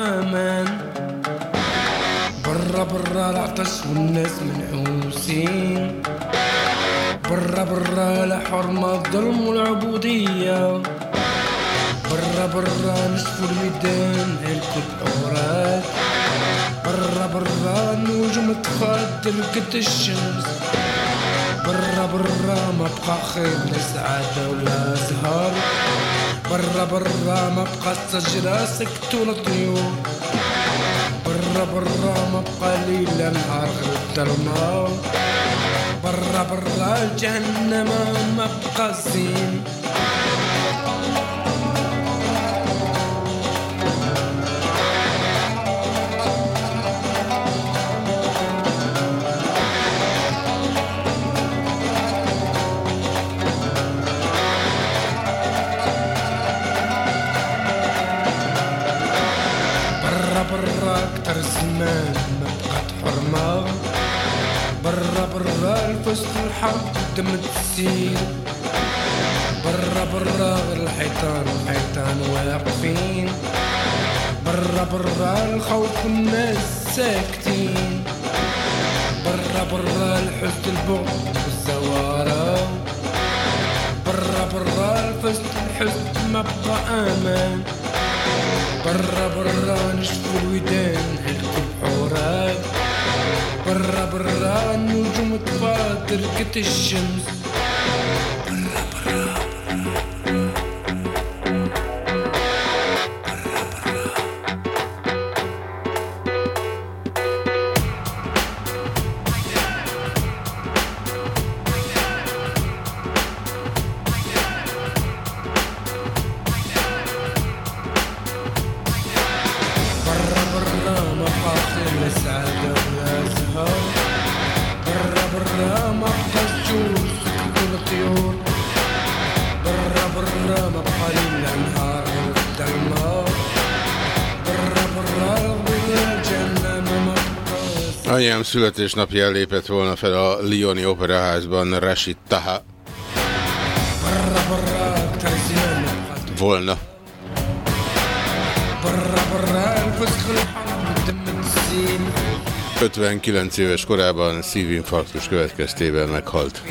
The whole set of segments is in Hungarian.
أمان برا برا العطش والناس منحوسين برا برا الحرمة الظلم والعبودية. برا برا نشفوا الميدان الكل عورات برا برا النجوم تخدر قد الشمس. برا برا ما بقى خير لا سعادة ولا زهر برا برا ما بقى الشجرة سكتوا الطيور برا برا ما بقى ليل لا نهار غير الظلمة برا برا جهنم ما بقى زين. زمان ما بقت حرمة برا برا الفسق الحرب دم تسيل برا برا الحيطان الحيطان واقفين. برا برا الخوف والناس ساكتين. برا برا الحزن البعد والزوارة. برا برا الفسق الحزن ما بقى أمان. برا برا نشفوا الودان هلكوا بحورات برا برا النجوم تفاطر كت الشمس születésnapján lépett volna fel a Lioni Operaházban Rashid Taha. Volna. Barra, 59 éves korában szívinfarktus következtében meghalt.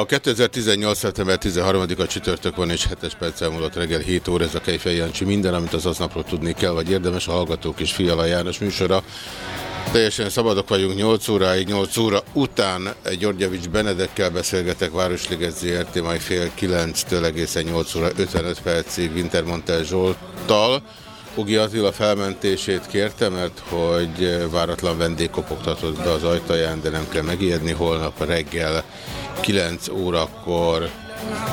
Ma 2018. szeptember 13-a csütörtök van és 7 perccel múlott reggel 7 óra ez a Kejfej Jancsi. Minden, amit az aznapról tudni kell, vagy érdemes a Hallgatók és Fiala János műsora. Teljesen szabadok vagyunk 8 óráig, 8 óra után Györgyevics Benedekkel beszélgetek Városliget ZRT, majd fél 9-től egészen 8 óra 55 percig Wintermantel Zsolttal. Ugi Attila felmentését kérte, mert hogy váratlan vendég kopogtatott be az ajtaján, de nem kell megijedni. Holnap reggel 9 órakor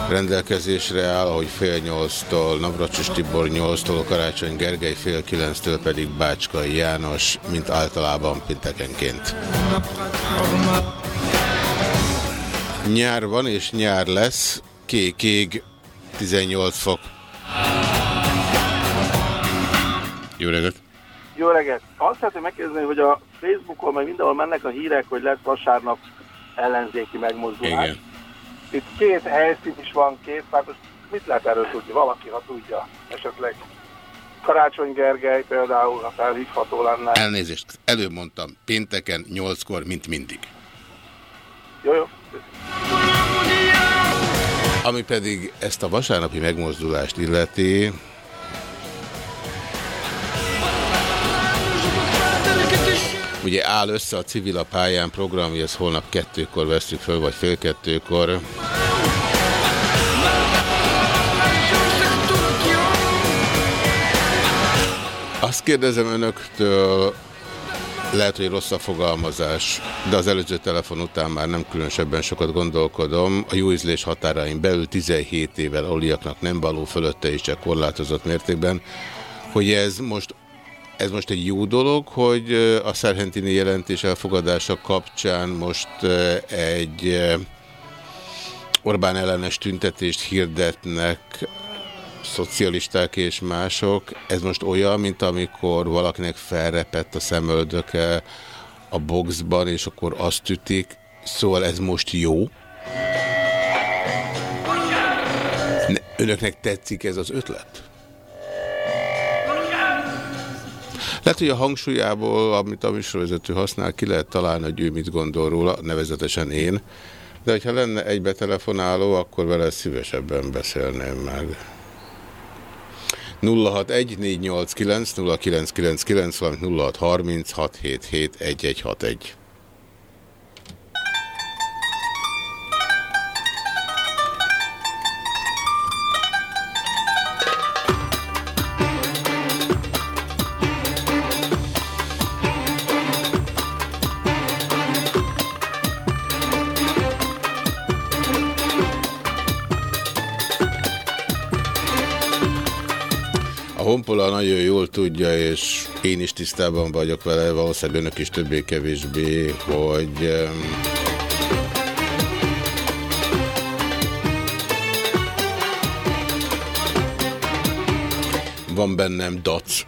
rendelkezésre áll, ahogy fél nyolctól Navracsis Tibor 8-tól, Karácsony Gergely fél kilenctől pedig Bácskai János, mint általában péntekenként. Nyár van és nyár lesz, kék-ég, 18 fok. Jó reggelt! Jó reggelt! Azt szeretném megkérdezni, hogy a Facebookon meg mindenhol mennek a hírek, hogy lesz vasárnap ellenzéki megmozdulás. Igen. Itt két helyszín is van, két páros. Mit lehet erről tudni? Valaki, ha tudja, esetleg. Karácsony Gergely például, ha felhívható lenne. Elnézést, előbb mondtam, pénteken 8-kor, mint mindig. Jó, jó. Ami pedig ezt a vasárnapi megmozdulást illeti, ugye áll össze a civil a pályán programja, ez holnap kettőkor veszük föl, vagy fél kettőkor. Azt kérdezem önöktől, lehet, hogy rossz a fogalmazás, de az előző telefon után már nem különösebben sokat gondolkodom. A jó ízlés határain belül 17 évvel oliaknak nem való fölötte is csak korlátozott mértékben, hogy ez most ez most egy jó dolog, hogy a Szerhentini jelentés elfogadása kapcsán most egy Orbán ellenes tüntetést hirdetnek szocialisták és mások. Ez most olyan, mint amikor valakinek felrepett a szemöldöke a boxban, és akkor azt ütik. Szóval ez most jó. Önöknek tetszik ez az ötlet? Lehet, hogy a hangsúlyából, amit a műsorvezető használ, ki lehet találni, hogy ő mit gondol róla, nevezetesen én. De hogyha lenne egy betelefonáló, akkor vele szívesebben beszélném meg. 061489 0999 valamint 0636771161. Honpola nagyon jól tudja, és én is tisztában vagyok vele, valószínűleg önök is többé-kevésbé, hogy van bennem dac.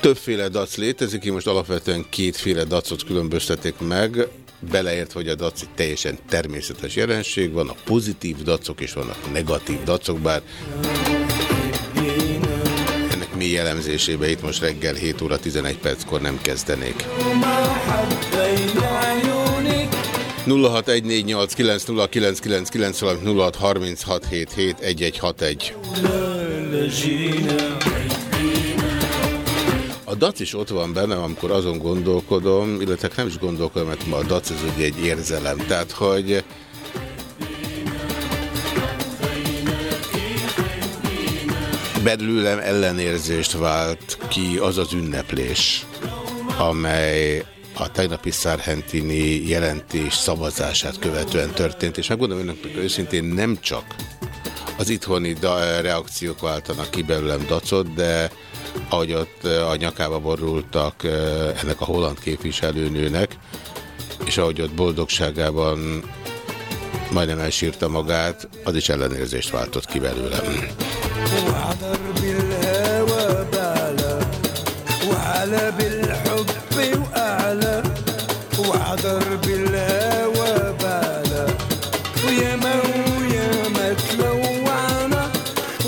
Többféle dac létezik, én most alapvetően kétféle dacot különböztetek meg, beleért, hogy a dac egy teljesen természetes jelenség, van a pozitív dacok és vannak negatív dacok, bár mély elemzésébe itt most reggel 7 óra 11 perckor nem kezdenék. 0614890999 0636771161. A dac is ott van bennem, amikor azon gondolkodom, illetve nem is gondolkodom, mert ma a dac ez ugye egy érzelem. Tehát, hogy belőlem ellenérzést vált ki az az ünneplés, amely a tegnapi Szárhentini jelentés szavazását követően történt, és megmondom önöknek őszintén nem csak az itthoni reakciók váltanak ki belőlem dacot, de ahogy ott a nyakába borultak ennek a holland képviselőnőnek, és ahogy ott boldogságában majdnem elsírta magát, az is ellenérzést váltott ki belőlem. وعذر بالهوى بالا وعلى بالحب وأعلى وعذر بالهوى بالا ويا ما ويا ما تلوعنا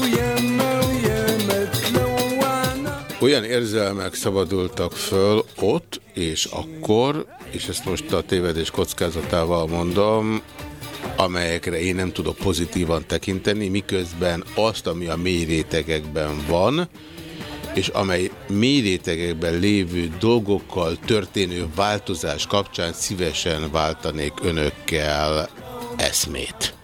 ويا ما ويا ما تلوعنا Olyan érzelmek szabadultak föl ott és akkor, és ezt most a tévedés kockázatával mondom, amelyekre én nem tudok pozitívan tekinteni, miközben azt, ami a mély van, és amely mély lévő dolgokkal történő változás kapcsán szívesen váltanék önökkel eszmét.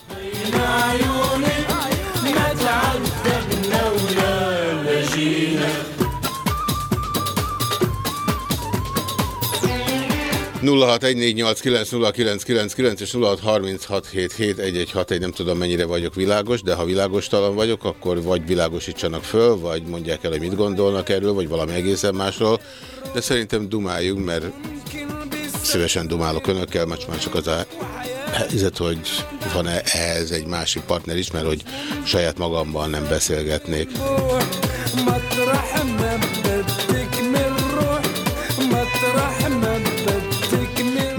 0614890999 és 0636771161, nem tudom mennyire vagyok világos, de ha világostalan vagyok, akkor vagy világosítsanak föl, vagy mondják el, hogy mit gondolnak erről, vagy valami egészen másról, de szerintem dumáljunk, mert szívesen dumálok önökkel, most már csak az a helyzet, hogy van-e ehhez egy másik partner is, mert hogy saját magamban nem beszélgetnék.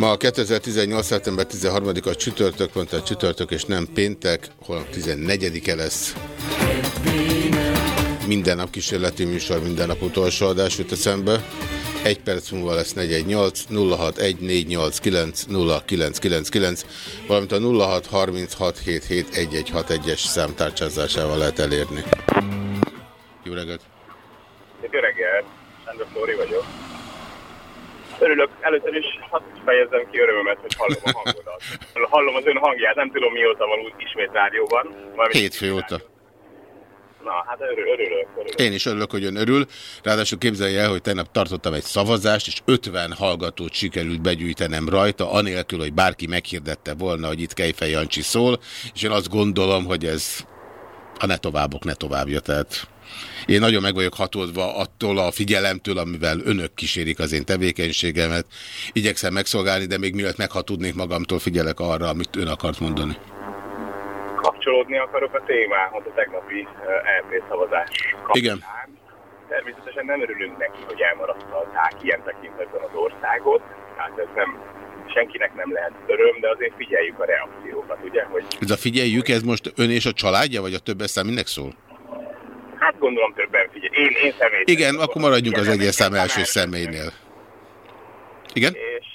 Ma 2018. szeptember 13-a csütörtök van, tehát csütörtök és nem péntek, holnap 14-e lesz. minden nap kísérleti műsor, minden nap utolsó adás jut eszembe. Egy perc múlva lesz 418 061489 0999, valamint a 0636771161-es számtárcsázásával lehet elérni. Jó reggelt! Jó reggelt, Sándor Flóri vagyok. Örülök, először is hadd fejezzem ki örömömet, hogy hallom a hangodat. Hallom az ön hangját, nem tudom mióta van úgy ismét rádióban. Hétfő óta. Na, hát örül, örülök, örülök. Én is örülök, hogy ön örül. Ráadásul képzelje el, hogy tegnap tartottam egy szavazást, és 50 hallgatót sikerült begyűjtenem rajta, anélkül, hogy bárki meghirdette volna, hogy itt Kejfej Jancsi szól, és én azt gondolom, hogy ez a ne továbbok ne továbbja, tehát én nagyon meg vagyok hatódva attól a figyelemtől, amivel önök kísérik az én tevékenységemet. Igyekszem megszolgálni, de még mielőtt meghatódnék magamtól, figyelek arra, amit ön akart mondani. Kapcsolódni akarok a témához, a tegnapi LP szavazás kapcsán. Igen. Természetesen nem örülünk neki, hogy elmarasztalták ilyen tekintetben az országot. Hát ez nem, senkinek nem lehet öröm, de azért figyeljük a reakciókat, ugye? Hogy Ez a figyeljük, ez most ön és a családja, vagy a többes szám minek szól? Hát gondolom többen figyel. Én, én személy. Igen, akkor maradjunk az egyes szám első személynél. Igen? És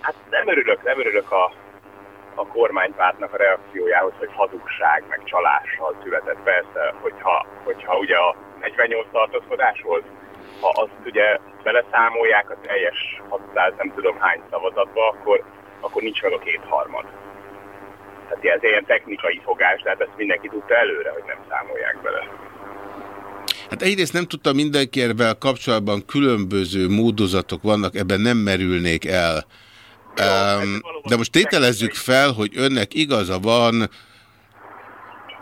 hát nem örülök, nem örülök a, a kormánypártnak a reakciójához, hogy hazugság, meg csalással született. Persze, hogyha, hogyha ugye a 48 tartózkodás volt, ha azt ugye beleszámolják a teljes 600 nem tudom hány szavazatba, akkor, akkor nincs meg a kétharmad. Tehát ez ilyen technikai fogás, tehát ezt mindenki tudta előre, hogy nem számolják bele. Hát egyrészt nem tudta mindenki ebben kapcsolatban különböző módozatok vannak, ebben nem merülnék el. Um, de most tételezzük fel, hogy önnek igaza van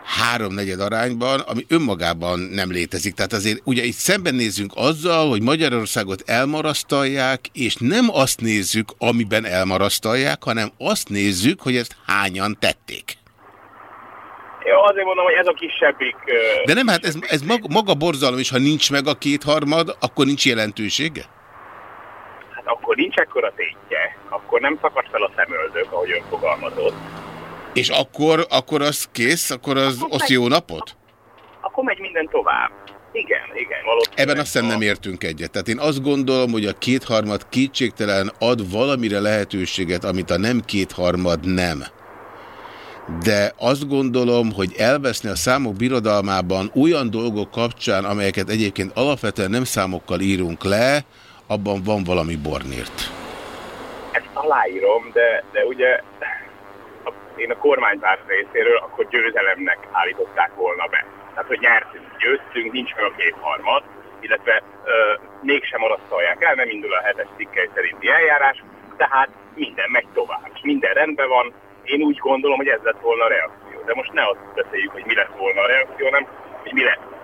háromnegyed arányban, ami önmagában nem létezik. Tehát azért ugye itt szembenézünk azzal, hogy Magyarországot elmarasztalják, és nem azt nézzük, amiben elmarasztalják, hanem azt nézzük, hogy ezt hányan tették. Azért mondom, hogy ez a kisebbik... De nem, hát ez, ez maga, maga borzalom, és ha nincs meg a kétharmad, akkor nincs jelentősége? Hát akkor nincs ekkora tétje, akkor nem szakad fel a szemöldök, ahogy ön fogalmazott. És akkor, akkor az kész? Akkor az osz jó napot? Akkor megy minden tovább. Igen, igen, valószínűleg. Ebben azt hiszem nem értünk egyet. Tehát én azt gondolom, hogy a kétharmad kétségtelen ad valamire lehetőséget, amit a nem kétharmad nem. De azt gondolom, hogy elveszni a számok birodalmában olyan dolgok kapcsán, amelyeket egyébként alapvetően nem számokkal írunk le, abban van valami bornért. Ezt aláírom, de, de ugye a, én a kormánypárt részéről akkor győzelemnek állították volna be. Tehát, hogy nyertünk, győztünk, nincs meg a kétharmad, illetve ö, mégsem marasztalják el, nem indul a hetes cikkely szerinti eljárás, tehát minden megy tovább. Minden rendben van, én úgy gondolom, hogy ez lett volna a reakció. De most ne azt beszéljük, hogy mi lett volna a reakció, hanem hogy mi lett.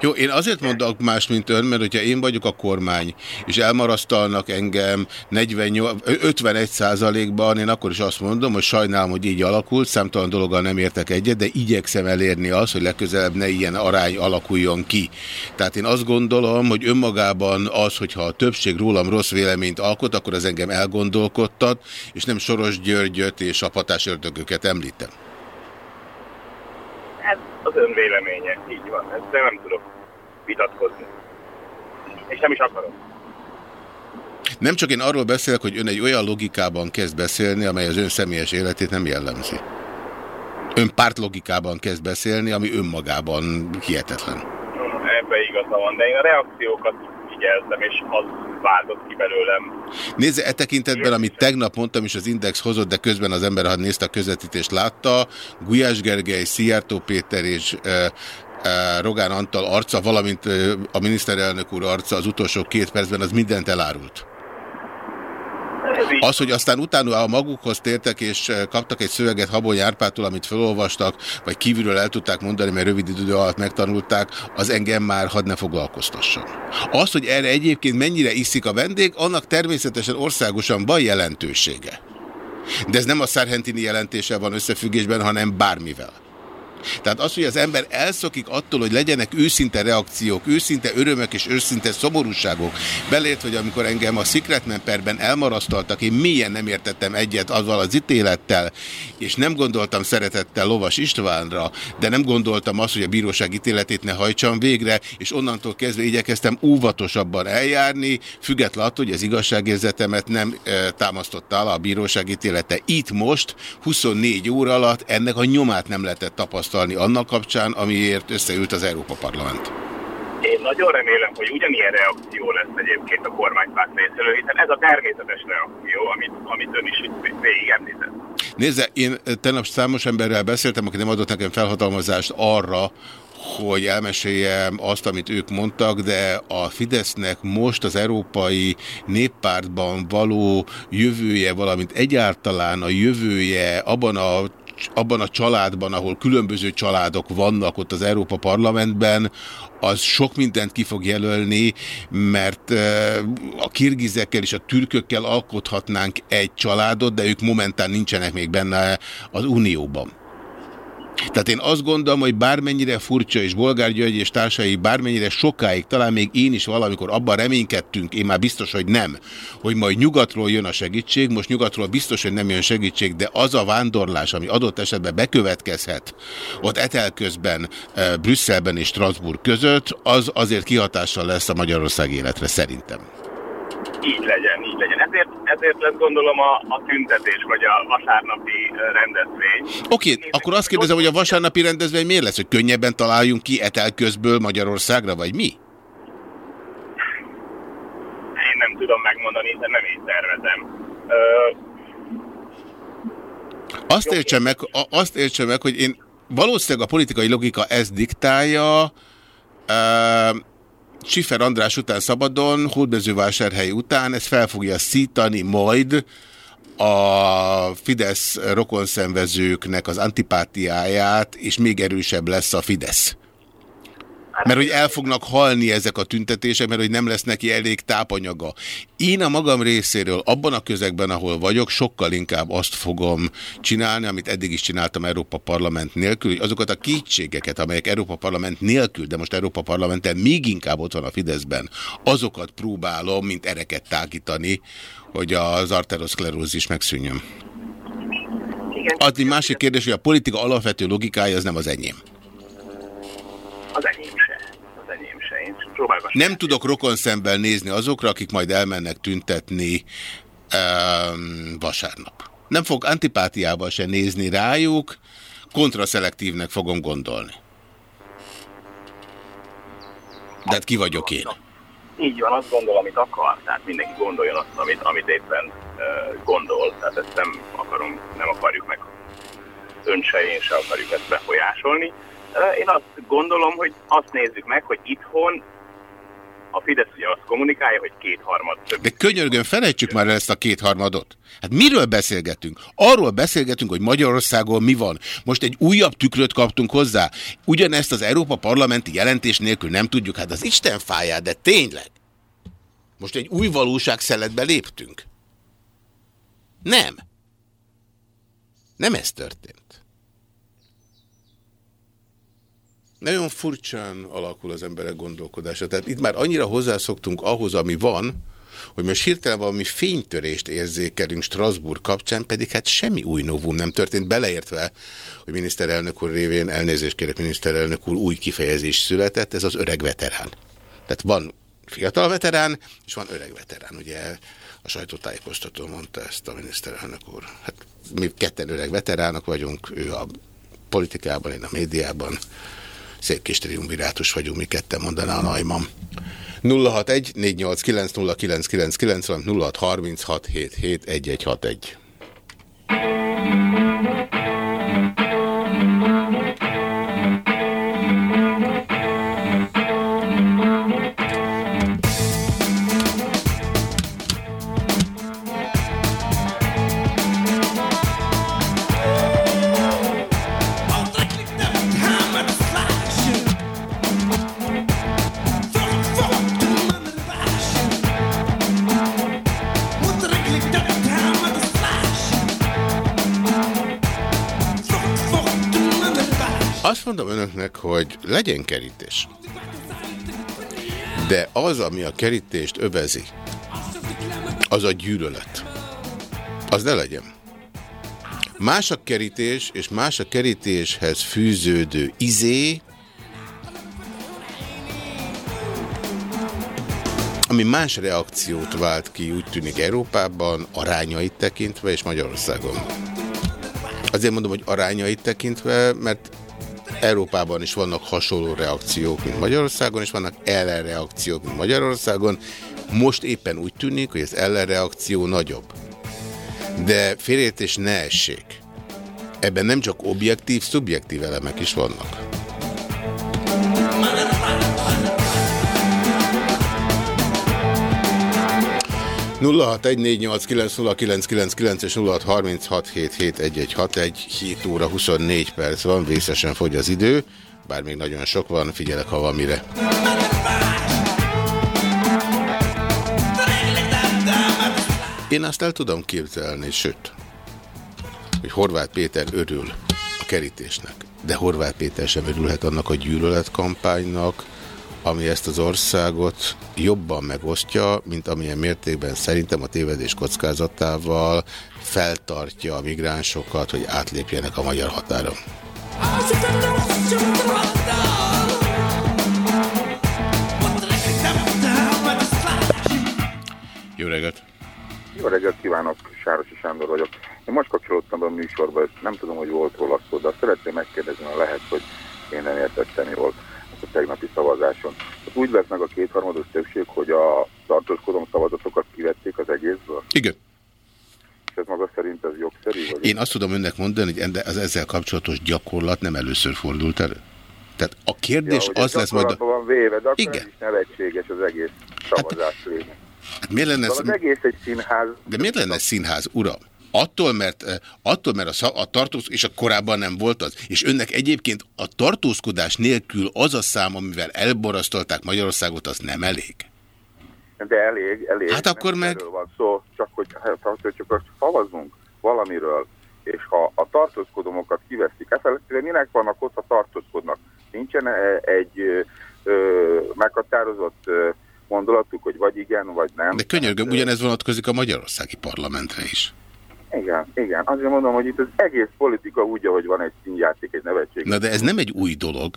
Jó, én azért mondok más, mint ön, mert hogyha én vagyok a kormány, és elmarasztalnak engem 48, 51 százalékban, én akkor is azt mondom, hogy sajnálom, hogy így alakult, számtalan dologgal nem értek egyet, de igyekszem elérni azt, hogy legközelebb ne ilyen arány alakuljon ki. Tehát én azt gondolom, hogy önmagában az, hogyha a többség rólam rossz véleményt alkot, akkor az engem elgondolkodtat, és nem Soros Györgyöt és a patás ördögöket említem. Ez az ön véleménye, így van. Ezzel nem tudok vitatkozni. És nem is akarok. Nem csak én arról beszélek, hogy ön egy olyan logikában kezd beszélni, amely az ön személyes életét nem jellemzi. Ön párt logikában kezd beszélni, ami önmagában hihetetlen. Ebbe igaza van, de én a reakciókat figyeltem, és az váltott ki belőlem. Nézze, e tekintetben, amit tegnap mondtam, és az Index hozott, de közben az ember, ha nézte a közvetítést, látta, Gulyás Gergely, Szijjártó Péter és e, Rogán Antal arca, valamint e, a miniszterelnök úr arca az utolsó két percben, az mindent elárult. Az, hogy aztán utána a magukhoz tértek, és eh, kaptak egy szöveget Habony Árpától, amit felolvastak, vagy kívülről el tudták mondani, mert rövid idő alatt megtanulták, az engem már hadd ne foglalkoztasson. Az, hogy erre egyébként mennyire iszik a vendég, annak természetesen országosan van jelentősége. De ez nem a Szerhentini jelentéssel van összefüggésben, hanem bármivel. Tehát az, hogy az ember elszokik attól, hogy legyenek őszinte reakciók, őszinte örömök és őszinte szomorúságok, belért, hogy amikor engem a Secret perben elmarasztaltak, én mélyen nem értettem egyet azzal az ítélettel, és nem gondoltam szeretettel Lovas Istvánra, de nem gondoltam azt, hogy a bíróság ítéletét ne hajtsam végre, és onnantól kezdve igyekeztem óvatosabban eljárni, függetlenül attól, hogy az igazságérzetemet nem e, támasztotta a bíróság ítélete. Itt most, 24 óra alatt ennek a nyomát nem lehetett tapasztalni annak kapcsán, amiért összeült az Európa Parlament. Én nagyon remélem, hogy ugyanilyen reakció lesz egyébként a kormánypárt részéről, hiszen ez a természetes reakció, amit, amit ön is végig említett. Nézze, én tegnap számos emberrel beszéltem, aki nem adott nekem felhatalmazást arra, hogy elmeséljem azt, amit ők mondtak, de a Fidesznek most az Európai Néppártban való jövője, valamint egyáltalán a jövője abban a abban a családban, ahol különböző családok vannak ott az Európa Parlamentben, az sok mindent ki fog jelölni, mert a kirgizekkel és a türkökkel alkothatnánk egy családot, de ők momentán nincsenek még benne az Unióban. Tehát én azt gondolom, hogy bármennyire furcsa, és Bolgár György és társai bármennyire sokáig, talán még én is valamikor abban reménykedtünk, én már biztos, hogy nem, hogy majd nyugatról jön a segítség, most nyugatról biztos, hogy nem jön segítség, de az a vándorlás, ami adott esetben bekövetkezhet, ott etelközben e, Brüsszelben és Strasbourg között, az azért kihatással lesz a Magyarország életre, szerintem. Így legyen, így legyen. Ezért, ezért lesz gondolom a, a tüntetés, vagy a vasárnapi rendezvény. Oké, okay, akkor azt kérdezem, hogy a vasárnapi rendezvény miért lesz, hogy könnyebben találjunk ki etelközből Magyarországra, vagy mi? Én nem tudom megmondani, de nem én tervezem. Ö... Azt értsem meg, azt értsem meg, hogy én valószínűleg a politikai logika ezt diktálja, Sifer András után szabadon, Hódmezővásárhely után ez fel fogja szítani majd a Fidesz rokonszenvezőknek az antipátiáját, és még erősebb lesz a Fidesz. Mert hogy el fognak halni ezek a tüntetések, mert hogy nem lesz neki elég tápanyaga. Én a magam részéről, abban a közegben, ahol vagyok, sokkal inkább azt fogom csinálni, amit eddig is csináltam Európa Parlament nélkül, hogy azokat a kétségeket, amelyek Európa Parlament nélkül, de most Európa Parlamenten még inkább ott van a Fideszben, azokat próbálom, mint ereket tágítani, hogy az arteroszklerózis megszűnjön. Az egy másik kérdés, hogy a politika alapvető logikája az nem az enyém. Az enyém se. Az enyém próbálom. Nem tudok rokon szemben nézni azokra, akik majd elmennek tüntetni um, vasárnap. Nem fog antipátiával se nézni rájuk, kontraszelektívnek fogom gondolni. De hát ki vagyok én? Így van, azt gondol, amit akar. Tehát mindenki gondoljon azt, amit, amit éppen uh, gondol. Tehát ezt nem akarom, nem akarjuk meg ön se, én se akarjuk ezt befolyásolni. Én azt gondolom, hogy azt nézzük meg, hogy itthon a Fidesz ugye azt kommunikálja, hogy kétharmad több. De könyörgön, felejtsük már ezt a kétharmadot. Hát miről beszélgetünk? Arról beszélgetünk, hogy Magyarországon mi van. Most egy újabb tükröt kaptunk hozzá. Ugyanezt az Európa Parlamenti jelentés nélkül nem tudjuk. Hát az Isten fáját, de tényleg. Most egy új valóságszeletbe léptünk. Nem. Nem ez történt. Nagyon furcsán alakul az emberek gondolkodása. Tehát itt már annyira hozzászoktunk ahhoz, ami van, hogy most hirtelen valami fénytörést érzékelünk Strasbourg kapcsán, pedig hát semmi új novum nem történt, beleértve, hogy miniszterelnök úr révén, elnézést kérek miniszterelnök úr, új kifejezés született, ez az öreg veterán. Tehát van fiatal veterán, és van öreg veterán. Ugye a sajtótájékoztató mondta ezt a miniszterelnök úr. Hát mi ketten öreg veteránok vagyunk, ő a politikában, én a médiában szép kis triumvirátus vagyunk, mi ketten mondaná a Najman. 061 489 0999 0636 771161. Azt mondom önöknek, hogy legyen kerítés. De az, ami a kerítést övezi, az a gyűlölet. Az ne legyen. Más a kerítés, és más a kerítéshez fűződő izé, ami más reakciót vált ki, úgy tűnik Európában, arányait tekintve, és Magyarországon. Azért mondom, hogy arányait tekintve, mert Európában is vannak hasonló reakciók, mint Magyarországon, és vannak ellenreakciók, mint Magyarországon. Most éppen úgy tűnik, hogy az ellenreakció nagyobb. De félértés ne essék. Ebben nem csak objektív, szubjektív elemek is vannak. Nulla és 0636771161 7 óra 24 perc van, vészesen fogy az idő, bár még nagyon sok van, figyelek, ha van mire. Én azt el tudom képzelni, sőt, hogy Horváth Péter örül a kerítésnek, de Horváth Péter sem örülhet annak a gyűlöletkampánynak, ami ezt az országot jobban megosztja, mint amilyen mértékben szerintem a tévedés kockázatával feltartja a migránsokat, hogy átlépjenek a magyar határon. Jó reggelt! Jó reggelt kívánok, Sárosi Sándor vagyok. Én most kapcsolódtam a műsorba, nem tudom, hogy volt róla szó, de szeretném megkérdezni, ha lehet, hogy én nem értettem jól a tegnapi szavazáson. Hát úgy lett meg a kétharmados többség, hogy a tartózkodom szavazatokat kivették az egészből? Igen. És ez maga szerint ez jogszerű? Vagy Én azt tudom önnek mondani, hogy az ezzel kapcsolatos gyakorlat nem először fordult elő. Tehát a kérdés ja, az lesz majd... A... van véve, de akkor Igen. ez is nevetséges az egész szavazás hát, Hát miért lenne... Szóval az egész egy színház. De miért lenne színház, uram? Attól, mert, eh, attól, mert a, a tartózkodás, és a korábban nem volt az, és önnek egyébként a tartózkodás nélkül az a szám, amivel elborasztolták Magyarországot, az nem elég? De elég, elég. Hát akkor meg... Erről van szó, csak hogy, hát, hogy csak szavazunk valamiről, és ha a tartózkodomokat kiveszik, efelejtően minek vannak ott, ha tartózkodnak? Nincsen -e egy ö, ö, meghatározott ö, gondolatuk, hogy vagy igen, vagy nem. De könyörgöm, ugyanez vonatkozik a magyarországi parlamentre is. Igen, igen. Azért mondom, hogy itt az egész politika úgy, ahogy van egy színjáték, egy nevetség. Na de ez nem egy új dolog.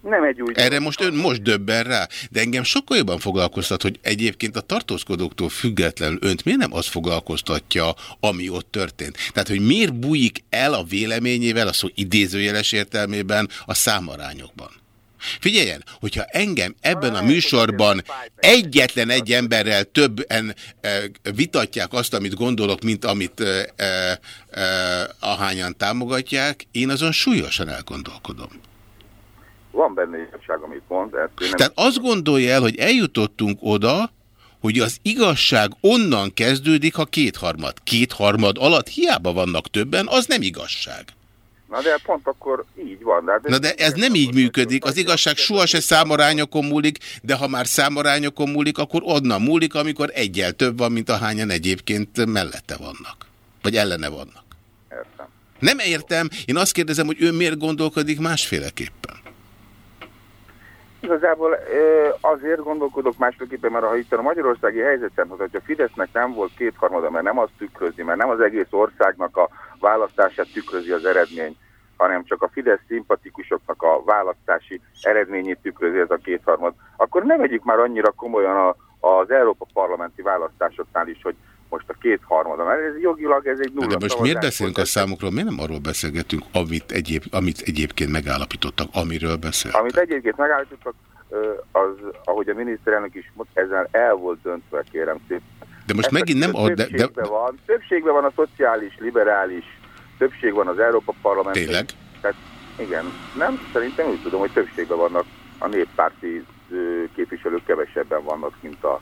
Nem egy új Erre most ön most döbben rá, de engem sokkal jobban foglalkoztat, hogy egyébként a tartózkodóktól függetlenül önt miért nem az foglalkoztatja, ami ott történt. Tehát, hogy miért bújik el a véleményével, a szó idézőjeles értelmében a számarányokban. Figyeljen, hogyha engem ebben a műsorban egyetlen egy emberrel többen e, vitatják azt, amit gondolok, mint amit e, e, ahányan támogatják, én azon súlyosan elgondolkodom. Van benne igazság, amit mond. Ezt nem... Tehát azt gondolja el, hogy eljutottunk oda, hogy az igazság onnan kezdődik, ha kétharmad. Kétharmad alatt hiába vannak többen, az nem igazság. Na de pont akkor így van. De, de Na de ez nem így működik. Az igazság sohasem számarányokon múlik, de ha már számarányokon múlik, akkor onnan múlik, amikor egyel több van, mint ahányan egyébként mellette vannak. Vagy ellene vannak. Értem. Nem értem. Én azt kérdezem, hogy ő miért gondolkodik másféleképpen. Igazából azért gondolkodok másképpen, mert ha itt a magyarországi helyzeten, hogy a Fidesznek nem volt kétharmada, mert nem az tükrözi, mert nem az egész országnak a választását tükrözi az eredmény, hanem csak a Fidesz szimpatikusoknak a választási eredményét tükrözi ez a kétharmad, akkor ne vegyük már annyira komolyan a, az Európa parlamenti választásoknál is, hogy most a kétharmada, mert ez jogilag ez egy nulla. De most miért beszélünk a számokról? Miért nem arról beszélgetünk, amit, egyéb, amit egyébként megállapítottak, amiről beszéltek? Amit egyébként megállapítottak, az, ahogy a miniszterelnök is mondta, ezzel el volt döntve, kérem szépen. De most Ezt megint nem... Ad, de, de... Van, többségben van a szociális, liberális, többség van az Európa Parlament. Tényleg? Tehát igen, nem, szerintem úgy tudom, hogy többségben vannak a néppárti képviselők kevesebben vannak, mint a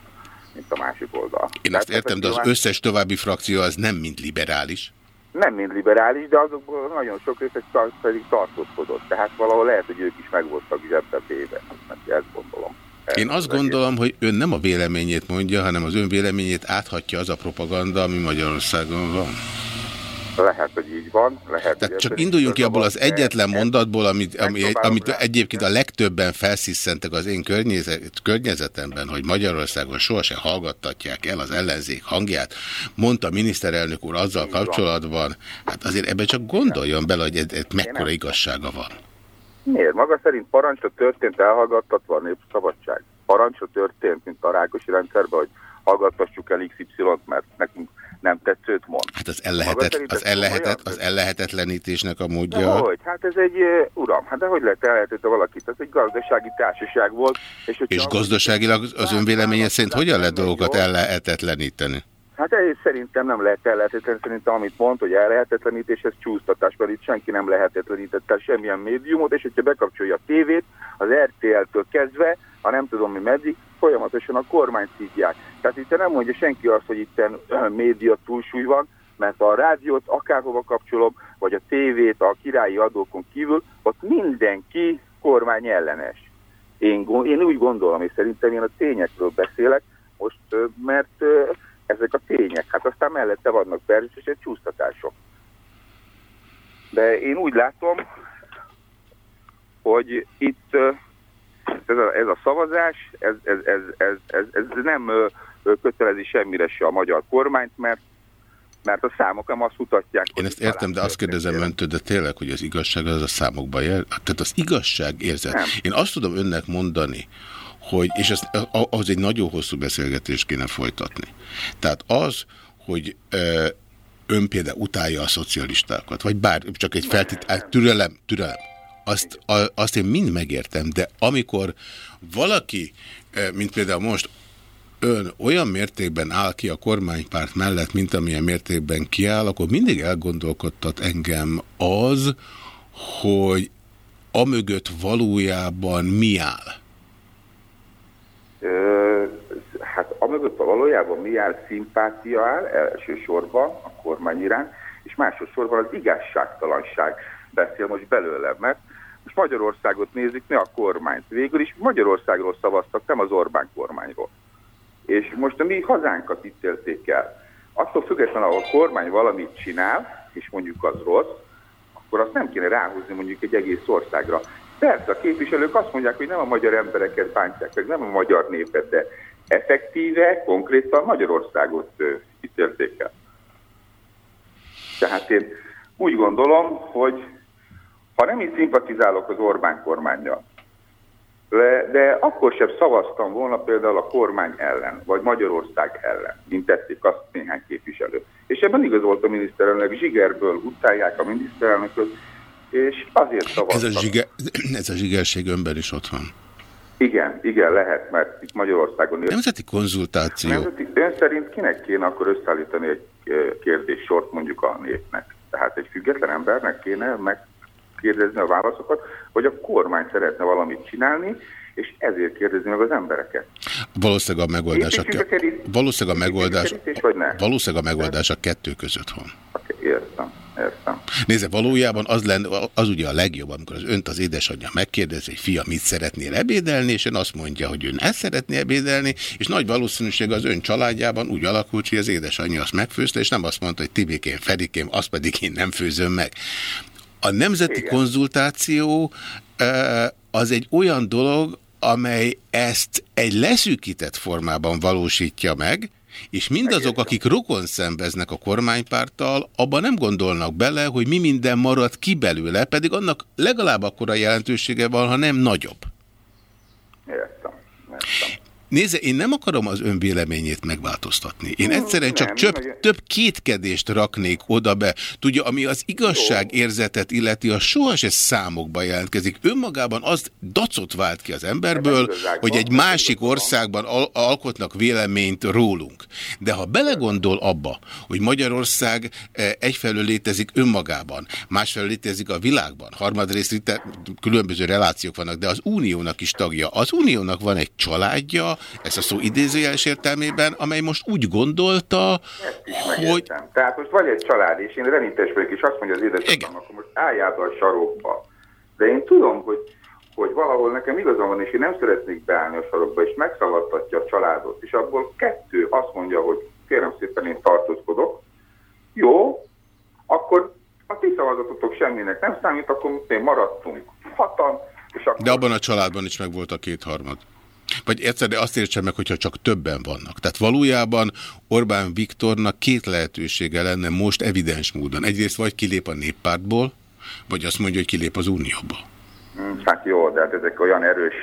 mint a másik oldal. Én Tehát ezt értem, de az összes további frakció az nem mind liberális. Nem mind liberális, de azokból nagyon sok része pedig tartózkodott. Tehát valahol lehet, hogy ők is meg voltak zsebbe téve. Ezt gondolom. Én azt gondolom, hogy ön nem a véleményét mondja, hanem az ön véleményét áthatja az a propaganda, ami Magyarországon van. Lehet, hogy így van. Lehet, Tehát csak induljunk ki abból az egyetlen mondatból, amit, ami, amit egyébként a legtöbben felsziszentek az én környezet, környezetemben, hogy Magyarországon sohasem hallgattatják el az ellenzék hangját, mondta a miniszterelnök úr azzal kapcsolatban, hát azért ebbe csak gondoljon bele, hogy ez, ez mekkora igazsága van. Miért? Maga szerint parancsra történt elhallgattatva a népszabadság? Parancsra történt, mint a Rákosi rendszerben, hogy hallgattassuk el XY-t, mert nekünk nem tetszőt mond. Hát az, ellehetet, az, ellehetet, az ellehetetlenítésnek a módja... De hogy? Hát ez egy, uram, hát de hogy lehet ellehetetlen valakit? Ez egy gazdasági társaság volt. És, és gazdaságilag az önvéleménye szerint hogyan lehet dolgokat ellehetetleníteni? Hát ez szerintem nem lehet ellehetetlen, szerintem amit mond, hogy ellehetetlenítés, ez csúsztatás, mert itt senki nem lehetetlenített el semmilyen médiumot, és hogyha bekapcsolja a tévét, az RTL-től kezdve, ha nem tudom mi meddig, folyamatosan a kormányt szívják. Tehát itt nem mondja senki azt, hogy itt média túlsúly van, mert a rádiót akárhova kapcsolom, vagy a tévét a királyi adókon kívül, ott mindenki kormány ellenes. Én, én úgy gondolom, és szerintem én a tényekről beszélek most, mert ezek a tények. Hát aztán mellette vannak egy csúsztatások. De én úgy látom, hogy itt ez a, ez a szavazás, ez, ez, ez, ez, ez, ez nem kötelezi semmire se a magyar kormányt, mert mert a számok nem azt mutatják. Én ezt értem, de azt kérdezem öntől, de tényleg, hogy az igazság az a számokban jel? Tehát az igazság érzet. Nem. Én azt tudom önnek mondani, hogy, és ezt, ahhoz egy nagyon hosszú beszélgetést kéne folytatni. Tehát az, hogy ön például utálja a szocialistákat, vagy bár csak egy feltét, türelem, türelem, azt, a, azt én mind megértem, de amikor valaki, mint például most ön olyan mértékben áll ki a kormánypárt mellett, mint amilyen mértékben kiáll, akkor mindig elgondolkodtat engem az, hogy amögött valójában mi áll? hát amögött a valójában mi áll szimpátia áll elsősorban a kormány iránt, és másodszorban az igazságtalanság beszél most belőle, mert most Magyarországot nézzük, ne a kormányt. Végül is Magyarországról szavaztak, nem az Orbán kormányról. És most a mi hazánkat ítélték el. Attól függetlenül, ahol a kormány valamit csinál, és mondjuk az rossz, akkor azt nem kéne ráhúzni mondjuk egy egész országra. Persze, a képviselők azt mondják, hogy nem a magyar embereket bántják meg, nem a magyar népet, de effektíve, konkrétan Magyarországot ítélték el. Tehát én úgy gondolom, hogy ha nem is szimpatizálok az Orbán kormányjal, de, de akkor sem szavaztam volna például a kormány ellen, vagy Magyarország ellen, mint tették azt néhány képviselő. És ebben igaz volt a miniszterelnök, zsigerből utálják a miniszterelnököt, és azért szavaztam. Ez a, zsiger, ez a zsigerség önben is ott van. Igen, igen, lehet, mert itt Magyarországon... Nemzeti konzultáció. Nemzeti, ön szerint kinek kéne akkor összeállítani egy kérdéssort mondjuk a népnek? Tehát egy független embernek kéne megkérdezni a válaszokat, vagy a kormány szeretne valamit csinálni, és ezért kérdezni meg az embereket. Valószínűleg a megoldás a, valószínűleg a megoldás, valószínűleg a megoldás a kettő között van. Értem. Értem. Nézze, valójában az, lenne, az ugye a legjobb, amikor az önt az édesanyja megkérdezi, hogy fia, mit szeretnél ebédelni, és ön azt mondja, hogy ön ezt szeretné ebédelni, és nagy valószínűség az ön családjában úgy alakult, hogy az édesanyja azt megfőzte, és nem azt mondta, hogy Tibikém, Fedikém, azt pedig én nem főzöm meg. A nemzeti Igen. konzultáció az egy olyan dolog, amely ezt egy leszűkített formában valósítja meg, és mindazok, akik rokon szembeznek a kormánypárttal, abban nem gondolnak bele, hogy mi minden marad ki belőle, pedig annak legalább akkora jelentősége van, ha nem nagyobb. Értem. Értem. Nézze, én nem akarom az ön véleményét megváltoztatni. Én egyszerűen csak nem, több, nem, több kétkedést raknék oda be. Tudja, ami az igazságérzetet illeti, a sohasem számokba jelentkezik. Önmagában az dacot vált ki az emberből, hogy egy másik országban al alkotnak véleményt rólunk. De ha belegondol abba, hogy Magyarország eh, egyfelől létezik önmagában, másfelől létezik a világban, harmadrészt különböző relációk vannak, de az uniónak is tagja. Az uniónak van egy családja, ezt a szó idézőjeles értelmében, amely most úgy gondolta, hogy... Tehát most vagy egy család, és én reménytes vagyok, és azt mondja az édesapám, akkor most álljál be a sarokba. De én tudom, hogy, hogy valahol nekem igazam van, és én nem szeretnék beállni a sarokba, és megszaladtatja a családot, és abból kettő azt mondja, hogy kérem szépen én tartózkodok, jó, akkor a ti szavazatotok semminek nem számít, akkor mi maradtunk. Hatan, és akkor... De abban a családban is meg volt a kétharmad. Vagy egyszerűen azt értsen meg, hogyha csak többen vannak. Tehát valójában Orbán Viktornak két lehetősége lenne most evidens módon. Egyrészt vagy kilép a néppártból, vagy azt mondja, hogy kilép az Unióba. Hmm, Hát jó, de hát ezek olyan erős...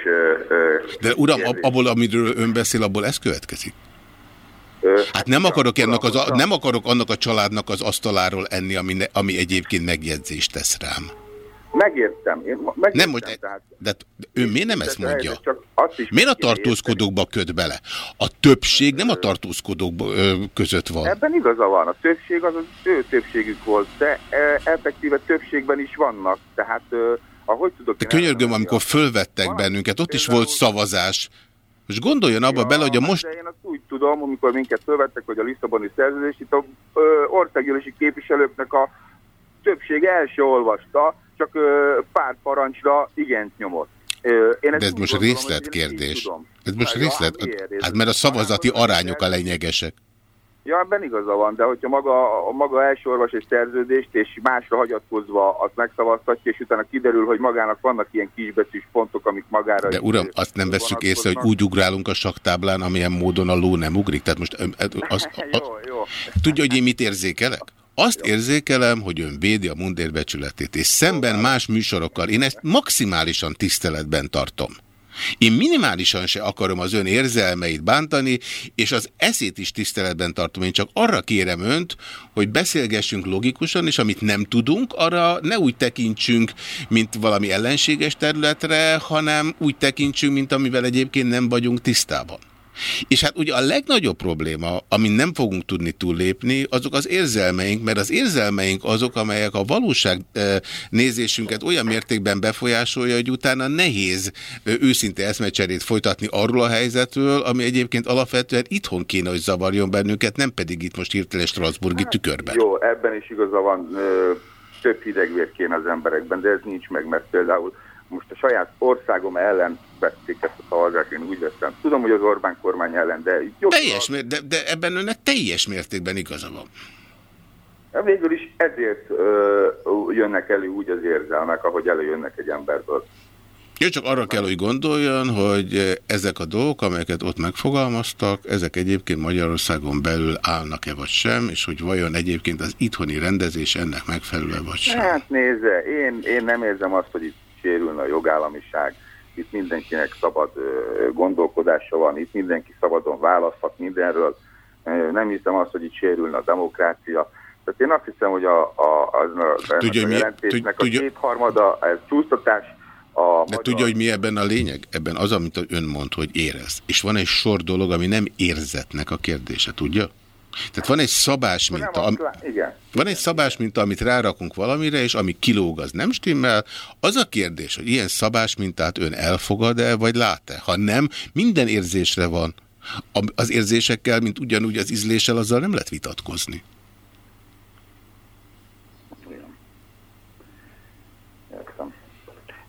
ö, De uram, ab, kérdések. abból, amiről ön beszél, abból ez következik. Hát nem akarok, ennek az, nem akarok annak a családnak az asztaláról enni, ami, ami egyébként megjegyzést tesz rám. Megértem. Én megértem Nem, most, tehát, de ön miért nem ezt mondja? csak azt is Miért a tartózkodókba köt bele? A többség nem a tartózkodók között van. Ebben igaza van, a többség az az ő többségük volt, de effektíve többségben is vannak, tehát ahogy tudok... De könyörgöm, amikor fölvettek Van, bennünket, ott is volt szavazás. Most gondoljon abba Ja, bele, hogy a hát most... De én azt úgy tudom, amikor minket fölvettek, hogy a Lisszaboni szerződés, itt a országgyűlési képviselőknek a többsége el se olvasta, csak pár parancsra igent nyomott. Én De ez most gondolom, részletkérdés. Ez most részlet... hát Hát mert a szavazati az arányok a lényegesek. Ja, ebben igaza van, de hogyha maga, a maga első olvas egy szerződést, és másra hagyatkozva azt megszavaztatja, és utána kiderül, hogy magának vannak ilyen kisbetűs pontok, amik magára... De uram, azt nem veszük észre, hogy úgy ugrálunk a saktáblán, amilyen módon a ló nem ugrik. Tehát most ö, az, az, jó, jó. tudja, hogy én mit érzékelek? Azt érzékelem, hogy ön védi a mundérbecsületét, és szemben más műsorokkal én ezt maximálisan tiszteletben tartom. Én minimálisan se akarom az ön érzelmeit bántani, és az eszét is tiszteletben tartom. Én csak arra kérem önt, hogy beszélgessünk logikusan, és amit nem tudunk, arra ne úgy tekintsünk, mint valami ellenséges területre, hanem úgy tekintsünk, mint amivel egyébként nem vagyunk tisztában. És hát ugye a legnagyobb probléma, amin nem fogunk tudni túllépni, azok az érzelmeink, mert az érzelmeink azok, amelyek a valóság nézésünket olyan mértékben befolyásolja, hogy utána nehéz őszinte eszmecserét folytatni arról a helyzetről, ami egyébként alapvetően itthon kéne, hogy zavarjon bennünket, nem pedig itt most hirtelen Strasburgi tükörben. Jó, ebben is igaza van, ö, több hidegvér kéne az emberekben, de ez nincs meg, mert például most a saját országom ellen vették ezt a szavazást, én úgy vettem. Tudom, hogy az Orbán kormány ellen, de jobb Teljes, de, de ebben önnek teljes mértékben igaza van. Végül is ezért ö, jönnek elő úgy az érzelmek, ahogy előjönnek egy emberből. Jó, csak arra kell, hogy gondoljon, hogy ezek a dolgok, amelyeket ott megfogalmaztak, ezek egyébként Magyarországon belül állnak-e vagy sem, és hogy vajon egyébként az itthoni rendezés ennek megfelelő vagy sem. Hát nézze, én, én nem érzem azt, hogy itt sérülne a jogállamiság, itt mindenkinek szabad gondolkodása van, itt mindenki szabadon választhat mindenről, nem hiszem azt, hogy itt sérülne a demokrácia. Tehát én azt hiszem, hogy a, a, az, a, Tudja, a mi- jelentésnek tudja- a kétharmada, ez csúsztatás, a De magyar- tudja, hogy mi ebben a lényeg? Ebben az, amit ön mond, hogy érez. És van egy sor dolog, ami nem érzetnek a kérdése, tudja? Tehát van egy szabás minta, am, Igen. van egy szabás minta, amit rárakunk valamire, és ami kilóg, az nem stimmel. Az a kérdés, hogy ilyen szabás mintát ön elfogad-e, vagy lát-e? Ha nem, minden érzésre van. Az érzésekkel, mint ugyanúgy az ízléssel, azzal nem lehet vitatkozni.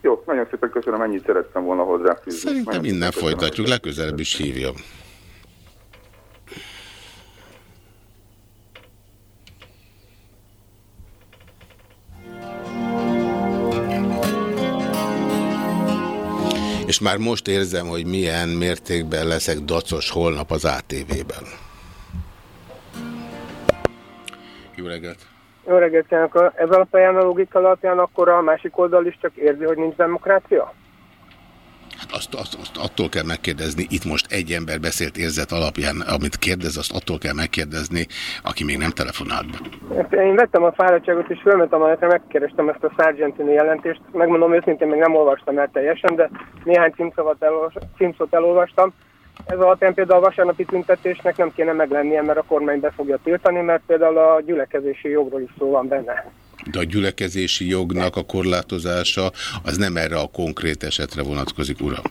Jó, nagyon szépen köszönöm, ennyit szerettem volna hozzáfűzni. Szerintem innen köszönöm. folytatjuk, legközelebb is hívjam. És már most érzem, hogy milyen mértékben leszek dacos holnap az ATV-ben. Jó reggelt! Jó reggelt kívánok! Ez alapján a logika alapján akkor a másik oldal is csak érzi, hogy nincs demokrácia? Hát azt, azt, azt attól kell megkérdezni, itt most egy ember beszélt érzet alapján, amit kérdez, azt attól kell megkérdezni, aki még nem telefonált be. Én vettem a fáradtságot, és fölmentem a netre, megkerestem ezt a Sargentini jelentést. Megmondom őszintén, még nem olvastam el teljesen, de néhány címszavat elolvas, címszót elolvastam. Ez alapján például a vasárnapi tüntetésnek nem kéne meglennie, mert a kormány be fogja tiltani, mert például a gyülekezési jogról is szó van benne. De a gyülekezési jognak a korlátozása az nem erre a konkrét esetre vonatkozik, uram.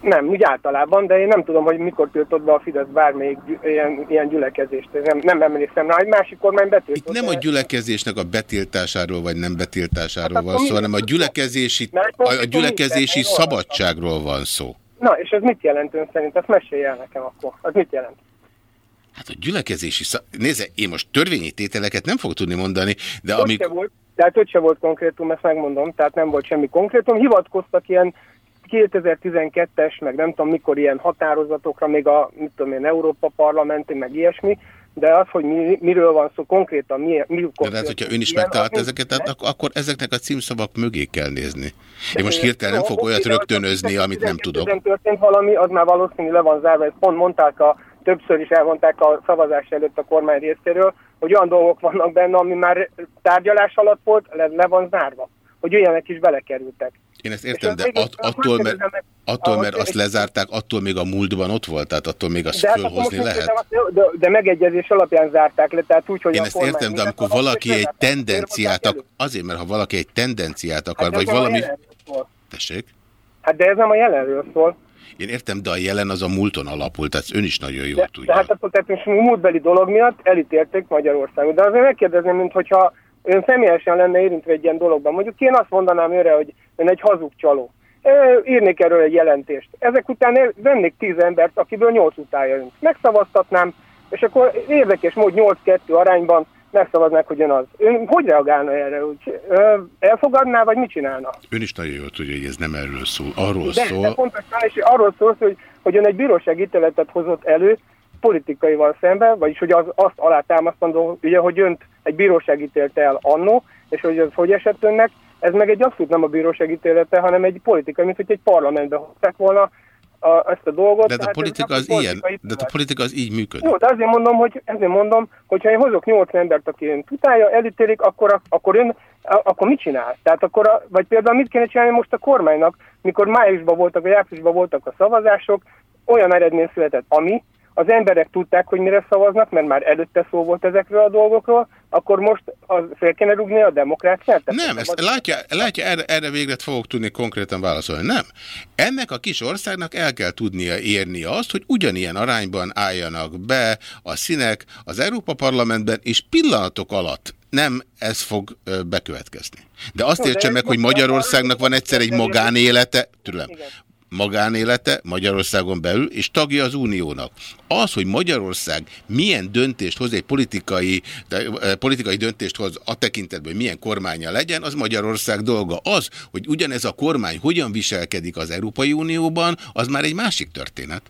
Nem, úgy általában, de én nem tudom, hogy mikor tiltott be a Fidesz bármelyik ilyen, ilyen gyülekezést. Nem, nem emlékszem rá, egy másik kormány betiltott. Itt nem a gyülekezésnek a betiltásáról vagy nem betiltásáról Hát van szó, hanem a gyülekezési, a, gyülekezési szabadságról van szó. Na, és ez mit jelent ön szerint? Ezt mesélj el nekem akkor. Az mit jelent? Hát a gyülekezési szak... Nézze, én most törvényi tételeket nem fog tudni mondani, de Ott se volt, tehát ott se volt konkrétum, ezt megmondom, tehát nem volt semmi konkrétum. Hivatkoztak ilyen 2012-es, meg nem tudom mikor ilyen határozatokra, még a, mit tudom én, Európa Parlamenti, meg ilyesmi, de az, hogy mi, miről van szó konkrétan, mi, mi De hát, hogyha ön is megtalált ezeket, tehát ak- akkor ezeknek a címszavak mögé kell nézni. Én most hirtelen nem fog olyat rögtönözni, amit nem tudok. Történt valami, az már valószínű le van zárva, ezt pont mondták a, többször is elmondták a szavazás előtt a kormány részéről, hogy olyan dolgok vannak benne, ami már tárgyalás alatt volt, le, le van zárva. Hogy olyanek is belekerültek. Én ezt értem, de at, attól, mert, attól, mert azt lezárták, attól még a múltban ott volt, tehát attól még azt De, hát fölhozni lehet. értem, de, de megegyezés alapján zárták le, tehát úgy, hogy Én ezt értem, de amikor valaki egy tendenciát, ak- azért, mert ha valaki egy tendenciát akar, Hát vagy valami... Tessék? Hát de ez nem a jelenről szól. Én értem, de a jelen az a múlton alapul, tehát ön is nagyon jól De, tudja. de hát akkor tehát most múltbeli dolog miatt elítélték Magyarországot. De azért megkérdezném, mint hogyha ön személyesen lenne érintve egy ilyen dologban. Mondjuk én azt mondanám őre, hogy ön egy hazug csaló. Írnék erről egy jelentést. Ezek után vennék tíz embert, akiből nyolc utálja önt. Megszavaztatnám, és akkor érdekes mód 8-2 arányban megszavaznák, hogy ön az. Ön hogy reagálna erre? Úgy, ö, elfogadná, vagy mit csinálna? Ön is nagyon jól tudja, hogy ez nem erről szól. Arról De, szól, de pontosan, és arról szól, hogy, hogy ön egy bíróság ítéletet hozott elő politikaival szemben, vagyis hogy az, azt alátámasztandó, ugye, hogy önt egy bíróság ítélte el annó, és hogy ez hogy esett önnek, ez meg egy abszolút nem a bíróság ítélete, hanem egy politikai, mint hogy egy parlamentbe hozták volna a, ezt a dolgot. de hát a ez politika az ilyen, de a politika az így működik. jó, de azért mondom, hogy ezért mondom, hogyha én hozok nyolc embert, aki ön utálja, elítélik, akkor, akkor ön, akkor mit csinál? Tehát akkor, a, vagy például mit kéne csinálni most a kormánynak, mikor májusban voltak, vagy áprilisban voltak a szavazások, olyan eredmény született, ami az emberek tudták, hogy mire szavaznak, mert már előtte szó volt ezekről a dolgokról, akkor most az fel kéne rúgni a demokráciát? Tehát Nem, ezt látja, látja erre, erre végre fogok tudni konkrétan válaszolni. Nem. Ennek a kis országnak el kell tudnia érni azt, hogy ugyanilyen arányban álljanak be a színek az Európa Parlamentben, és pillanatok alatt nem ez fog bekövetkezni. De azt értse meg, hogy Magyarországnak van egyszer egy magánélete, türelem, magánélete Magyarországon belül, és tagja az Uniónak. Az, hogy Magyarország milyen döntést hoz, egy politikai, de, eh, politikai döntést hoz a tekintetben, hogy milyen kormánya legyen, az Magyarország dolga. Az, hogy ugyanez a kormány hogyan viselkedik az Európai Unióban, az már egy másik történet.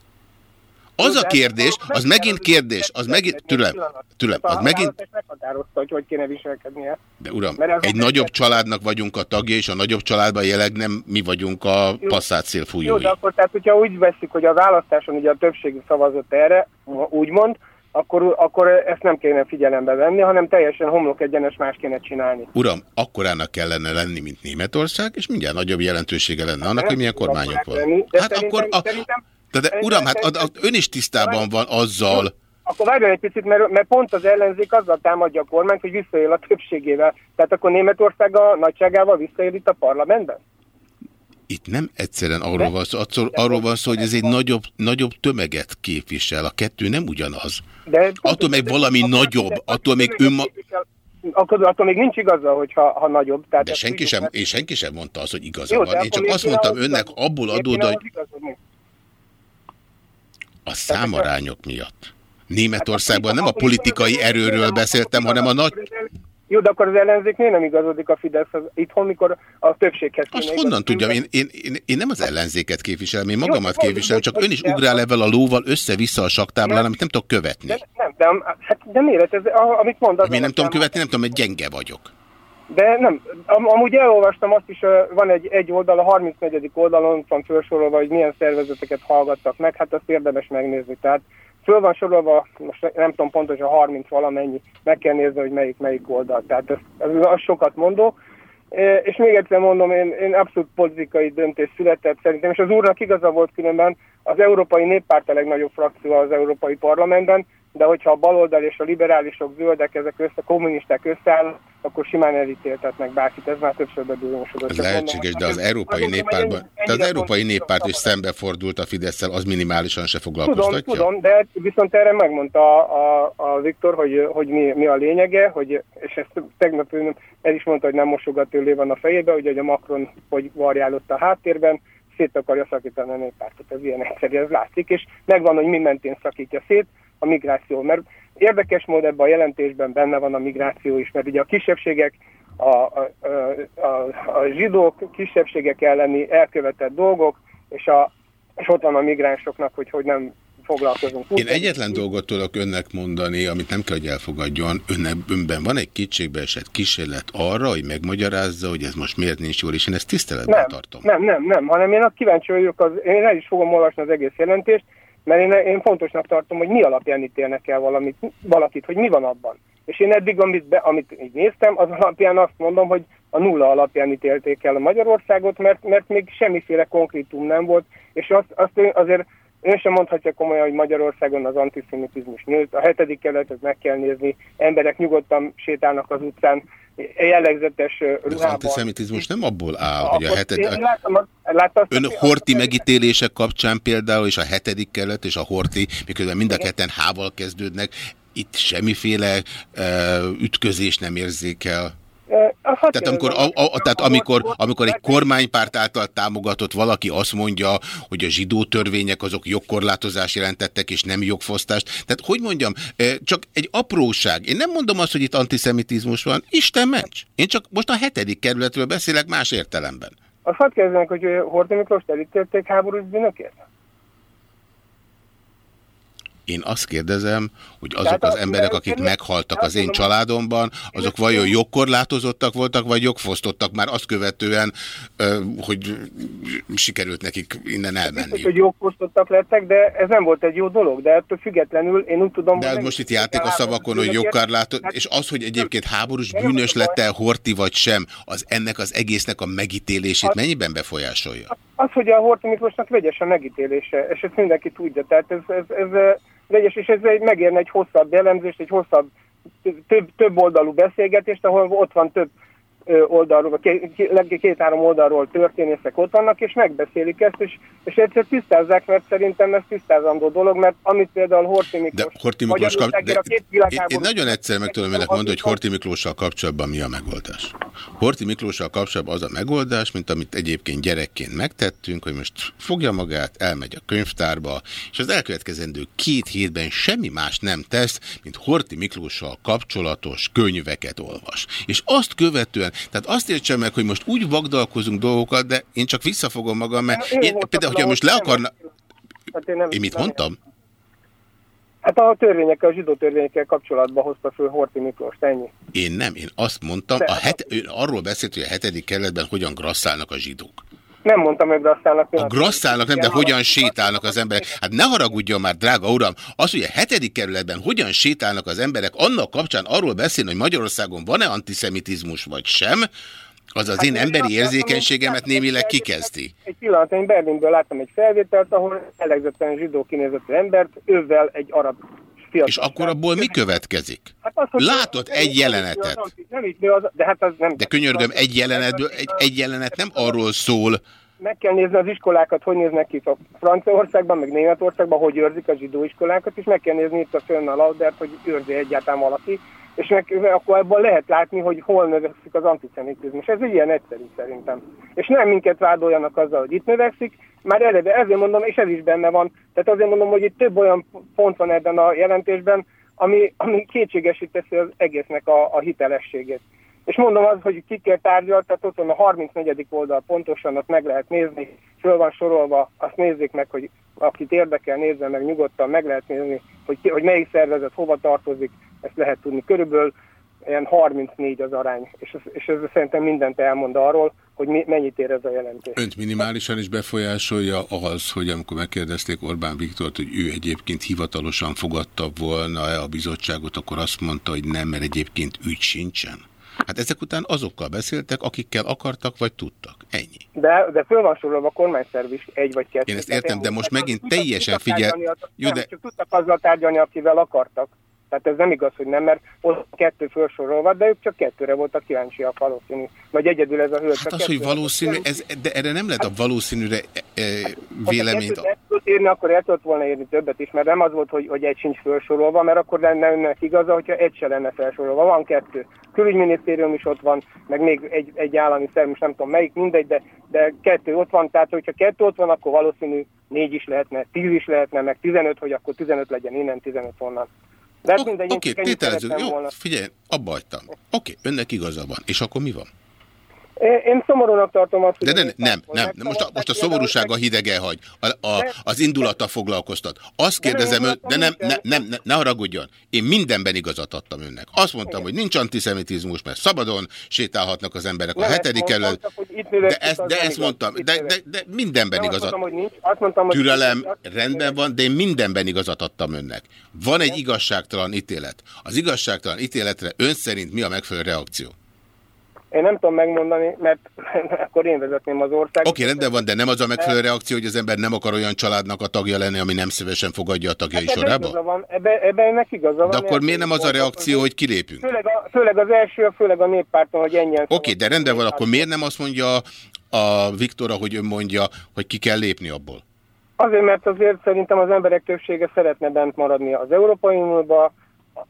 Az a kérdés, az megint kérdés, az megint, türelem, türelem, az megint, meghatározta, hogy hogy kéne viselkednie. de uram, egy nagyobb családnak vagyunk a tagja, és a nagyobb családban jelenleg nem mi vagyunk a Jó. passzát Jó, szélfújói. de akkor tehát, hogyha úgy veszik, hogy a választáson ugye a többség szavazott erre, úgymond, akkor, akkor ezt nem kéne figyelembe venni, hanem teljesen homlok egyenes más kéne csinálni. Uram, akkorának kellene lenni, mint Németország, és mindjárt nagyobb jelentősége lenne annak, hogy milyen kormányok van. Hát akkor, a, szerintem- de, de uram, hát a, a, ön is tisztában van azzal, Akkor várjon egy picit, mert, mert pont az ellenzék azzal támadja a kormányt, hogy visszaél a többségével. Tehát akkor Németország a nagyságával visszaél itt a parlamentben? itt nem egyszerűen arról van szó, attól, arról van szó, hogy ez egy nagyobb, nagyobb tömeget képvisel. A kettő nem ugyanaz. De Attól még valami nagyobb, attól még önma... Akkor attól még nincs igaza, hogyha ha nagyobb. Tehát De senki sem, és senki sem mondta azt, hogy igaza Jó, van. de Én csak azt mondtam önnek abból adódóan, hogy? A számarányok miatt. Németországban nem a politikai erőről beszéltem, hanem a nagy... Jó, de akkor az ellenzék miért nem igazodik a Fidesz itthon, mikor a többséghez kéne Azt honnan tudjam? Én, én, én, én nem az ellenzéket képviselem, én Jó, magamat hogy- képviselem, csak ön is ugrál evel a lóval össze-vissza a saktáblán, amit nem tudok követni. De, nem, de, hát, de miért? Ez, amit mond, az Én nem tudom követni, nem tudom, hogy gyenge vagyok. De nem, am, amúgy elolvastam azt is, van egy, egy oldal, a 34. oldalon van felsorolva, hogy milyen szervezeteket hallgattak meg, hát azt érdemes megnézni. Tehát föl van sorolva, most nem tudom pontosan 30 valamennyi, meg kell nézni, hogy melyik melyik oldal. Tehát ez, ez az sokat mondó. És még egyszer mondom, én, én abszolút politikai döntés született szerintem, és az úrnak igaza volt különben, az Európai Néppárt a legnagyobb frakció az Európai Parlamentben, de hogyha a baloldal és a liberálisok, zöldek, ezek össze, kommunisták összeáll, akkor simán elítéltetnek bárkit, ez már többször bebizonyosodott. Ez lehetséges, de az Európai Néppártban, tehát az Európai Néppárt is szembefordult a Fideszsel, az minimálisan se Tudom, foglalkoztatja? tudom, de viszont erre megmondta a, a, a Viktor, hogy, hogy mi, mi a lényege, hogy, és ezt tegnap el is mondta, hogy nem mosogató lé van a fejébe, ugye, hogy a Macron hogy varjálott a háttérben, szét akarja szakítani a néppártot. Ez ilyen egyszerű, ez látszik, és megvan, hogy mi mentén szakítja szét a migráció. Mert érdekes módon ebben a jelentésben benne van a migráció is, mert ugye a kisebbségek, a, a, a, a, zsidók kisebbségek elleni elkövetett dolgok, és, a, és ott van a migránsoknak, hogy hogy nem foglalkozunk. Én egyetlen dolgot tudok önnek mondani, amit nem kell, hogy elfogadjon. Önnek, önben van egy kétségbeesett kísérlet arra, hogy megmagyarázza, hogy ez most miért nincs jól, és én ezt tiszteletben nem, tartom. Nem, nem, nem, hanem én kíváncsi vagyok, az, én el is fogom olvasni az egész jelentést, mert én, én fontosnak tartom, hogy mi alapján ítélnek el valamit, valakit, hogy mi van abban. És én eddig, amit, be, amit így néztem, az alapján azt mondom, hogy a nulla alapján ítélték el a Magyarországot, mert, mert még semmiféle konkrétum nem volt, és azt, azt azért Ön sem mondhatja komolyan, hogy Magyarországon az antiszemitizmus nőtt. A hetedik kerületet meg kell nézni, emberek nyugodtan sétálnak az utcán, jellegzetes ruhában. Az antiszemitizmus nem abból áll, hogy a hetedik... Ön azt, horti megítélések kapcsán például, és a hetedik kerület és a horti, miközben mind a ketten hával kezdődnek, itt semmiféle uh, ütközés nem érzékel. Tehát, amikor, a, a, tehát amikor, amikor egy kormánypárt által támogatott valaki azt mondja, hogy a zsidó törvények azok jogkorlátozást jelentettek, és nem jogfosztást. Tehát, hogy mondjam, csak egy apróság. Én nem mondom azt, hogy itt antiszemitizmus van. Isten ments! Én csak most a hetedik kerületről beszélek más értelemben. Azt hadd kezdenek, hogy Horthy Miklós elítélték háborús bűnökért? Én azt kérdezem, hogy azok az emberek, akik meghaltak az én családomban, azok vajon jogkorlátozottak voltak, vagy jogfosztottak már azt követően, hogy sikerült nekik innen elmenni. Biztos, hogy jogfosztottak lettek, de ez nem volt egy jó dolog, de ettől függetlenül én úgy tudom... De most itt játék a szavakon, hogy jogkorlátot, hát- és az, hogy egyébként háborús bűnös lett-e Horti vagy sem, az ennek az egésznek a megítélését mennyiben befolyásolja? Az, hogy a Horti Miklósnak vegyes a megítélése, és ezt mindenki tudja, tehát ez, ez, ez vegyes, és ez egy, megérne egy hosszabb jellemzést, egy hosszabb, több, több oldalú beszélgetést, ahol ott van több oldalról, két-három oldalról történészek ott vannak, és megbeszélik ezt, és, és egyszer tisztázzák, mert szerintem ez tisztázandó dolog, mert amit például Horti Miklós... De Horti Miklós kap... de, én, én nagyon egyszer meg tudom önnek mondani, hogy Horti Miklóssal kapcsolatban mi a megoldás. Horti Miklóssal kapcsolatban az a megoldás, mint amit egyébként gyerekként megtettünk, hogy most fogja magát, elmegy a könyvtárba, és az elkövetkezendő két hétben semmi más nem tesz, mint Horti Miklóssal kapcsolatos könyveket olvas. És azt követően tehát azt értsem meg, hogy most úgy vagdalkozunk dolgokat, de én csak visszafogom magam, mert én, én például, hogyha most le akarna... Hát én, nem én mit mondtam? Hát a törvényekkel, a zsidó törvényekkel kapcsolatban hozta föl Horti Miklós, ennyi. Én nem, én azt mondtam, a het, arról beszélt, hogy a hetedik kerületben hogyan grasszálnak a zsidók. Nem mondtam, hogy grasszálnak. A grasszálnak nem, de hogyan sétálnak az emberek? Hát ne haragudjon már, drága uram, az, hogy a hetedik kerületben hogyan sétálnak az emberek, annak kapcsán arról beszélni, hogy Magyarországon van-e antiszemitizmus vagy sem, az az hát én emberi érzékenységemet némileg kikezdi. Egy pillanat, én Berlinből láttam egy felvételt, ahol elegzetten zsidó kinézetű embert, ővel egy arab fiatal. És akkor abból mi következik? Hát az, hogy Látod egy jelenetet. Nem, nem, de, hát az nem. De könyörgöm, egy, jelenetből, egy, egy jelenet nem arról szól, meg kell nézni az iskolákat, hogy néznek ki a Franciaországban, meg Németországban, hogy őrzik a zsidó iskolákat, és meg kell nézni itt a fönn a Laudert, hogy őrzi egyáltalán valaki, és meg, akkor ebből lehet látni, hogy hol növekszik az antiszemitizmus. Ez ilyen egyszerű szerintem. És nem minket vádoljanak azzal, hogy itt növekszik, már eleve ezért mondom, és ez is benne van, tehát azért mondom, hogy itt több olyan pont van ebben a jelentésben, ami, ami kétségesíteszi az egésznek a, a hitelességét. És mondom az, hogy ki kell tárgyal, tehát ott van a 34. oldal pontosan, ott meg lehet nézni, föl van sorolva, azt nézzék meg, hogy akit érdekel, nézze meg nyugodtan, meg lehet nézni, hogy, ki, hogy melyik szervezet hova tartozik, ezt lehet tudni. Körülbelül ilyen 34 az arány, és ez, és ez szerintem mindent elmond arról, hogy mi, mennyit ér ez a jelentés. Önt minimálisan is befolyásolja az, hogy amikor megkérdezték Orbán Viktort, hogy ő egyébként hivatalosan fogadta volna-e a bizottságot, akkor azt mondta, hogy nem, mert egyébként ügy sincsen? Hát ezek után azokkal beszéltek, akikkel akartak, vagy tudtak. Ennyi. De, de föl van sorolva a kormányszerv is egy vagy kettő. Én ezt értem, de most megint teljesen figyel... Jó, de... Csak tudtak azzal tárgyalni, akivel akartak. Tehát ez nem igaz, hogy nem, mert ott kettő felsorolva, de ők csak kettőre voltak kíváncsiak valószínű. Vagy egyedül ez a hölgy. Hát az, hogy valószínű, ez, de erre nem lehet a valószínűre e, e, véleményt. Ha tudott érni, akkor el tudott volna érni többet is, mert nem az volt, hogy, hogy egy sincs felsorolva, mert akkor lenne önnek igaza, hogyha egy se lenne felsorolva. Van kettő. Külügyminisztérium is ott van, meg még egy, egy állami szerv, most nem tudom melyik, mindegy, de, de kettő ott van, tehát hogyha kettő ott van, akkor valószínű négy is lehetne, tíz is lehetne, meg tizenöt, hogy akkor tizenöt legyen innen, tizenöt onnan. De mindegy, Oké, ennyit tételezzük. Jó, volna. figyelj, abba hagytam. Oké, önnek igaza van. És akkor mi van? Én, szomorúnak tartom azt, De hogy... nem, nem, nem. nem. Most a, most a szomorúsága hidegen hagy. A, a, az indulata foglalkoztat. Azt kérdezem, ön, de nem, ne, nem, ne, ne haragudjon. Én mindenben igazat adtam önnek. Azt mondtam, hogy nincs antiszemitizmus, mert szabadon sétálhatnak az emberek a Nem, hetedik előtt. hogy De ezt, de nem ezt mondtam. De, de, de mindenben Nem azt igazat. mondtam, hogy nincs. Azt mondtam, hogy... Türelem rendben van, de én mindenben igazat adtam önnek. Van egy igazságtalan ítélet. Az igazságtalan ítéletre ön szerint mi a megfelelő reakció? Én nem tudom megmondani, mert akkor én vezetném az országot. Oké, rendben van, de nem az a megfelelő reakció, hogy az ember nem akar olyan családnak a tagja lenni, ami nem szívesen fogadja a tagjai Hát ebben sorába? igaza van, ebben, ebben ennek igaza van. De akkor miért nem az a reakció, hogy kilépünk? Főleg, a, főleg az első, főleg a néppárton, hogy ennyien... Oké, de rendben van, akkor miért nem azt mondja a Viktora, hogy ön mondja, hogy ki kell lépni abból? Azért, mert azért szerintem az emberek többsége szeretne bent maradni az Európai Unióba,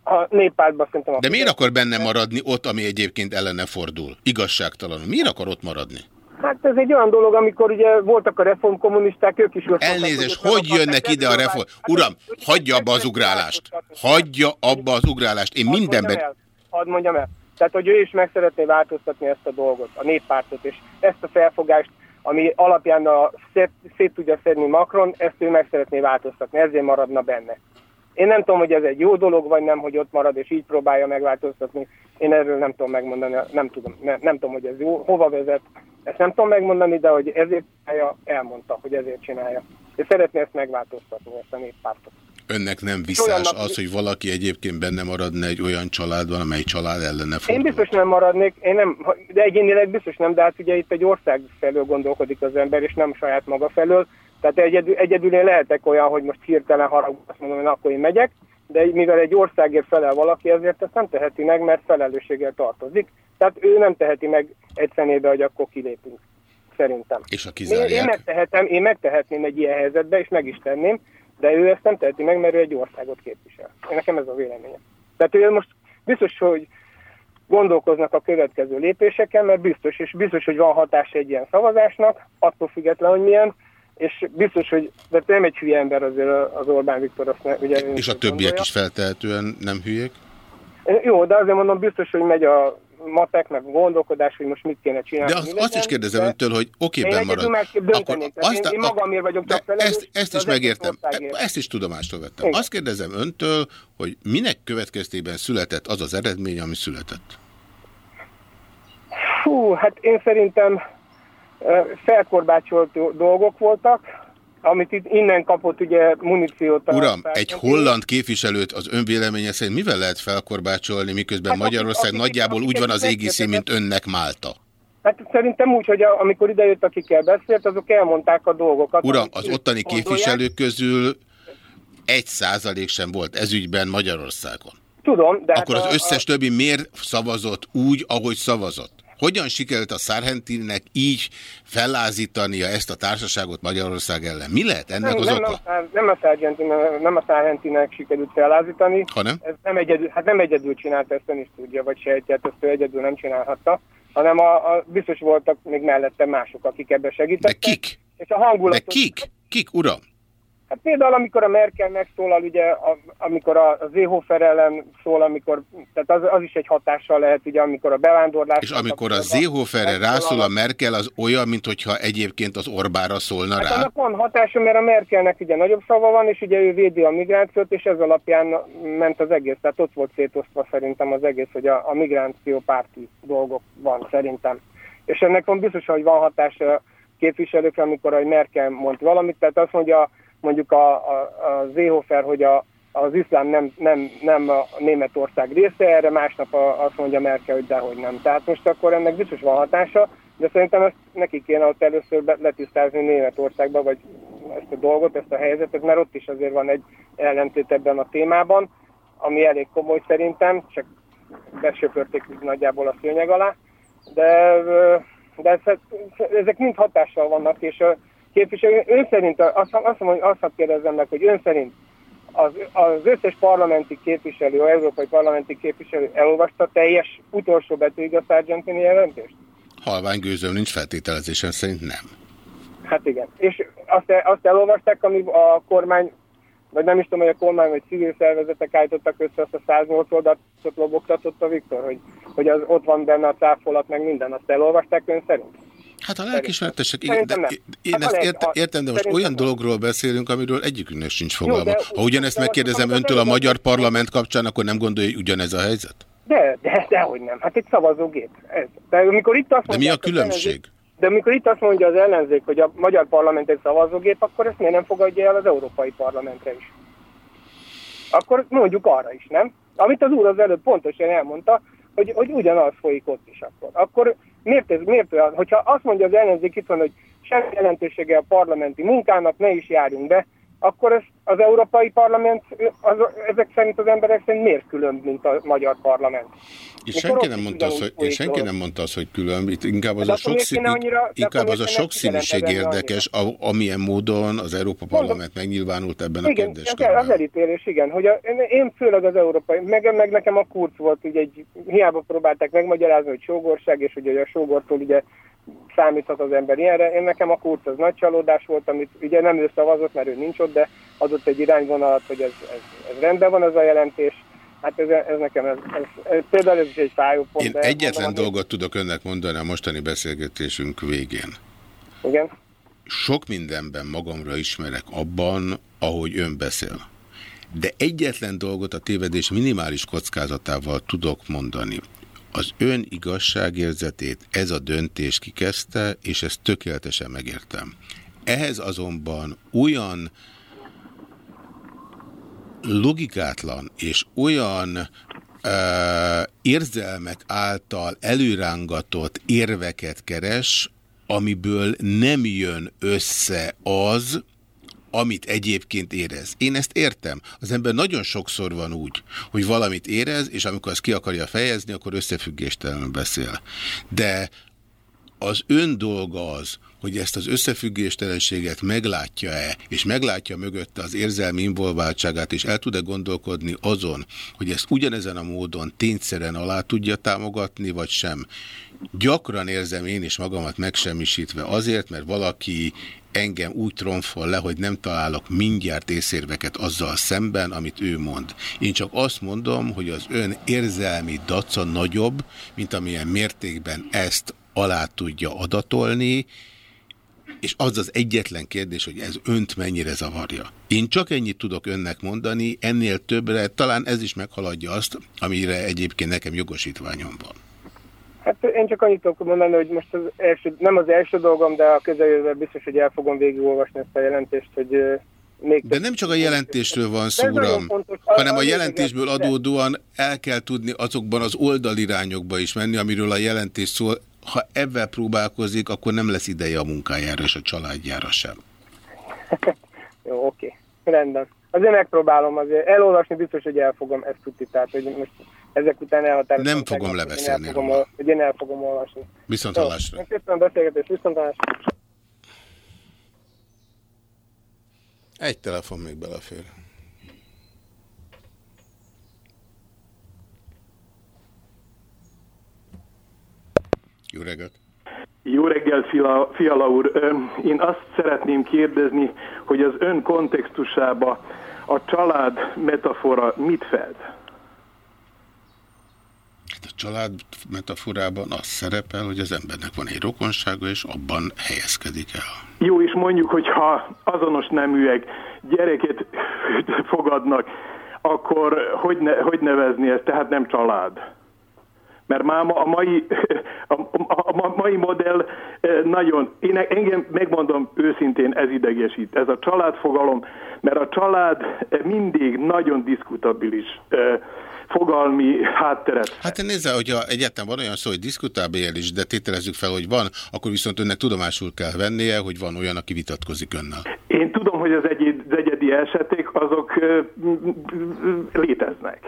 a néppártban szerintem... A De miért akar benne maradni ott, ami egyébként ellene fordul? Igazságtalanul. Miért akar ott maradni? Hát ez egy olyan dolog, amikor ugye voltak a reformkommunisták, ők is... Elnézést, hogy jönnek ide a reform? Hát Uram, hagyja abba az ugrálást. Hagyja abba az ugrálást. Én Hadd mindenben... mondjam hadd mondjam el. Tehát, hogy ő is meg szeretné változtatni ezt a dolgot, a néppártot, és ezt a felfogást, ami alapján a szét, szét tudja szedni Macron, ezt ő meg szeretné változtatni, ezért maradna benne. Én nem tudom, hogy ez egy jó dolog, vagy nem, hogy ott marad, és így próbálja megváltoztatni. Én erről nem tudom megmondani, nem tudom, nem, nem tudom, hogy ez jó, hova vezet. Ezt nem tudom megmondani, de hogy ezért csinálja, elmondta, hogy ezért csinálja. És szeretné ezt megváltoztatni, ezt a néppártot. Önnek nem visszás az, hogy valaki egyébként benne maradna egy olyan családban, amely család ellene Én fordul. biztos nem maradnék, én nem, de egyénileg biztos nem, de hát ugye itt egy ország felől gondolkodik az ember, és nem saját maga felől. Tehát egyedül, egyedül én lehetek olyan, hogy most hirtelen haragú, azt mondom, hogy akkor én megyek, de mivel egy országért felel valaki, ezért ezt nem teheti meg, mert felelősséggel tartozik. Tehát ő nem teheti meg egy szemébe, hogy akkor kilépünk. Szerintem. És a Én, kizárják. én, megtehetem, én megtehetném egy ilyen helyzetbe, és meg is tenném, de ő ezt nem teheti meg, mert ő egy országot képvisel. Én Nekem ez a véleményem. Tehát ő most biztos, hogy gondolkoznak a következő lépéseken, mert biztos, és biztos, hogy van hatása egy ilyen szavazásnak, attól független, hogy milyen, és biztos, hogy de nem egy hülye ember azért az Orbán Viktor, azt ne, ugye És a többiek gondolja. is feltehetően nem hülyék? Jó, de azért mondom, biztos, hogy megy a matek, meg a gondolkodás, hogy most mit kéne csinálni. De azt, mi azt is legyen, kérdezem de- öntől, hogy oké, Én ben egyedül marad. döntenék. Tehát én- én magamért vagyok de felelős, ezt, ezt is megértem. Ezt is tudomástól vettem. Igen. Azt kérdezem öntől, hogy minek következtében született az az eredmény, ami született. Fú, hát én szerintem felkorbácsolt do- dolgok voltak, amit itt innen kapott ugye muníciót. a Uram, egy holland képviselőt az önvéleménye szerint mivel lehet felkorbácsolni, miközben Hát akik- Magyarország akik- nagyjából úgy van az akiket égi szín, mint önnek Málta? Hát szerintem úgy, hogy a, amikor idejött, akikkel beszélt, azok elmondták a dolgokat. Uram, az ottani képviselők közül egy százalék sem volt ezügyben Magyarországon. Tudom, de Akkor hát az a- összes többi miért szavazott úgy, ahogy szavazott? Hogyan sikerült a Szárhentinek így fellázítania ezt a társaságot Magyarország ellen? Mi lehet ennek nem, az nem, oka? nem, nem a nem a Sargentinek sikerült fellázítani. Hanem? Ez nem egyedül, hát nem egyedül csinálta, ezt ön is tudja, vagy sejtját, ezt ő egyedül nem csinálhatta, hanem a, a, biztos voltak még mellette mások, akik ebbe segítettek. De kik? És a hangulatot... De kik? Kik, uram? Hát például, amikor a Merkel megszólal, ugye, a, amikor a, a Seehofer ellen szól, amikor, tehát az, az is egy hatással lehet, ugye, amikor a bevándorlás... És amikor a Seehoferre rászól a Merkel, az olyan, mintha egyébként az Orbára szólna Hát rá. annak van hatása, mert a Merkelnek ugye nagyobb szava van, és ugye ő védi a migrációt, és ez alapján ment az egész. Tehát ott volt szétosztva szerintem az egész, hogy a, a migráció párti dolgok van szerintem. És ennek van biztos, hogy van hatása képviselőkre, amikor a Merkel mond valamit, tehát azt mondja mondjuk a, a, a Seehofer, hogy a, az iszlám nem, nem, nem a Németország része, erre másnap a, azt mondja Merkel, hogy dehogy nem. Tehát most akkor ennek biztos van hatása, de szerintem ezt neki kéne ott először letisztázni Németországba, vagy ezt a dolgot, ezt a helyzetet, mert ott is azért van egy ellentét ebben a témában. ami elég komoly szerintem, csak besöpörték nagyjából a szőnyeg alá, de, de ez, ezek mind hatással vannak, és képviselő, ön szerint, azt, azt, mondom, azt kérdezzem meg, hogy ön szerint az, az összes parlamenti képviselő, az európai parlamenti képviselő elolvasta teljes utolsó betűig a Sargentini jelentést? Halvány gőzöm nincs feltételezésem szerint nem. Hát igen. És azt, azt elolvasták, ami a kormány, vagy nem is tudom, hogy a kormány vagy civil szervezetek állítottak össze azt a 108 oldalt lobogtatott a Viktor, hogy, hogy az ott van benne a cáfolat, meg minden. Azt elolvasták ön szerint? Hát a igen, de én hát ezt értem, értem, de most olyan dologról beszélünk, amiről egyikünknek sincs fogalma. Ha ugyanezt megkérdezem öntől a magyar parlament kapcsán, akkor nem gondolja, hogy ugyanez a helyzet? De, de, dehogy nem. Hát egy szavazógép. Ez. De, amikor itt azt de mi a különbség? De amikor itt azt mondja az ellenzék, hogy a magyar parlament egy szavazógép, akkor ezt miért nem fogadja el az európai parlamentre is? Akkor mondjuk arra is, nem? Amit az úr az előbb pontosan elmondta, hogy, hogy ugyanaz folyik ott is akkor. Akkor miért ez, miért olyan? Hogyha azt mondja az ellenzék itt van, hogy semmi jelentősége a parlamenti munkának, ne is járjunk be, akkor ez, az Európai Parlament az, ezek szerint az emberek szerint miért különb, mint a magyar parlament? És senki nem, mondta azt, hogy, és senki nem mondta azt, hogy különb, itt inkább az a, sokszí, annyira, inkább az a sokszínűség érdekes, a, amilyen módon az Európa Parlament megnyilvánult ebben igen, a kérdéskörben. Az elítélés, igen, hogy a, én főleg az európai, meg, meg nekem a kurc volt, ugye egy, hiába próbálták megmagyarázni, hogy sógorság, és ugye a sógortól ugye számíthat az ember ilyenre. Én nekem a kurc az nagy csalódás volt, amit ugye nem ő szavazott, mert ő nincs ott, de adott egy irányvonalat, hogy ez, ez, ez rendben van ez a jelentés. Hát ez, ez nekem, ez, ez, ez, például ez is egy fájó pont. Én egyetlen mondom, dolgot tudok önnek mondani a mostani beszélgetésünk végén. Igen. Sok mindenben magamra ismerek abban, ahogy ön beszél. De egyetlen dolgot a tévedés minimális kockázatával tudok mondani az ön igazságérzetét ez a döntés kikezdte, és ezt tökéletesen megértem. Ehhez azonban olyan logikátlan és olyan uh, érzelmek által előrángatott érveket keres, amiből nem jön össze az, amit egyébként érez. Én ezt értem. Az ember nagyon sokszor van úgy, hogy valamit érez, és amikor azt ki akarja fejezni, akkor összefüggéstelenül beszél. De az ön dolga az, hogy ezt az összefüggéstelenséget meglátja-e, és meglátja mögötte az érzelmi involváltságát, és el tud-e gondolkodni azon, hogy ezt ugyanezen a módon tényszerűen alá tudja támogatni, vagy sem. Gyakran érzem én is magamat megsemmisítve azért, mert valaki engem úgy tronfol le, hogy nem találok mindjárt észérveket azzal szemben, amit ő mond. Én csak azt mondom, hogy az ön érzelmi daca nagyobb, mint amilyen mértékben ezt alá tudja adatolni, és az az egyetlen kérdés, hogy ez önt mennyire zavarja. Én csak ennyit tudok önnek mondani, ennél többre, talán ez is meghaladja azt, amire egyébként nekem jogosítványom van. Hát én csak annyit tudok mondani, hogy most az első, nem az első dolgom, de a közeljövőben biztos, hogy el fogom végigolvasni ezt a jelentést, hogy még... De nem csak a jelentésről van szó, uram, hanem a jelentésből adódóan el kell tudni azokban az oldalirányokba is menni, amiről a jelentés szól. Ha ebben próbálkozik, akkor nem lesz ideje a munkájára és a családjára sem. Jó, oké. Rendben. Azért megpróbálom, azért elolvasni biztos, hogy elfogom ezt tudni, tehát hogy most ezek után elhatározom. Nem fogom meg, lebeszélni hogy én, el fogom, hogy én el fogom olvasni. Viszont hallásra. Köszönöm a beszélgetést, viszont hallásra. Egy telefon még belefér. Jó reggelt! Jó reggel, Fila, Fiala úr! Én azt szeretném kérdezni, hogy az ön kontextusába a család metafora mit fed? Család metaforában az szerepel, hogy az embernek van egy rokonsága, és abban helyezkedik el. Jó, és mondjuk, hogyha azonos neműek gyereket fogadnak, akkor hogy, ne, hogy nevezni ezt? Tehát nem család. Mert már a mai, a, a, a mai modell eh, nagyon, én engem megmondom őszintén, ez idegesít, ez a családfogalom, mert a család mindig nagyon diskutabilis eh, fogalmi hátteret. Hát nézze, hogyha egyáltalán van olyan szó, hogy diskutábilis, de tételezzük fel, hogy van, akkor viszont önnek tudomásul kell vennie, hogy van olyan, aki vitatkozik önnel. Én tudom, hogy az egyedi, esetek azok léteznek.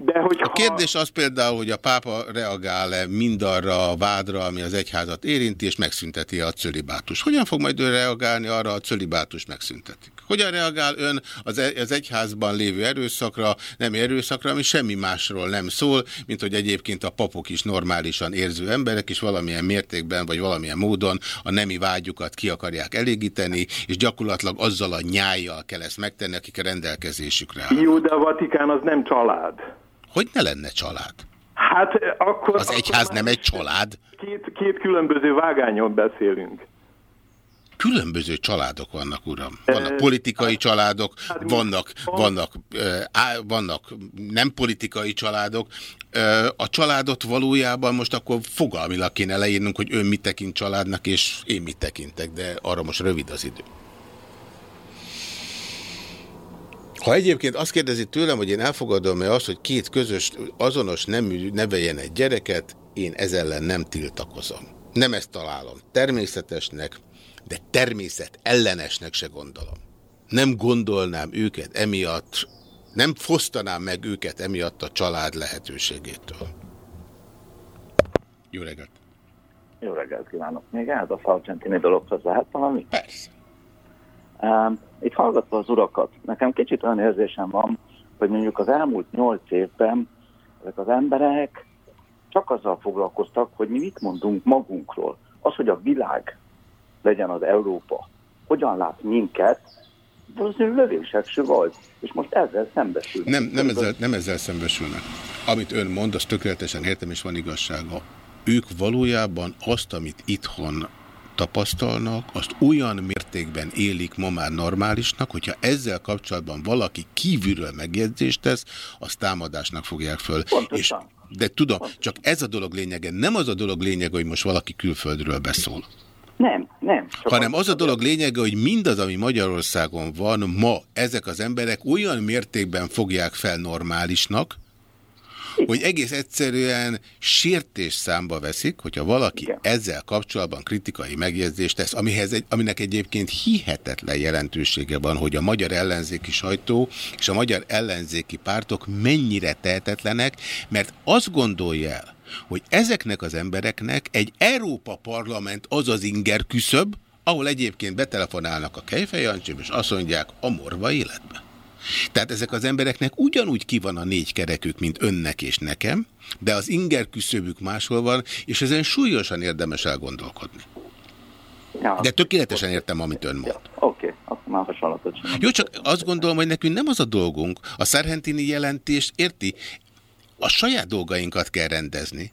De hogyha... A kérdés az például, hogy a pápa reagál-e mindarra a vádra, ami az egyházat érinti, és megszünteti a cölibátus. Hogyan fog majd ő reagálni arra, a cölibátus megszüntetik? Hogyan reagál ön az, e- az egyházban lévő erőszakra, nem erőszakra, ami semmi másról nem szól, mint hogy egyébként a papok is normálisan érző emberek, és valamilyen mértékben, vagy valamilyen módon a nemi vágyukat ki akarják elégíteni, és gyakorlatilag azzal a nyájjal kell ezt megtenni, akik a rendelkezésükre áll. Jó, de a Vatikán az nem család. Hogy ne lenne család? Hát akkor... Az egyház nem egy család? Két, két különböző vágányon beszélünk. Különböző családok vannak, uram. Vannak politikai családok, vannak, vannak, á, vannak nem politikai családok. A családot valójában most akkor fogalmilag kéne leírnunk, hogy ön mit tekint családnak, és én mit tekintek, de arra most rövid az idő. Ha egyébként azt kérdezi tőlem, hogy én elfogadom-e azt, hogy két közös, azonos nemű neveljen egy gyereket, én ez ellen nem tiltakozom. Nem ezt találom természetesnek, de természet ellenesnek se gondolom. Nem gondolnám őket emiatt, nem fosztanám meg őket emiatt a család lehetőségétől. Jó reggelt! Jó reggelt kívánok! Még ehhez a Sargentini dologhoz lehet valami? Persze. Itt hallgatva az urakat, nekem kicsit olyan érzésem van, hogy mondjuk az elmúlt nyolc évben ezek az emberek csak azzal foglalkoztak, hogy mi mit mondunk magunkról. Az, hogy a világ legyen az Európa, hogyan lát minket, valószínűleg lövések se volt, és most ezzel szembesülnek. Nem, nem, ezzel, nem ezzel szembesülnek. Amit ön mond, az tökéletesen értem, és van igazsága. Ők valójában azt, amit itthon tapasztalnak, azt olyan mértékben élik ma már normálisnak, hogyha ezzel kapcsolatban valaki kívülről megjegyzést tesz, azt támadásnak fogják föl. És, de tudom, csak ez a dolog lényege. Nem az a dolog lényege, hogy most valaki külföldről beszól. Nem, nem. Hanem az a dolog lényege, hogy mindaz, ami Magyarországon van, ma ezek az emberek olyan mértékben fogják fel normálisnak, hogy egész egyszerűen sértés számba veszik, hogyha valaki Igen. ezzel kapcsolatban kritikai megjegyzést tesz, amihez egy, aminek egyébként hihetetlen jelentősége van, hogy a magyar ellenzéki sajtó és a magyar ellenzéki pártok mennyire tehetetlenek, mert azt gondolja el, hogy ezeknek az embereknek egy Európa Parlament az az inger küszöb, ahol egyébként betelefonálnak a Kejfejancsim, és azt mondják a morva életbe. Tehát ezek az embereknek ugyanúgy ki van a négy kerekük, mint önnek és nekem, de az inger küszöbük máshol van, és ezen súlyosan érdemes elgondolkodni. Ja. De tökéletesen értem, amit ön mond. Ja, Oké, okay. akkor már hasonlatot sem. Jó, csak azt gondolom, hogy nekünk nem az a dolgunk. A Szerhentini jelentést érti? A saját dolgainkat kell rendezni.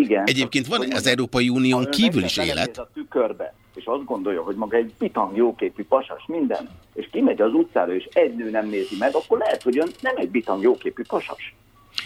Igen. Egyébként van az Európai Unión kívül is élet. a tükörbe, és azt gondolja, hogy maga egy bitang jóképű pasas minden, és kimegy az utcára, és egy nő nem nézi meg, akkor lehet, hogy ön nem egy bitang jóképű pasas.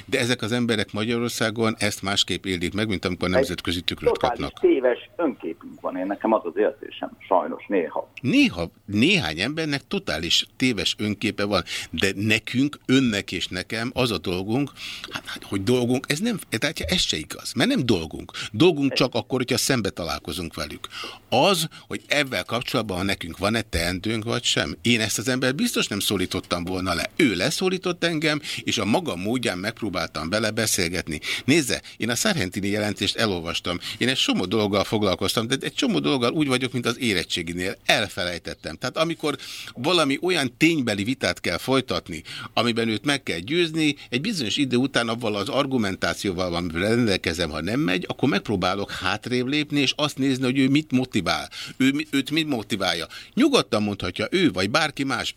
De ezek az emberek Magyarországon ezt másképp élik meg, mint amikor nemzetközi tükröt kapnak. téves önképünk van, én nekem az az érzésem, sajnos néha. Néha, néhány embernek totális téves önképe van, de nekünk, önnek és nekem az a dolgunk, hát, hát hogy dolgunk, ez nem, tehát ez se igaz, mert nem dolgunk. Dolgunk csak akkor, hogyha szembe találkozunk velük. Az, hogy ebben kapcsolatban, ha nekünk van-e teendőnk vagy sem, én ezt az ember biztos nem szólítottam volna le. Ő leszólított engem, és a maga módján megpróbáltam bele beszélgetni. Nézze, én a Szerhentini jelentést elolvastam. Én egy csomó dologgal foglalkoztam, de egy csomó dologgal úgy vagyok, mint az érettséginél. Elfelejtettem. Tehát amikor valami olyan ténybeli vitát kell folytatni, amiben őt meg kell győzni, egy bizonyos idő után avval az argumentációval, amivel rendelkezem, ha nem megy, akkor megpróbálok hátrébb lépni, és azt nézni, hogy ő mit motivál. Ő, őt mit motiválja. Nyugodtan mondhatja ő, vagy bárki más,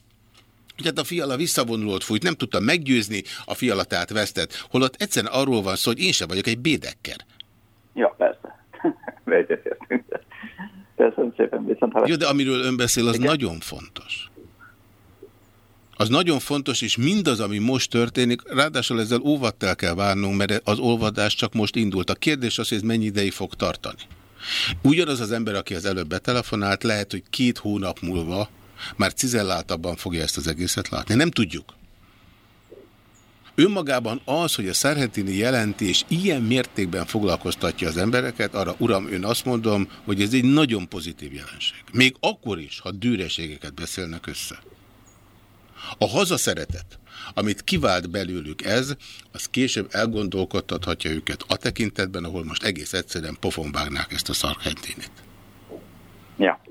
tehát a fiala visszavonulót fújt, nem tudta meggyőzni, a fiala tehát vesztett. Holott egyszerűen arról van szó, hogy én sem vagyok egy bédekker. Ja, persze. Egyetértünk. Köszönöm szépen, viszont Jó, de amiről ön beszél, az Igen? nagyon fontos. Az nagyon fontos, és mindaz, ami most történik, ráadásul ezzel óvattal kell várnunk, mert az olvadás csak most indult. A kérdés az, hogy ez mennyi ideig fog tartani. Ugyanaz az ember, aki az előbb betelefonált, lehet, hogy két hónap múlva már cizelláltabban fogja ezt az egészet látni. Nem tudjuk. Önmagában az, hogy a Szerhentini jelentés ilyen mértékben foglalkoztatja az embereket, arra uram, ön azt mondom, hogy ez egy nagyon pozitív jelenség. Még akkor is, ha dűreségeket beszélnek össze. A hazaszeretet, amit kivált belőlük ez, az később elgondolkodtathatja őket a tekintetben, ahol most egész egyszerűen pofonvágnák ezt a szarhentinit. Ja,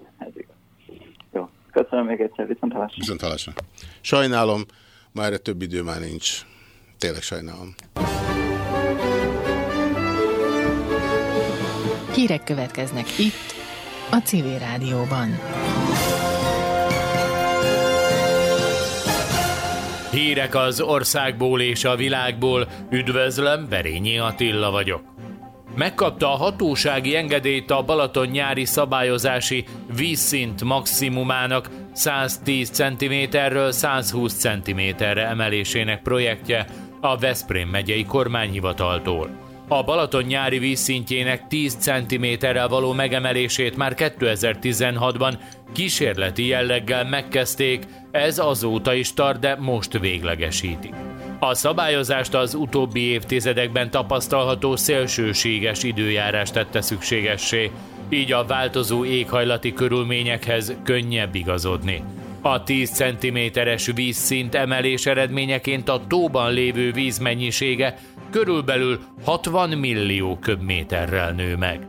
köszönöm még egyszer, viszont hallásra. Viszont hallásra. Sajnálom, már erre több idő már nincs. Tényleg sajnálom. Hírek következnek itt, a Civil Rádióban. Hírek az országból és a világból. Üdvözlöm, Berényi Attila vagyok. Megkapta a hatósági engedélyt a Balaton nyári szabályozási vízszint maximumának 110 cm-ről 120 cm-re emelésének projektje a Veszprém megyei kormányhivataltól. A Balaton nyári vízszintjének 10 cm-rel való megemelését már 2016-ban kísérleti jelleggel megkezdték, ez azóta is tart, de most véglegesítik. A szabályozást az utóbbi évtizedekben tapasztalható szélsőséges időjárás tette szükségessé, így a változó éghajlati körülményekhez könnyebb igazodni. A 10 cm-es vízszint emelés eredményeként a tóban lévő víz mennyisége körülbelül 60 millió köbméterrel nő meg.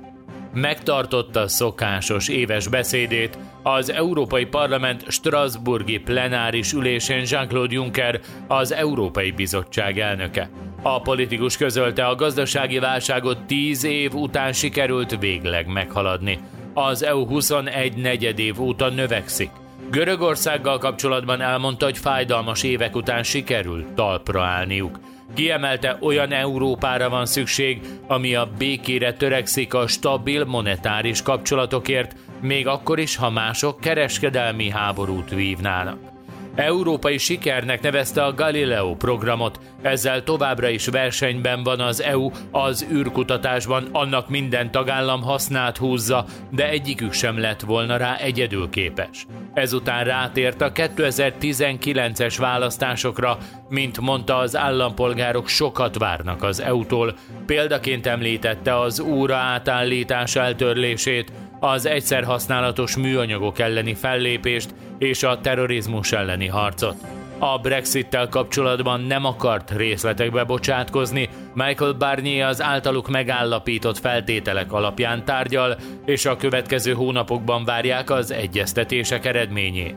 Megtartotta szokásos éves beszédét az Európai Parlament Strasburgi plenáris ülésén Jean-Claude Juncker, az Európai Bizottság elnöke. A politikus közölte, a gazdasági válságot tíz év után sikerült végleg meghaladni. Az EU 21 negyed év óta növekszik. Görögországgal kapcsolatban elmondta, hogy fájdalmas évek után sikerült talpra állniuk. Kiemelte, olyan Európára van szükség, ami a békére törekszik a stabil monetáris kapcsolatokért, még akkor is, ha mások kereskedelmi háborút vívnának. Európai sikernek nevezte a Galileo programot, ezzel továbbra is versenyben van az EU az űrkutatásban, annak minden tagállam hasznát húzza, de egyikük sem lett volna rá egyedül képes. Ezután rátért a 2019-es választásokra, mint mondta az állampolgárok sokat várnak az EU-tól, példaként említette az óra átállítás eltörlését, az egyszer használatos műanyagok elleni fellépést és a terrorizmus elleni harcot. A Brexit-tel kapcsolatban nem akart részletekbe bocsátkozni, Michael Barnier az általuk megállapított feltételek alapján tárgyal, és a következő hónapokban várják az egyeztetések eredményét.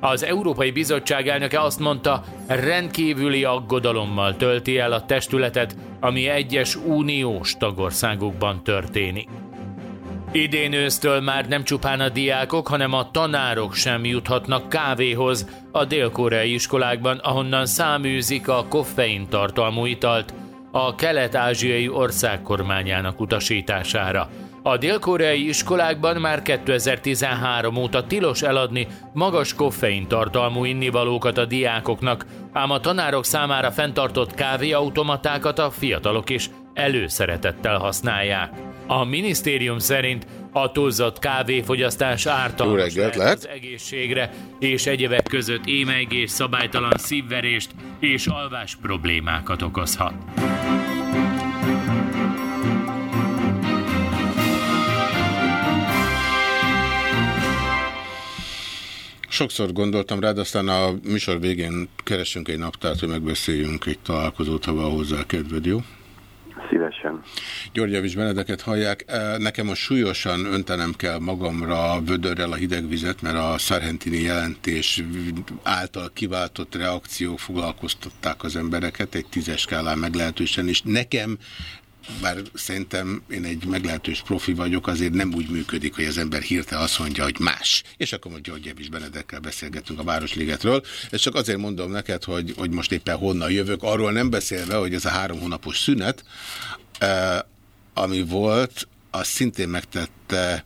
Az Európai Bizottság elnöke azt mondta, rendkívüli aggodalommal tölti el a testületet, ami egyes uniós tagországokban történik. Idén ősztől már nem csupán a diákok, hanem a tanárok sem juthatnak kávéhoz a dél-koreai iskolákban, ahonnan száműzik a koffein tartalmú italt a kelet-ázsiai ország kormányának utasítására. A dél-koreai iskolákban már 2013 óta tilos eladni magas koffein tartalmú innivalókat a diákoknak, ám a tanárok számára fenntartott kávéautomatákat a fiatalok is előszeretettel használják. A minisztérium szerint a túlzott kávéfogyasztás ártalmas lehet, lehet az egészségre, és egyebek között émeigés, szabálytalan szívverést és alvás problémákat okozhat. Sokszor gondoltam rád, aztán a műsor végén keresünk egy naptárt, hogy megbeszéljünk egy találkozót, ha van hozzá kedved, jó? Szívesen. Javis Benedeket hallják. Nekem most súlyosan öntenem kell magamra vödörrel a hideg vizet, mert a Sargentini jelentés által kiváltott reakciók foglalkoztatták az embereket egy tízes skálán meglehetősen, és nekem bár szerintem én egy meglehetős profi vagyok, azért nem úgy működik, hogy az ember hirtelen azt mondja, hogy más. És akkor most György Evis Benedekkel beszélgetünk a Városligetről. És csak azért mondom neked, hogy, hogy most éppen honnan jövök, arról nem beszélve, hogy ez a három hónapos szünet, eh, ami volt, az szintén megtette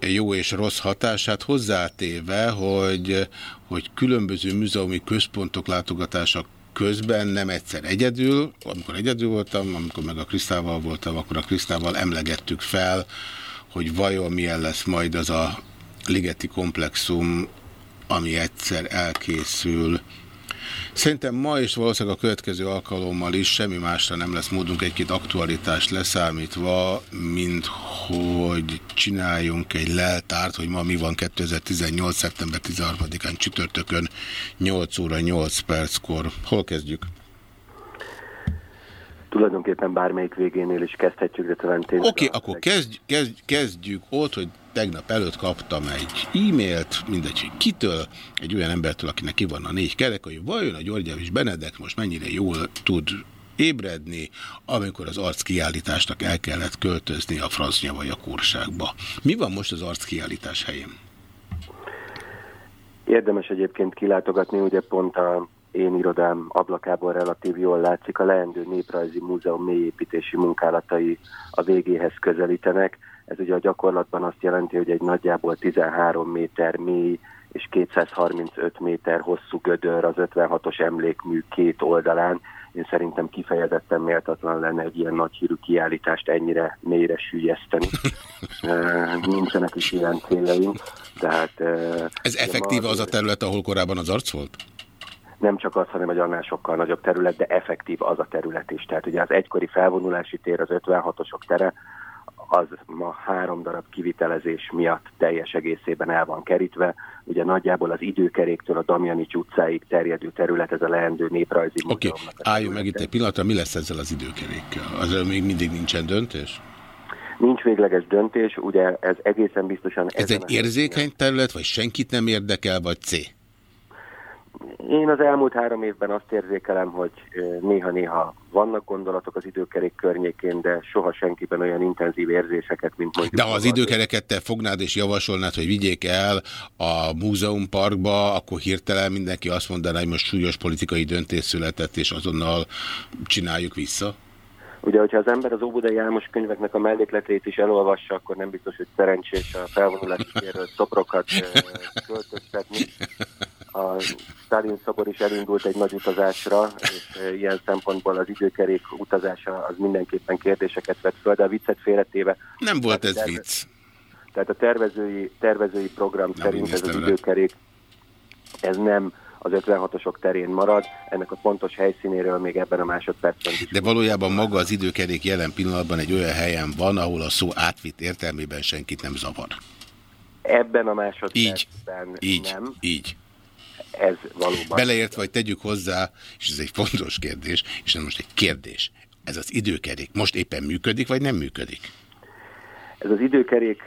jó és rossz hatását hozzátéve, hogy, hogy különböző múzeumi központok látogatása közben nem egyszer egyedül, amikor egyedül voltam, amikor meg a Krisztával voltam, akkor a Krisztával emlegettük fel, hogy vajon milyen lesz majd az a ligeti komplexum, ami egyszer elkészül Szerintem ma és valószínűleg a következő alkalommal is semmi másra nem lesz módunk egy-két aktualitást leszámítva, mint hogy csináljunk egy leltárt, hogy ma mi van 2018. szeptember 13-án csütörtökön 8 óra 8 perckor. Hol kezdjük? Tulajdonképpen bármelyik végénél is kezdhetjük, de talán tényleg... Oké, okay, akkor kezd, kezd, kezdjük ott, hogy tegnap előtt kaptam egy e-mailt, mindegy, kitől, egy olyan embertől, akinek ki van a négy kerek, hogy vajon a Györgyevics Benedek most mennyire jól tud ébredni, amikor az arckiállításnak el kellett költözni a francia vagy a kurságba. Mi van most az arckiállítás helyén? Érdemes egyébként kilátogatni, ugye pont a én irodám ablakából relatív jól látszik, a Leendő Néprajzi Múzeum mélyépítési munkálatai a végéhez közelítenek. Ez ugye a gyakorlatban azt jelenti, hogy egy nagyjából 13 méter mély és 235 méter hosszú gödör az 56-os emlékmű két oldalán. Én szerintem kifejezetten méltatlan lenne egy ilyen nagy hírű kiállítást ennyire mélyre sülyezteni. Nincsenek is ilyen céljaink. Tehát, Ez effektíve az a terület, ahol korábban az arc volt? Nem csak az, hanem egy annál sokkal nagyobb terület, de effektív az a terület is. Tehát ugye az egykori felvonulási tér, az 56-osok tere, az ma három darab kivitelezés miatt teljes egészében el van kerítve. Ugye nagyjából az időkeréktől a Damjanics utcáig terjedő terület, ez a leendő néprajzi Oké, okay. álljunk meg itt egy pillanatra, mi lesz ezzel az időkerékkel? Az még mindig nincsen döntés? Nincs végleges döntés, ugye ez egészen biztosan... Ez egy érzékeny terület, vagy senkit nem érdekel, vagy C? Én az elmúlt három évben azt érzékelem, hogy néha-néha vannak gondolatok az időkerék környékén, de soha senkiben olyan intenzív érzéseket, mint mondjuk... De ha az időkereket te fognád és javasolnád, hogy vigyék el a múzeumparkba, akkor hirtelen mindenki azt mondaná, hogy most súlyos politikai döntés született, és azonnal csináljuk vissza? Ugye, hogyha az ember az Óbudai Álmos könyveknek a mellékletét is elolvassa, akkor nem biztos, hogy szerencsés a felvonulási térről szoprokat költöztetni. A Stalin szobor is elindult egy nagy utazásra, és ilyen szempontból az időkerék utazása az mindenképpen kérdéseket vett föl, de a viccet félretéve... Nem volt ez vicc. Tehát a tervezői, tervezői program nem szerint ez az időkerék, ez nem az 56-osok terén marad, ennek a pontos helyszínéről még ebben a másodpercben is. De valójában maga az időkerék jelen pillanatban egy olyan helyen van, ahol a szó átvitt értelmében senkit nem zavar. Ebben a másodpercben így, így, nem. Így, Ez valóban. Beleért, vagy tegyük hozzá, és ez egy fontos kérdés, és nem most egy kérdés. Ez az időkerék most éppen működik, vagy nem működik? Ez az időkerék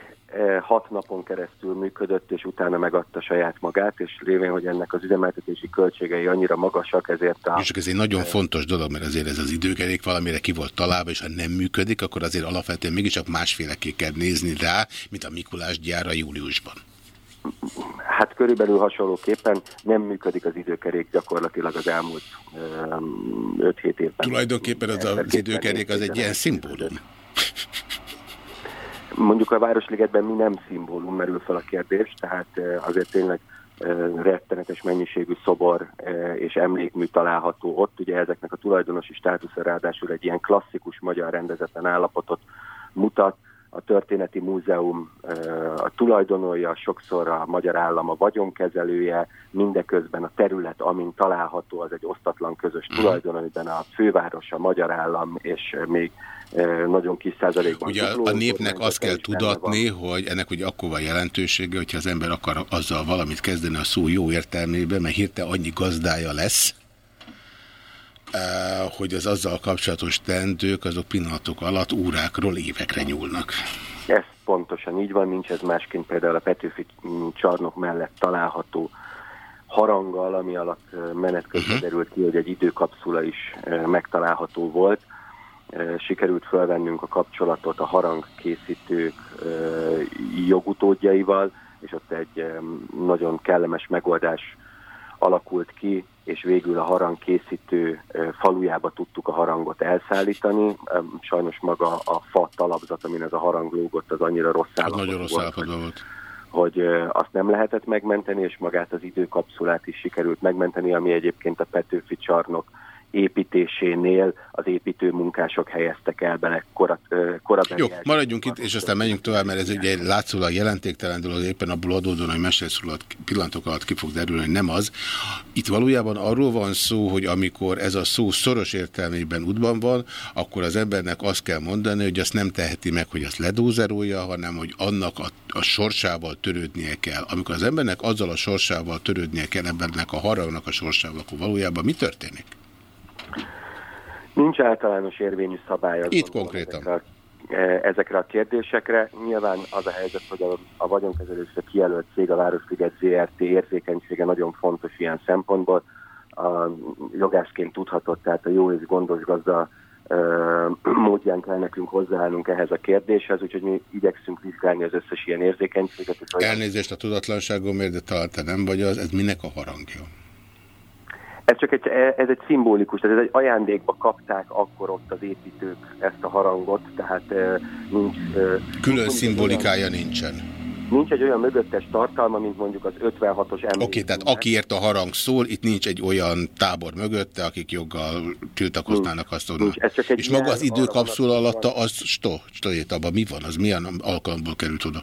hat napon keresztül működött, és utána megadta saját magát, és lévén, hogy ennek az üzemeltetési költségei annyira magasak, ezért a... És ez egy nagyon fontos dolog, mert azért ez az időkerék valamire ki volt találva, és ha nem működik, akkor azért alapvetően mégiscsak másféleképp kell nézni rá, mint a Mikulás gyára júliusban. Hát körülbelül hasonlóképpen nem működik az időkerék gyakorlatilag az elmúlt 5-7 évben. Tulajdonképpen az, az időkerék az egy ilyen szimbólum. Mondjuk a Városligetben mi nem szimbólum merül fel a kérdés, tehát azért tényleg rettenetes mennyiségű szobor és emlékmű található ott. Ugye ezeknek a tulajdonosi státusza ráadásul egy ilyen klasszikus magyar rendezetlen állapotot mutat. A Történeti Múzeum a tulajdonolja, sokszor a magyar állam a vagyonkezelője, mindeközben a terület, amin található, az egy osztatlan közös tulajdon, amiben a főváros, a magyar állam és még nagyon kis százalékban. Ugye a népnek azt kell tudatni, hogy ennek ugye akkor van jelentősége, hogyha az ember akar azzal valamit kezdeni a szó jó értelmében, mert hirtelen annyi gazdája lesz, hogy az azzal kapcsolatos tendők azok pillanatok alatt órákról évekre nyúlnak. Ez pontosan így van, nincs ez másként például a Petőfi csarnok mellett található haranggal, ami alatt menet közben uh mhm. -huh. derült ki, hogy egy időkapszula is megtalálható volt sikerült felvennünk a kapcsolatot a harangkészítők jogutódjaival, és ott egy nagyon kellemes megoldás alakult ki, és végül a harangkészítő falujába tudtuk a harangot elszállítani. Sajnos maga a fa talapzat, amin ez a harang lógott, az annyira rossz állapotban nagyon rossz volt, volt. hogy azt nem lehetett megmenteni, és magát az időkapszulát is sikerült megmenteni, ami egyébként a Petőfi csarnok építésénél az építő munkások helyeztek el bele kora, korabeli Jó, maradjunk itt, és aztán menjünk tovább, mert ez ugye látszólag jelentéktelen dolog, éppen abból adódóan, hogy mesterszólat pillanatok alatt ki fog derülni, hogy nem az. Itt valójában arról van szó, hogy amikor ez a szó szoros értelmében útban van, akkor az embernek azt kell mondani, hogy azt nem teheti meg, hogy azt ledózerolja, hanem hogy annak a, a sorsával törődnie kell. Amikor az embernek azzal a sorsával törődnie kell, embernek a haragnak a sorsával, akkor valójában mi történik? Nincs általános érvényű szabály. Itt konkrétan. Ezekre a, e, ezekre a kérdésekre. Nyilván az a helyzet, hogy a, a vagyonkezelésre kijelölt cég, a Városliget ZRT érzékenysége nagyon fontos ilyen szempontból. A jogászként tudhatott, tehát a jó és gondos gazda módján kell nekünk hozzáállnunk ehhez a kérdéshez, úgyhogy mi igyekszünk vizsgálni az összes ilyen érzékenységet. És Elnézést a tudatlanságomért, de talán te nem vagy az, ez minek a harangja? Ez csak egy, ez egy szimbolikus, ez egy ajándékba kapták akkor ott az építők ezt a harangot, tehát nincs... Külön nincs szimbolikája olyan, nincsen. Nincs egy olyan mögöttes tartalma, mint mondjuk az 56-os Oké, okay, tehát akiért a harang szól, itt nincs egy olyan tábor mögötte, akik joggal tiltakoznának azt onnan. És maga az időkapszula alatta, az sto, abban mi van, az milyen alkalomból került oda?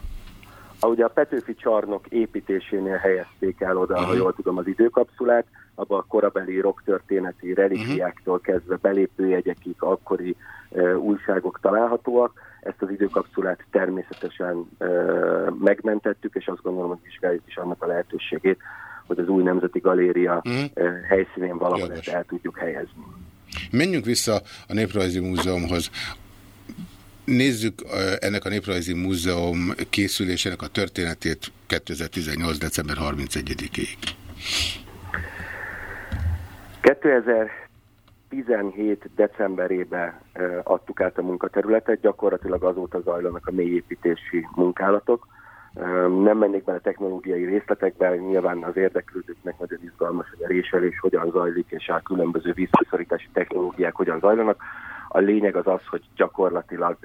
Ugye a Petőfi csarnok építésénél helyezték el oda, uh -huh. ha jól tudom, az időkapszulát, abban a korabeli rocktörténeti relikviáktól kezdve belépőjegyekig akkori e, újságok találhatóak. Ezt az időkapszulát természetesen e, megmentettük, és azt gondolom, hogy vizsgáljuk is annak a lehetőségét, hogy az új Nemzeti Galéria -huh. e, helyszínén valahol ezt el tudjuk helyezni. Menjünk vissza a Néprajzi Múzeumhoz. Nézzük ennek a Néprajzi Múzeum készülésének a történetét 2018. december 31-ig. 2017 decemberében adtuk át a munkaterületet, gyakorlatilag azóta zajlanak a mélyépítési munkálatok. Nem mennék bele technológiai részletekbe, nyilván az érdeklődőknek nagyon izgalmas, hogy a réselés hogyan zajlik, és a különböző vízbeszorítási technológiák hogyan zajlanak. A lényeg az az, hogy gyakorlatilag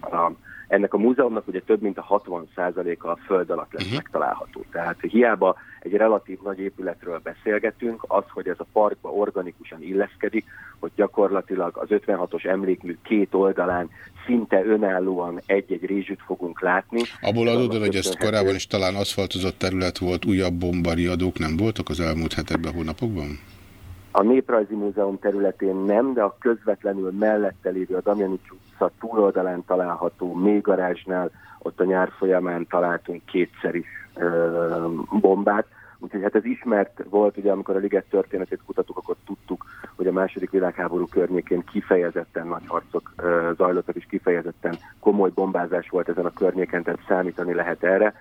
a ennek a múzeumnak ugye több mint a 60%-a a föld alatt lesz uh-huh. megtalálható. Tehát hiába egy relatív nagy épületről beszélgetünk, az, hogy ez a parkba organikusan illeszkedik, hogy gyakorlatilag az 56-os emlékmű két oldalán szinte önállóan egy-egy rézsűt fogunk látni. Abból adódóan, hogy ez korábban is talán aszfaltozott terület volt, újabb bombariadók nem voltak az elmúlt hetekben, hónapokban? A Néprajzi Múzeum területén nem, de a közvetlenül mellette lévő a Damjanics utca túloldalán található mélygarázsnál, ott a nyár folyamán találtunk kétszer is ö, bombát. Úgyhogy hát ez ismert volt, ugye amikor a liget történetét kutattuk, akkor tudtuk, hogy a második világháború környékén kifejezetten nagy harcok zajlottak, és kifejezetten komoly bombázás volt ezen a környéken, tehát számítani lehet erre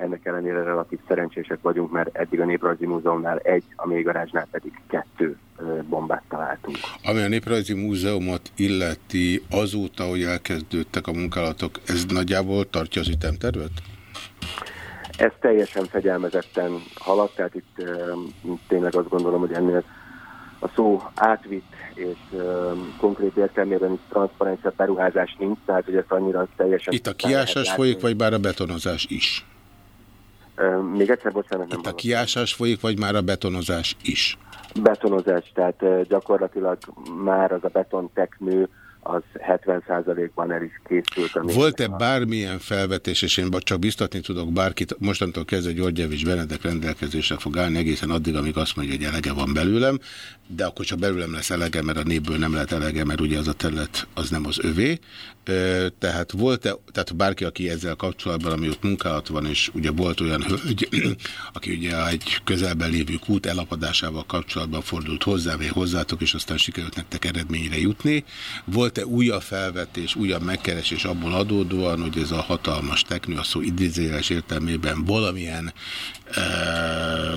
ennek ellenére relatív szerencsések vagyunk, mert eddig a Néprajzi Múzeumnál egy, a mélygarázsnál pedig kettő bombát találtunk. Ami a Néprajzi Múzeumot illeti azóta, hogy elkezdődtek a munkálatok, ez nagyjából tartja az ütemtervet? Ez teljesen fegyelmezetten haladt, tehát itt tényleg azt gondolom, hogy ennél a szó átvitt és e, konkrét értelmében is transzparencia beruházás nincs, tehát hogy ezt annyira teljesen... Itt a kiásás folyik, vagy bár a betonozás is? Még egyszer, bocsánat. Nem Itt a kiásás folyik, vagy már a betonozás is? Betonozás, tehát gyakorlatilag már az a betonteknő az 70%-ban el is készült. Volt-e bármilyen felvetés, és én csak biztatni tudok bárkit, mostantól kezdve Györgyevics Benedek rendelkezésre fog állni egészen addig, amíg azt mondja, hogy elege van belőlem, de akkor csak belőlem lesz elege, mert a népből nem lehet elege, mert ugye az a terület az nem az övé. Tehát volt-e, tehát bárki, aki ezzel kapcsolatban, ami ott munkálat van, és ugye volt olyan hölgy, aki ugye egy közelben lévő kút elapadásával kapcsolatban fordult hozzá, vagy hozzátok, és aztán sikerült nektek eredményre jutni. Volt-e újabb felvetés, újabb megkeresés abból adódóan, hogy ez a hatalmas teknő, a szó idézéles értelmében valamilyen e,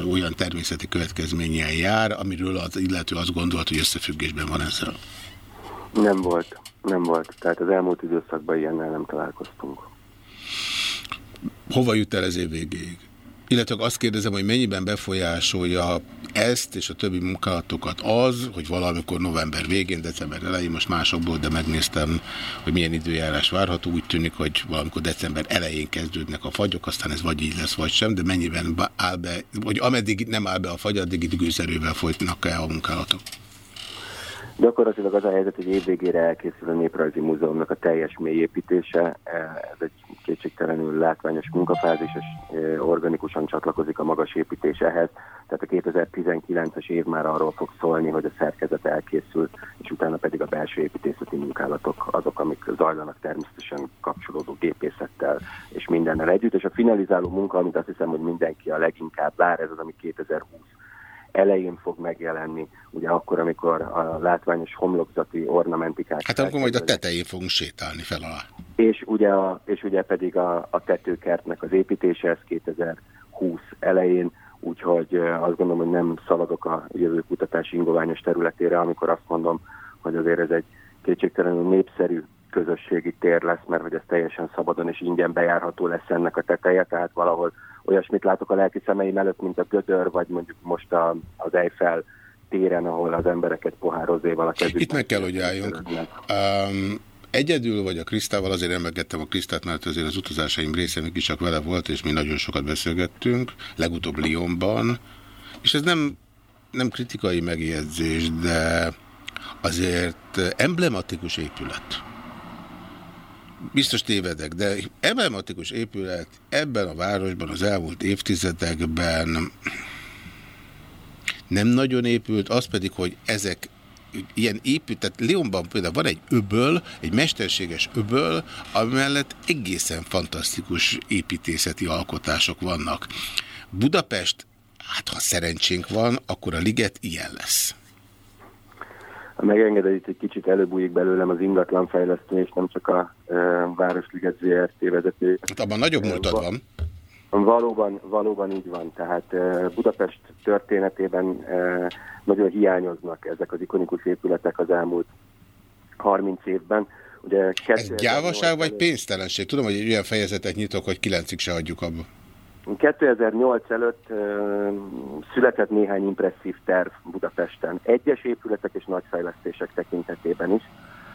olyan természeti következménnyel jár, amiről az illető azt gondolt, hogy összefüggésben van ezzel? Nem volt. Nem volt. Tehát az elmúlt időszakban ilyennel nem találkoztunk. Hova jut el ez év végéig? Illetve azt kérdezem, hogy mennyiben befolyásolja ezt és a többi munkálatokat az, hogy valamikor november végén, december elején, most másokból, de megnéztem, hogy milyen időjárás várható. Úgy tűnik, hogy valamikor december elején kezdődnek a fagyok, aztán ez vagy így lesz, vagy sem, de mennyiben áll be, vagy ameddig nem áll be a fagy, addig időzerővel folytnak el a munkálatok? Gyakorlatilag az a helyzet, hogy évvégére elkészül a Néprajzi Múzeumnak a teljes mélyépítése. Ez egy kétségtelenül látványos munkafázis, és organikusan csatlakozik a magas építés ehhez. Tehát a 2019-es év már arról fog szólni, hogy a szerkezet elkészül, és utána pedig a belső építészeti munkálatok azok, amik zajlanak természetesen kapcsolódó gépészettel és mindennel együtt. És a finalizáló munka, amit azt hiszem, hogy mindenki a leginkább vár, ez az, ami 2020 elején fog megjelenni, ugye akkor, amikor a látványos homlokzati ornamentikák... Hát akkor majd a tetején fogunk sétálni fel alá. És ugye, a, és ugye pedig a, a tetőkertnek az építése, ez 2020 elején, úgyhogy azt gondolom, hogy nem szaladok a jövő kutatási ingoványos területére, amikor azt mondom, hogy azért ez egy kétségtelenül népszerű közösségi tér lesz, mert hogy ez teljesen szabadon és ingyen bejárható lesz ennek a teteje, tehát valahol olyasmit látok a lelki szemeim előtt, mint a Gödör, vagy mondjuk most a, az Eiffel téren, ahol az embereket pohározéval a kezükben. Itt meg kell, hogy álljunk. Um, egyedül vagy a Krisztával, azért emlegettem a Krisztát, mert azért az utazásaim része is csak vele volt, és mi nagyon sokat beszélgettünk, legutóbb Lyonban, és ez nem, nem kritikai megjegyzés, de azért emblematikus épület biztos tévedek, de emblematikus épület ebben a városban az elmúlt évtizedekben nem nagyon épült, az pedig, hogy ezek ilyen épült, tehát Leonban például van egy öböl, egy mesterséges öböl, amellett egészen fantasztikus építészeti alkotások vannak. Budapest, hát ha szerencsénk van, akkor a liget ilyen lesz. Ha megengeded, itt egy kicsit előbújik belőlem az ingatlanfejlesztő, és nem csak a e, Városliget ZRT vezető. Hát abban nagyobb múltad van. Valóban, valóban így van. Tehát Budapest történetében nagyon hiányoznak ezek az ikonikus épületek az elmúlt 30 évben. Ugye Ez gyávaság vagy pénztelenség? Tudom, hogy egy olyan fejezetet nyitok, hogy kilencig se adjuk abba. 2008 előtt uh, született néhány impresszív terv Budapesten, egyes épületek és nagy fejlesztések tekintetében is.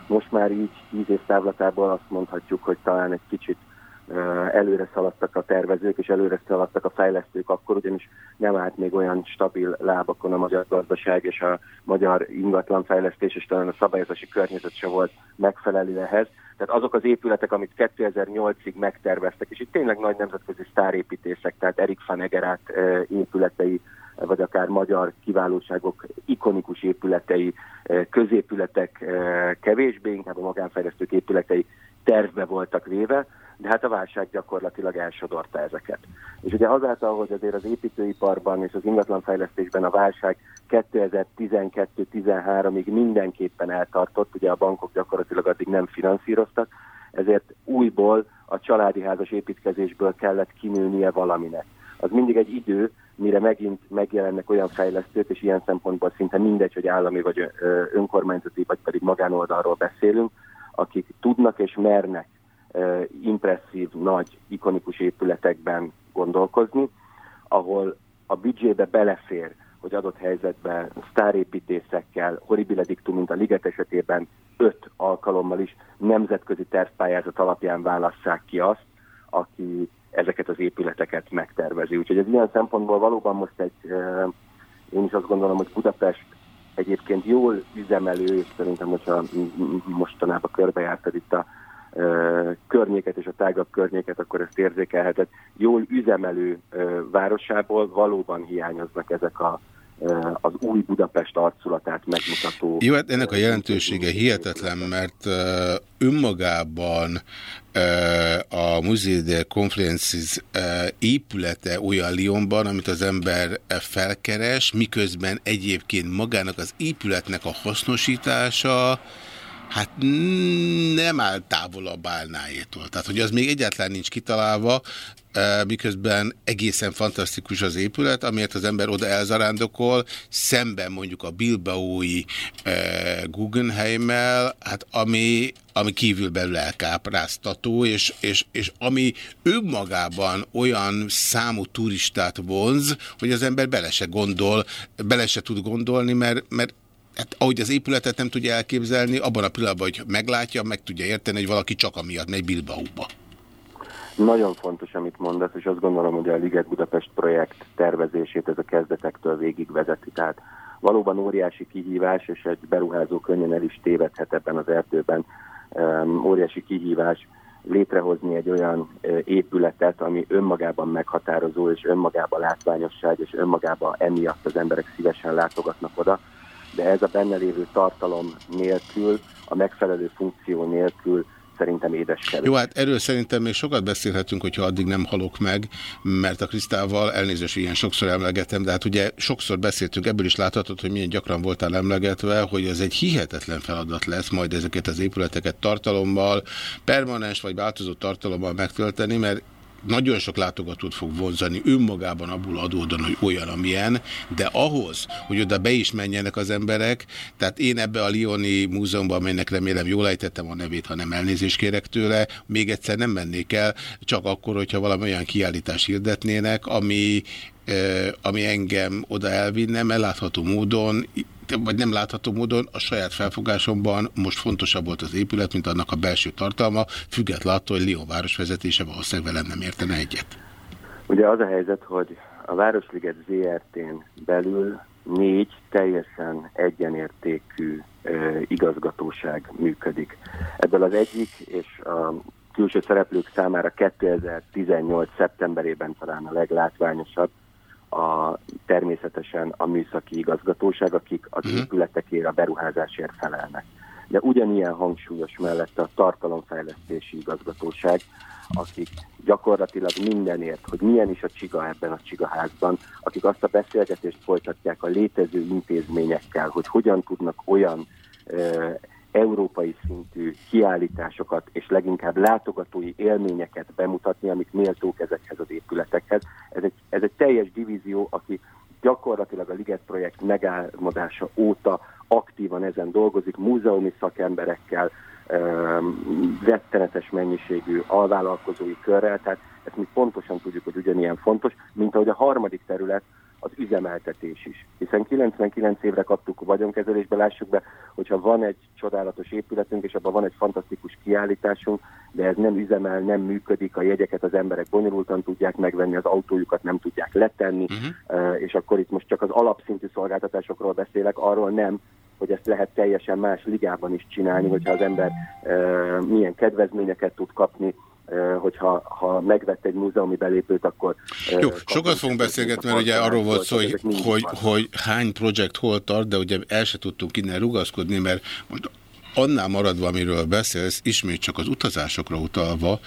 Most már így tíz év távlatából azt mondhatjuk, hogy talán egy kicsit előre szaladtak a tervezők, és előre szaladtak a fejlesztők, akkor ugyanis nem állt még olyan stabil lábakon a magyar gazdaság és a magyar ingatlanfejlesztés, és talán a szabályozási környezet se volt megfelelő ehhez tehát azok az épületek, amit 2008-ig megterveztek, és itt tényleg nagy nemzetközi sztárépítések, tehát Erik van Egerát épületei, vagy akár magyar kiválóságok, ikonikus épületei, középületek kevésbé, inkább a magánfejlesztők épületei tervbe voltak véve, de hát a válság gyakorlatilag elsodorta ezeket. És ugye azáltal, hogy azért az építőiparban és az ingatlanfejlesztésben a válság 2012-13-ig mindenképpen eltartott, ugye a bankok gyakorlatilag addig nem finanszíroztak, ezért újból a családi házas építkezésből kellett kinőnie valaminek. Az mindig egy idő, mire megint megjelennek olyan fejlesztők, és ilyen szempontból szinte mindegy, hogy állami vagy önkormányzati, vagy pedig magánoldalról beszélünk, akik tudnak és mernek impresszív, nagy, ikonikus épületekben gondolkozni, ahol a büdzsébe belefér, hogy adott helyzetben sztárépítészekkel, horribile dictum, mint a Liget esetében öt alkalommal is nemzetközi tervpályázat alapján válasszák ki azt, aki ezeket az épületeket megtervezi. Úgyhogy ez ilyen szempontból valóban most egy, én is azt gondolom, hogy Budapest egyébként jól üzemelő, és szerintem, hogyha mostanában körbejártad itt a környéket és a tágabb környéket, akkor ezt érzékelheted. Jól üzemelő városából valóban hiányoznak ezek a az új Budapest arculatát megmutató. Jó, hát ennek a jelentősége hihetetlen, mert önmagában a Musée de Conferences épülete olyan Lyonban, amit az ember felkeres, miközben egyébként magának az épületnek a hasznosítása hát nem áll távolabb állnájétól. Tehát, hogy az még egyáltalán nincs kitalálva, e, miközben egészen fantasztikus az épület, amiért az ember oda elzarándokol, szemben mondjuk a Bilbaói e, Guggenheimmel, hát ami, ami kívülbelül elkápráztató, és, és, és ami önmagában olyan számú turistát vonz, hogy az ember bele se gondol, bele se tud gondolni, mert, mert hát, ahogy az épületet nem tudja elképzelni, abban a pillanatban, hogy meglátja, meg tudja érteni, hogy valaki csak amiatt megy Bilbaóba. Nagyon fontos, amit mondasz, és azt gondolom, hogy a Liget Budapest projekt tervezését ez a kezdetektől végig vezeti. Tehát valóban óriási kihívás, és egy beruházó könnyen el is tévedhet ebben az erdőben. Óriási kihívás létrehozni egy olyan épületet, ami önmagában meghatározó, és önmagában látványosság, és önmagában emiatt az emberek szívesen látogatnak oda. De ez a benne lévő tartalom nélkül, a megfelelő funkció nélkül szerintem édes kell. Jó, hát erről szerintem még sokat beszélhetünk, hogyha addig nem halok meg, mert a Krisztával elnézést ilyen sokszor emlegetem, de hát ugye sokszor beszéltünk, ebből is láthatod, hogy milyen gyakran voltál emlegetve, hogy ez egy hihetetlen feladat lesz majd ezeket az épületeket tartalommal, permanens vagy változó tartalommal megtölteni, mert nagyon sok látogatót fog vonzani önmagában abból adódóan, hogy olyan, amilyen, de ahhoz, hogy oda be is menjenek az emberek, tehát én ebbe a Lioni múzeumban, amelynek remélem jól ejtettem a nevét, ha nem elnézést kérek tőle, még egyszer nem mennék el, csak akkor, hogyha valami olyan kiállítás hirdetnének, ami, ami engem oda elvinne, mert látható módon vagy nem látható módon a saját felfogásomban most fontosabb volt az épület, mint annak a belső tartalma, függetlenül attól, hogy Lyon városvezetése valószínűleg velem nem értene egyet. Ugye az a helyzet, hogy a Városliget ZRT-n belül négy teljesen egyenértékű e, igazgatóság működik. Ebből az egyik, és a külső szereplők számára 2018. szeptemberében talán a leglátványosabb, a, természetesen a műszaki igazgatóság, akik az uh-huh. épületekért, a beruházásért felelnek. De ugyanilyen hangsúlyos mellett a tartalomfejlesztési igazgatóság, akik gyakorlatilag mindenért, hogy milyen is a csiga ebben a csigaházban, akik azt a beszélgetést folytatják a létező intézményekkel, hogy hogyan tudnak olyan európai szintű kiállításokat és leginkább látogatói élményeket bemutatni, amik méltók ezekhez az épületekhez. Ez egy, ez egy teljes divízió, aki gyakorlatilag a Liget projekt megálmodása óta aktívan ezen dolgozik, múzeumi szakemberekkel, rettenetes mennyiségű alvállalkozói körrel, tehát ezt mi pontosan tudjuk, hogy ugyanilyen fontos, mint ahogy a harmadik terület, az üzemeltetés is. Hiszen 99 évre kaptuk a vagyonkezelésbe, lássuk be, hogyha van egy csodálatos épületünk, és abban van egy fantasztikus kiállításunk, de ez nem üzemel, nem működik, a jegyeket az emberek bonyolultan tudják megvenni, az autójukat nem tudják letenni, uh-huh. és akkor itt most csak az alapszintű szolgáltatásokról beszélek, arról nem, hogy ezt lehet teljesen más ligában is csinálni, hogyha az ember uh, milyen kedvezményeket tud kapni, hogyha ha megvett egy múzeumi belépőt, akkor... Jó, sokat fogunk beszélgetni, mert ugye arról volt szó, hogy, hogy, hogy hány projekt hol tart, de ugye el se tudtunk innen rugaszkodni, mert most annál maradva, amiről beszélsz, ismét csak az utazásokra utalva,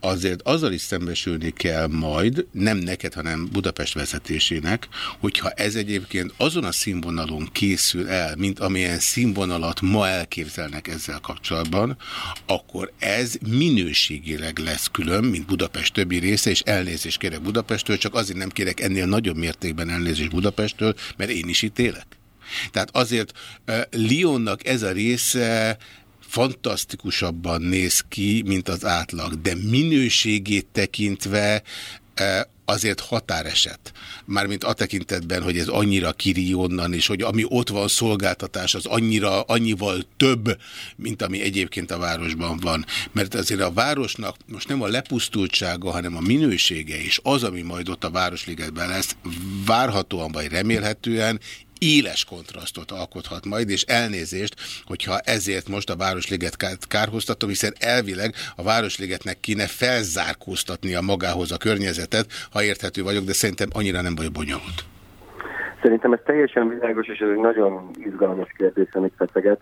azért azzal is szembesülni kell majd, nem neked, hanem Budapest vezetésének, hogyha ez egyébként azon a színvonalon készül el, mint amilyen színvonalat ma elképzelnek ezzel kapcsolatban, akkor ez minőségileg lesz külön, mint Budapest többi része, és elnézést kérek Budapesttől, csak azért nem kérek ennél nagyobb mértékben elnézést Budapesttől, mert én is itt élek. Tehát azért uh, Lyonnak ez a része fantasztikusabban néz ki, mint az átlag, de minőségét tekintve e, azért határeset. Mármint a tekintetben, hogy ez annyira kiri onnan, és hogy ami ott van szolgáltatás, az annyira, annyival több, mint ami egyébként a városban van. Mert azért a városnak most nem a lepusztultsága, hanem a minősége is az, ami majd ott a Városligetben lesz, várhatóan vagy remélhetően éles kontrasztot alkothat majd, és elnézést, hogyha ezért most a Városliget kárhoztatom, hiszen elvileg a Városligetnek kéne felzárkóztatnia magához a környezetet, ha érthető vagyok, de szerintem annyira nem baj bonyolult. Szerintem ez teljesen világos, és ez egy nagyon izgalmas kérdés, amit feszeget.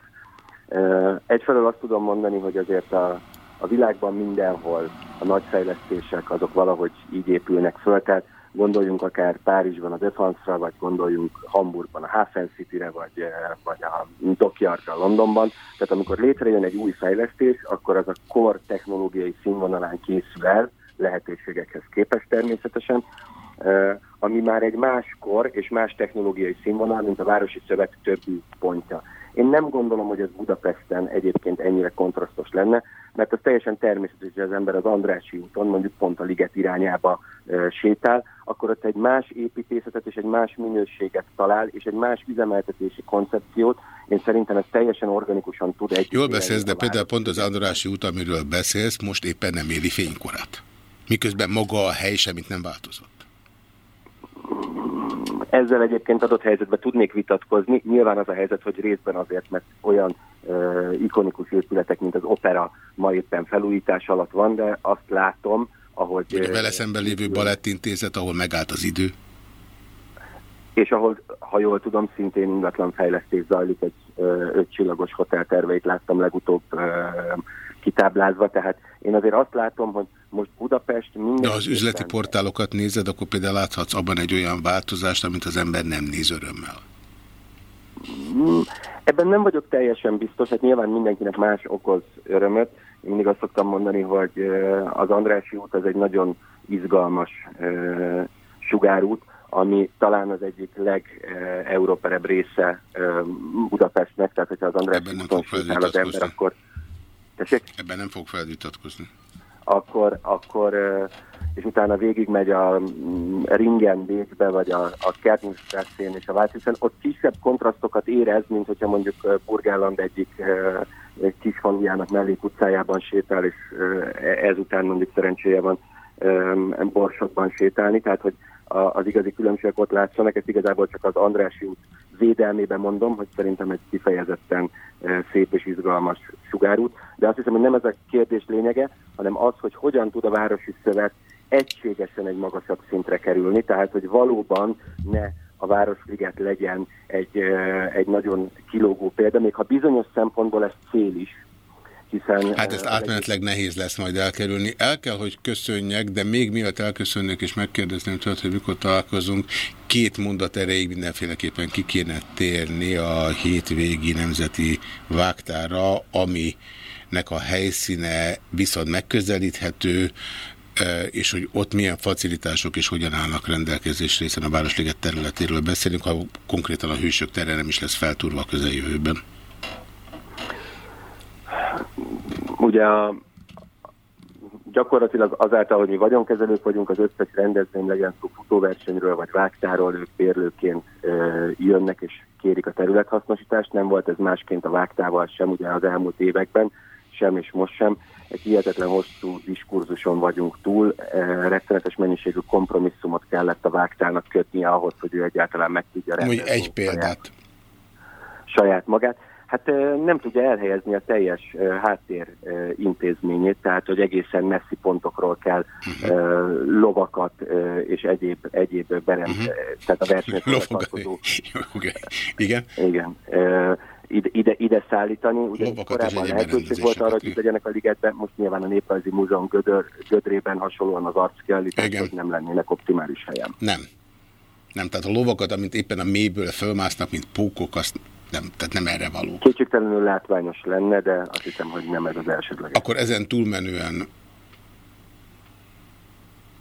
Egyfelől azt tudom mondani, hogy azért a, a világban mindenhol a nagy fejlesztések azok valahogy így épülnek föl, tehát Gondoljunk akár Párizsban az Efansra, vagy gondoljunk Hamburgban a Hafen City-re, vagy, eh, vagy a Dockyardra Londonban. Tehát amikor létrejön egy új fejlesztés, akkor az a kor technológiai színvonalán készül el, lehetőségekhez képest természetesen, eh, ami már egy más kor és más technológiai színvonal, mint a Városi Szövet többi pontja. Én nem gondolom, hogy ez Budapesten egyébként ennyire kontrasztos lenne, mert az teljesen természetes, hogy az ember az Andrási úton, mondjuk pont a liget irányába e, sétál, akkor ott egy más építészetet és egy más minőséget talál, és egy más üzemeltetési koncepciót. Én szerintem ez teljesen organikusan tud egy. Jól beszélsz, de például pont az Andrási út, amiről beszélsz, most éppen nem éli fénykorát. Miközben maga a hely semmit nem változott Ezzel egyébként adott helyzetben tudnék vitatkozni. Nyilván az a helyzet, hogy részben azért, mert olyan uh, ikonikus épületek, mint az opera ma éppen felújítás alatt van, de azt látom, ahogy... Vagy a vele szemben lévő balettintézet, ahol megállt az idő. És ahol, ha jól tudom, szintén ingatlan fejlesztés zajlik, egy ötcsillagos hotel terveit láttam legutóbb uh, kitáblázva, tehát én azért azt látom, hogy most Budapest minden... De az üzleti portálokat nézed, akkor például láthatsz abban egy olyan változást, amit az ember nem néz örömmel. Mm, ebben nem vagyok teljesen biztos, hát nyilván mindenkinek más okoz örömöt. Én mindig azt szoktam mondani, hogy az Andrási út az egy nagyon izgalmas sugárút, ami talán az egyik legeuróperebb része Budapestnek, tehát hogyha az Andrási úton sétál az ember, akkor... Tessék? Ebben nem fog felvitatkozni akkor, akkor és utána végigmegy a mm, Ringen Bécsbe, vagy a, a Kertningstrasszén és a Vácisen, ott kisebb kontrasztokat érez, mint hogyha mondjuk Burgálland egyik kis falujának mellék utcájában sétál, és ezután mondjuk szerencséje van Borsokban sétálni, tehát hogy az igazi különbségek ott látszanak, ezt igazából csak az Andrási út védelmében mondom, hogy szerintem egy kifejezetten szép és izgalmas sugárút, de azt hiszem, hogy nem ez a kérdés lényege, hanem az, hogy hogyan tud a Városi Szövet egységesen egy magasabb szintre kerülni, tehát hogy valóban ne a Városliget legyen egy, egy nagyon kilógó példa, még ha bizonyos szempontból ez cél is, hiszen... Hát ezt átmenetleg nehéz lesz majd elkerülni. El kell, hogy köszönjek, de még miatt elköszönnek és megkérdezném tőled, hogy mikor találkozunk, két mondat erejéig mindenféleképpen ki kéne térni a hétvégi nemzeti vágtára, aminek a helyszíne viszont megközelíthető, és hogy ott milyen facilitások és hogyan állnak rendelkezésre, hiszen a Városliget területéről beszélünk, ha konkrétan a hősök tere nem is lesz feltúrva a közeljövőben. Ugye a, gyakorlatilag azáltal, hogy mi vagyonkezelők vagyunk, az összes rendezvény legyen szó futóversenyről vagy vágtáról, ők bérlőként e, jönnek és kérik a területhasznosítást. Nem volt ez másként a vágtával sem ugye az elmúlt években, sem és most sem. Egy hihetetlen hosszú diskurzuson vagyunk túl, e, rettenetes mennyiségű kompromisszumot kellett a vágtának kötnie ahhoz, hogy ő egyáltalán meg tudja rendezni. Úgy egy példát. Saját, saját magát hát nem tudja elhelyezni a teljes háttér intézményét, tehát hogy egészen messzi pontokról kell uh-huh. lovakat és egyéb, egyéb berend, uh-huh. tehát a versenyekről tartozó. Igen? Igen. Ide, ide, ide szállítani. Ugye korábban lehetőség volt arra, hogy itt legyenek a ligetben, most nyilván a Néprajzi Múzeum gödör, gödrében hasonlóan az arckiállítás, nem lennének optimális helyen. Nem. Nem, tehát a lovakat, amint éppen a mélyből fölmásznak, mint pókok, azt nem, tehát nem erre való. Kétségtelenül látványos lenne, de azt hiszem, hogy nem ez az elsődleges. Akkor ezen túlmenően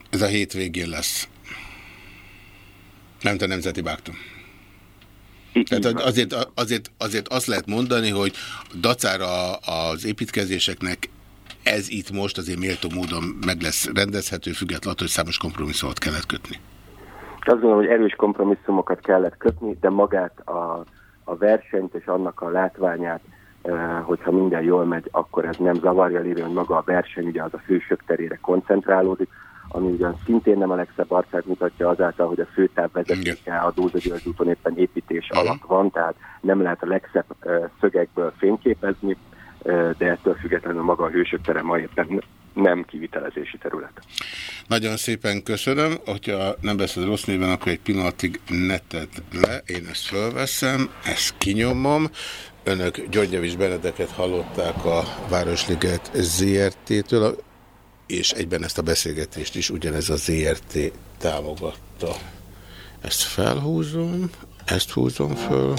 ez a hétvégén lesz. Nem a Nemzeti Bágtom. Tehát azért, azért, azért azt lehet mondani, hogy dacára az építkezéseknek ez itt most azért méltó módon meg lesz rendezhető, függetlenül, hogy számos kompromisszumot kellett kötni. Azt gondolom, hogy erős kompromisszumokat kellett kötni, de magát a a versenyt és annak a látványát, hogyha minden jól megy, akkor ez nem zavarja lévő, hogy maga a verseny ugye az a fősök terére koncentrálódik, ami ugyan szintén nem a legszebb arcát mutatja azáltal, hogy a főtáv vezetéke a Dózsa György úton éppen építés -huh. alatt van, tehát nem lehet a legszebb szögekből fényképezni, de ettől függetlenül maga a hősök tere ma éppen nem kivitelezési terület. Nagyon szépen köszönöm, hogyha nem beszél rossz néven, akkor egy pillanatig neted le, én ezt fölveszem, ezt kinyomom. Önök Györgyevics Benedeket hallották a Városliget ZRT-től, és egyben ezt a beszélgetést is ugyanez a ZRT támogatta. Ezt felhúzom, ezt húzom föl,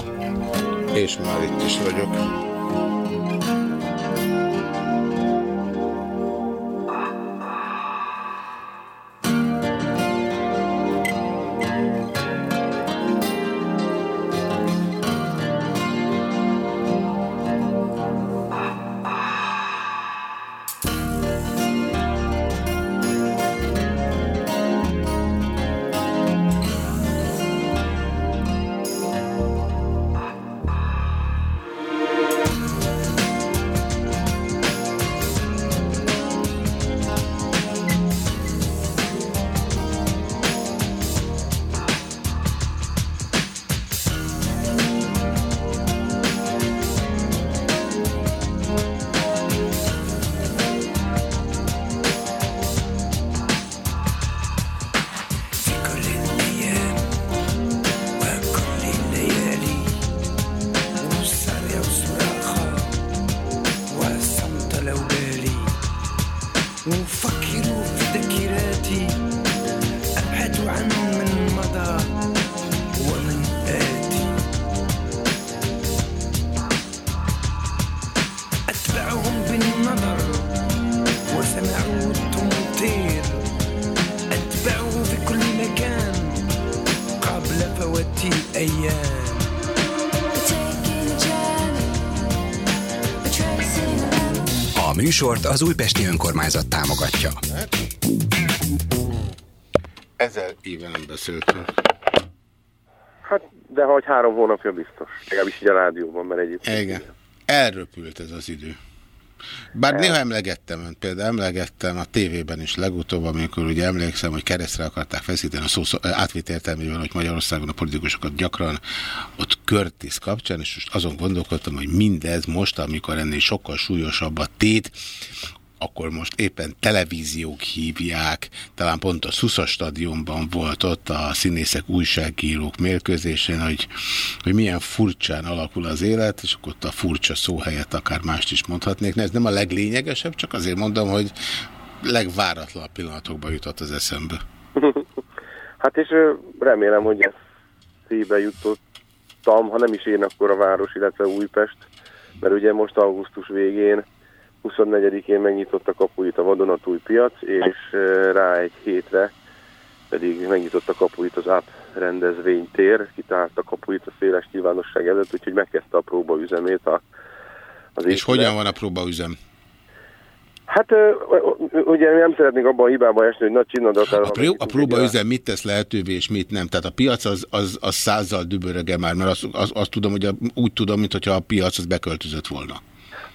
és már itt is vagyok. Műsort az Újpesti Önkormányzat támogatja. Ezer éve nem beszéltünk. Hát, de hogy három hónapja biztos. Legalábbis így a rádióban, mert egyébként... Igen. Elröpült ez az idő. Bár néha emlegettem például emlegettem a tévében is legutóbb, amikor ugye emlékszem, hogy keresztre akarták feszíteni a szó szó- átvitt értelmében, hogy Magyarországon a politikusokat gyakran ott körtisz kapcsán, és most azon gondolkodtam, hogy mindez most, amikor ennél sokkal súlyosabb a tét, akkor most éppen televíziók hívják, talán pont a Szusza stadionban volt ott a színészek újságírók mérkőzésén, hogy, hogy milyen furcsán alakul az élet, és akkor ott a furcsa szó helyett akár mást is mondhatnék. Ez nem a leglényegesebb, csak azért mondom, hogy legváratlanabb pillanatokban jutott az eszembe. Hát és remélem, hogy ezt szíve jutottam, ha nem is én, akkor a város, illetve Újpest, mert ugye most augusztus végén 24-én megnyitott a kapuit a vadonatúj piac, és rá egy hétre pedig megnyitott a kapuit az AP rendezvénytér, kitárt a kapuit a széles nyilvánosság előtt, úgyhogy megkezdte a próbaüzemét a, az És épület. hogyan van a próbaüzem? Hát ugye nem szeretnék abban a hibába esni, hogy nagy csinnadattal... A, pró a próbaüzem mit tesz lehetővé, és mit nem? Tehát a piac az, az, az százzal düböröge már, mert azt, az, azt tudom, hogy a, úgy tudom, mintha a piac az beköltözött volna.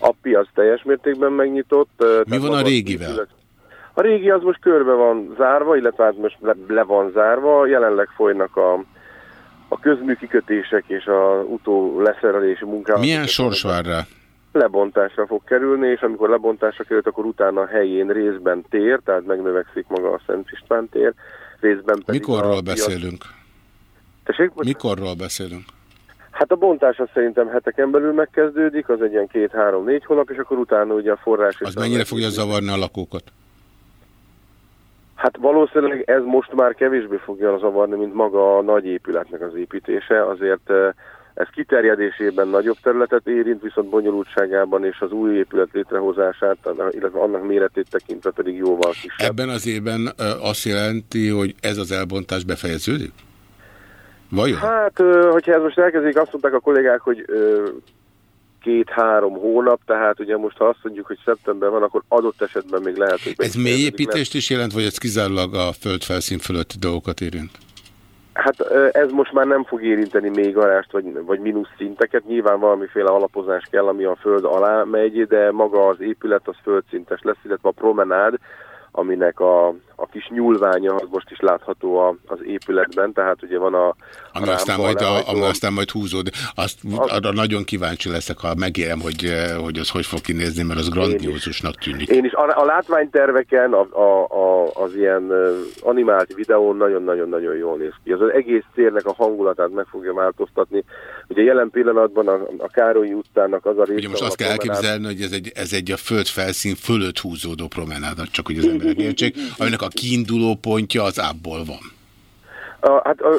A piac teljes mértékben megnyitott. Mi van a régivel? épület- A régi az most körbe van zárva, illetve hát most le, le van zárva. Jelenleg folynak a, a közműkikötések és a utó leszerelési munkálatok. Milyen sors vár rá? Lebontásra fog kerülni, és amikor lebontásra került, akkor utána a helyén részben tér, tehát megnövekszik maga a Szent István tér, részben pedig Mikorról a beszélünk? Tessék? Mikorról beszélünk? Hát a bontás az szerintem heteken belül megkezdődik, az egy ilyen két-három-négy hónap, és akkor utána ugye a forrás... Az mennyire fogja zavarni a lakókat? Hát valószínűleg ez most már kevésbé fogja zavarni, mint maga a nagy épületnek az építése, azért ez kiterjedésében nagyobb területet érint, viszont bonyolultságában és az új épület létrehozását, illetve annak méretét tekintve pedig jóval kisebb. Ebben az évben azt jelenti, hogy ez az elbontás befejeződik? Vajon? Hát, hogyha ez most elkezdik, azt mondták a kollégák, hogy két-három hónap, tehát ugye most ha azt mondjuk, hogy szeptember van, akkor adott esetben még lehet, hogy... Ez mélyépítést is jelent, vagy ez kizárólag a földfelszín fölötti dolgokat érint? Hát ez most már nem fog érinteni még garást, vagy, vagy mínusz szinteket. Nyilván valamiféle alapozás kell, ami a föld alá megy, de maga az épület az földszintes lesz, illetve a promenád, aminek a, a kis nyúlványa az most is látható a, az épületben, tehát ugye van a... Ami a aztán, majd, a, ami aztán majd húzód. Azt, arra nagyon kíváncsi leszek, ha megérem, hogy, eh, hogy az hogy fog kinézni, mert az grandiózusnak tűnik. Én is a, a látványterveken, a, a, a, az ilyen animált videón nagyon-nagyon-nagyon jól néz ki. Az, az egész térnek a hangulatát meg fogja változtatni. Ugye jelen pillanatban a, a Károlyi utcának az a része... Ugye most azt kell promenád- elképzelni, hogy ez egy, ez egy a földfelszín fölött húzódó promenádat, csak hogy az emberek értsék, aminek a kiinduló pontja az ábból van. A, hát a,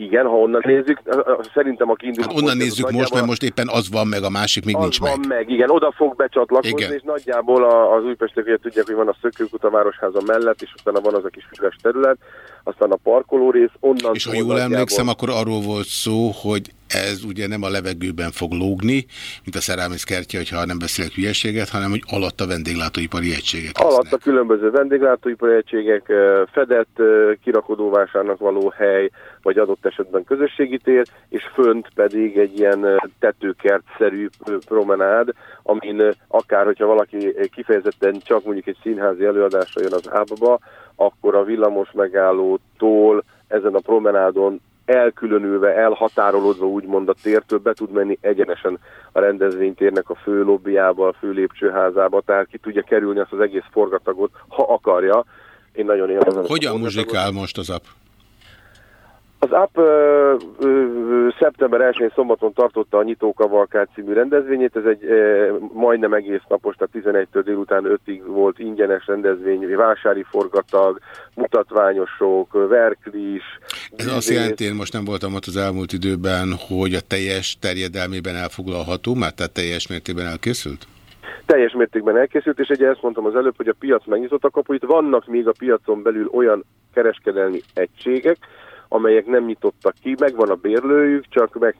igen, ha onnan nézzük, a, a, szerintem a kiinduló... Hát onnan nézzük most, nagyjából- mert most éppen az van meg, a másik még az nincs van meg. meg. Igen, oda fog becsatlakozni, Igen. és nagyjából a, az Újpestek ugye tudják, hogy van a Szökőkút a Városháza mellett, és utána van az a kis füles terület, aztán a parkoló rész, onnan... És ha jól emlékszem, akkor arról volt szó, hogy ez ugye nem a levegőben fog lógni, mint a szerelmész kertje, hogyha nem beszélek hülyeséget, hanem hogy alatt a vendéglátóipari egységek. Alatt a különböző vendéglátóipari egységek, fedett kirakodóvásárnak való hely, vagy adott esetben közösségi tér, és fönt pedig egy ilyen tetőkertszerű promenád, amin akár, hogyha valaki kifejezetten csak mondjuk egy színházi előadásra jön az ábba, akkor a villamos megállótól ezen a promenádon elkülönülve, elhatárolódva úgymond a tértől be tud menni egyenesen a rendezvénytérnek a fő lobbyába, a fő lépcsőházába, tehát ki tudja kerülni azt az egész forgatagot, ha akarja. Én nagyon élvezem. Hogyan muzsikál most az ap? Az app ö, ö, szeptember 1-én szombaton tartotta a Nyitókavalkád című rendezvényét, ez egy ö, majdnem egész napos, tehát 11-től délután 5-ig volt ingyenes rendezvény, vásári forgatag, mutatványosok, verklis. Ez azt jelenti, én most nem voltam ott az elmúlt időben, hogy a teljes terjedelmében elfoglalható, már tehát teljes mértékben elkészült? teljes mértékben elkészült, és ugye ezt mondtam az előbb, hogy a piac megnyitott a kapuit, vannak még a piacon belül olyan kereskedelmi egységek, amelyek nem nyitottak ki, megvan a bérlőjük, csak meg,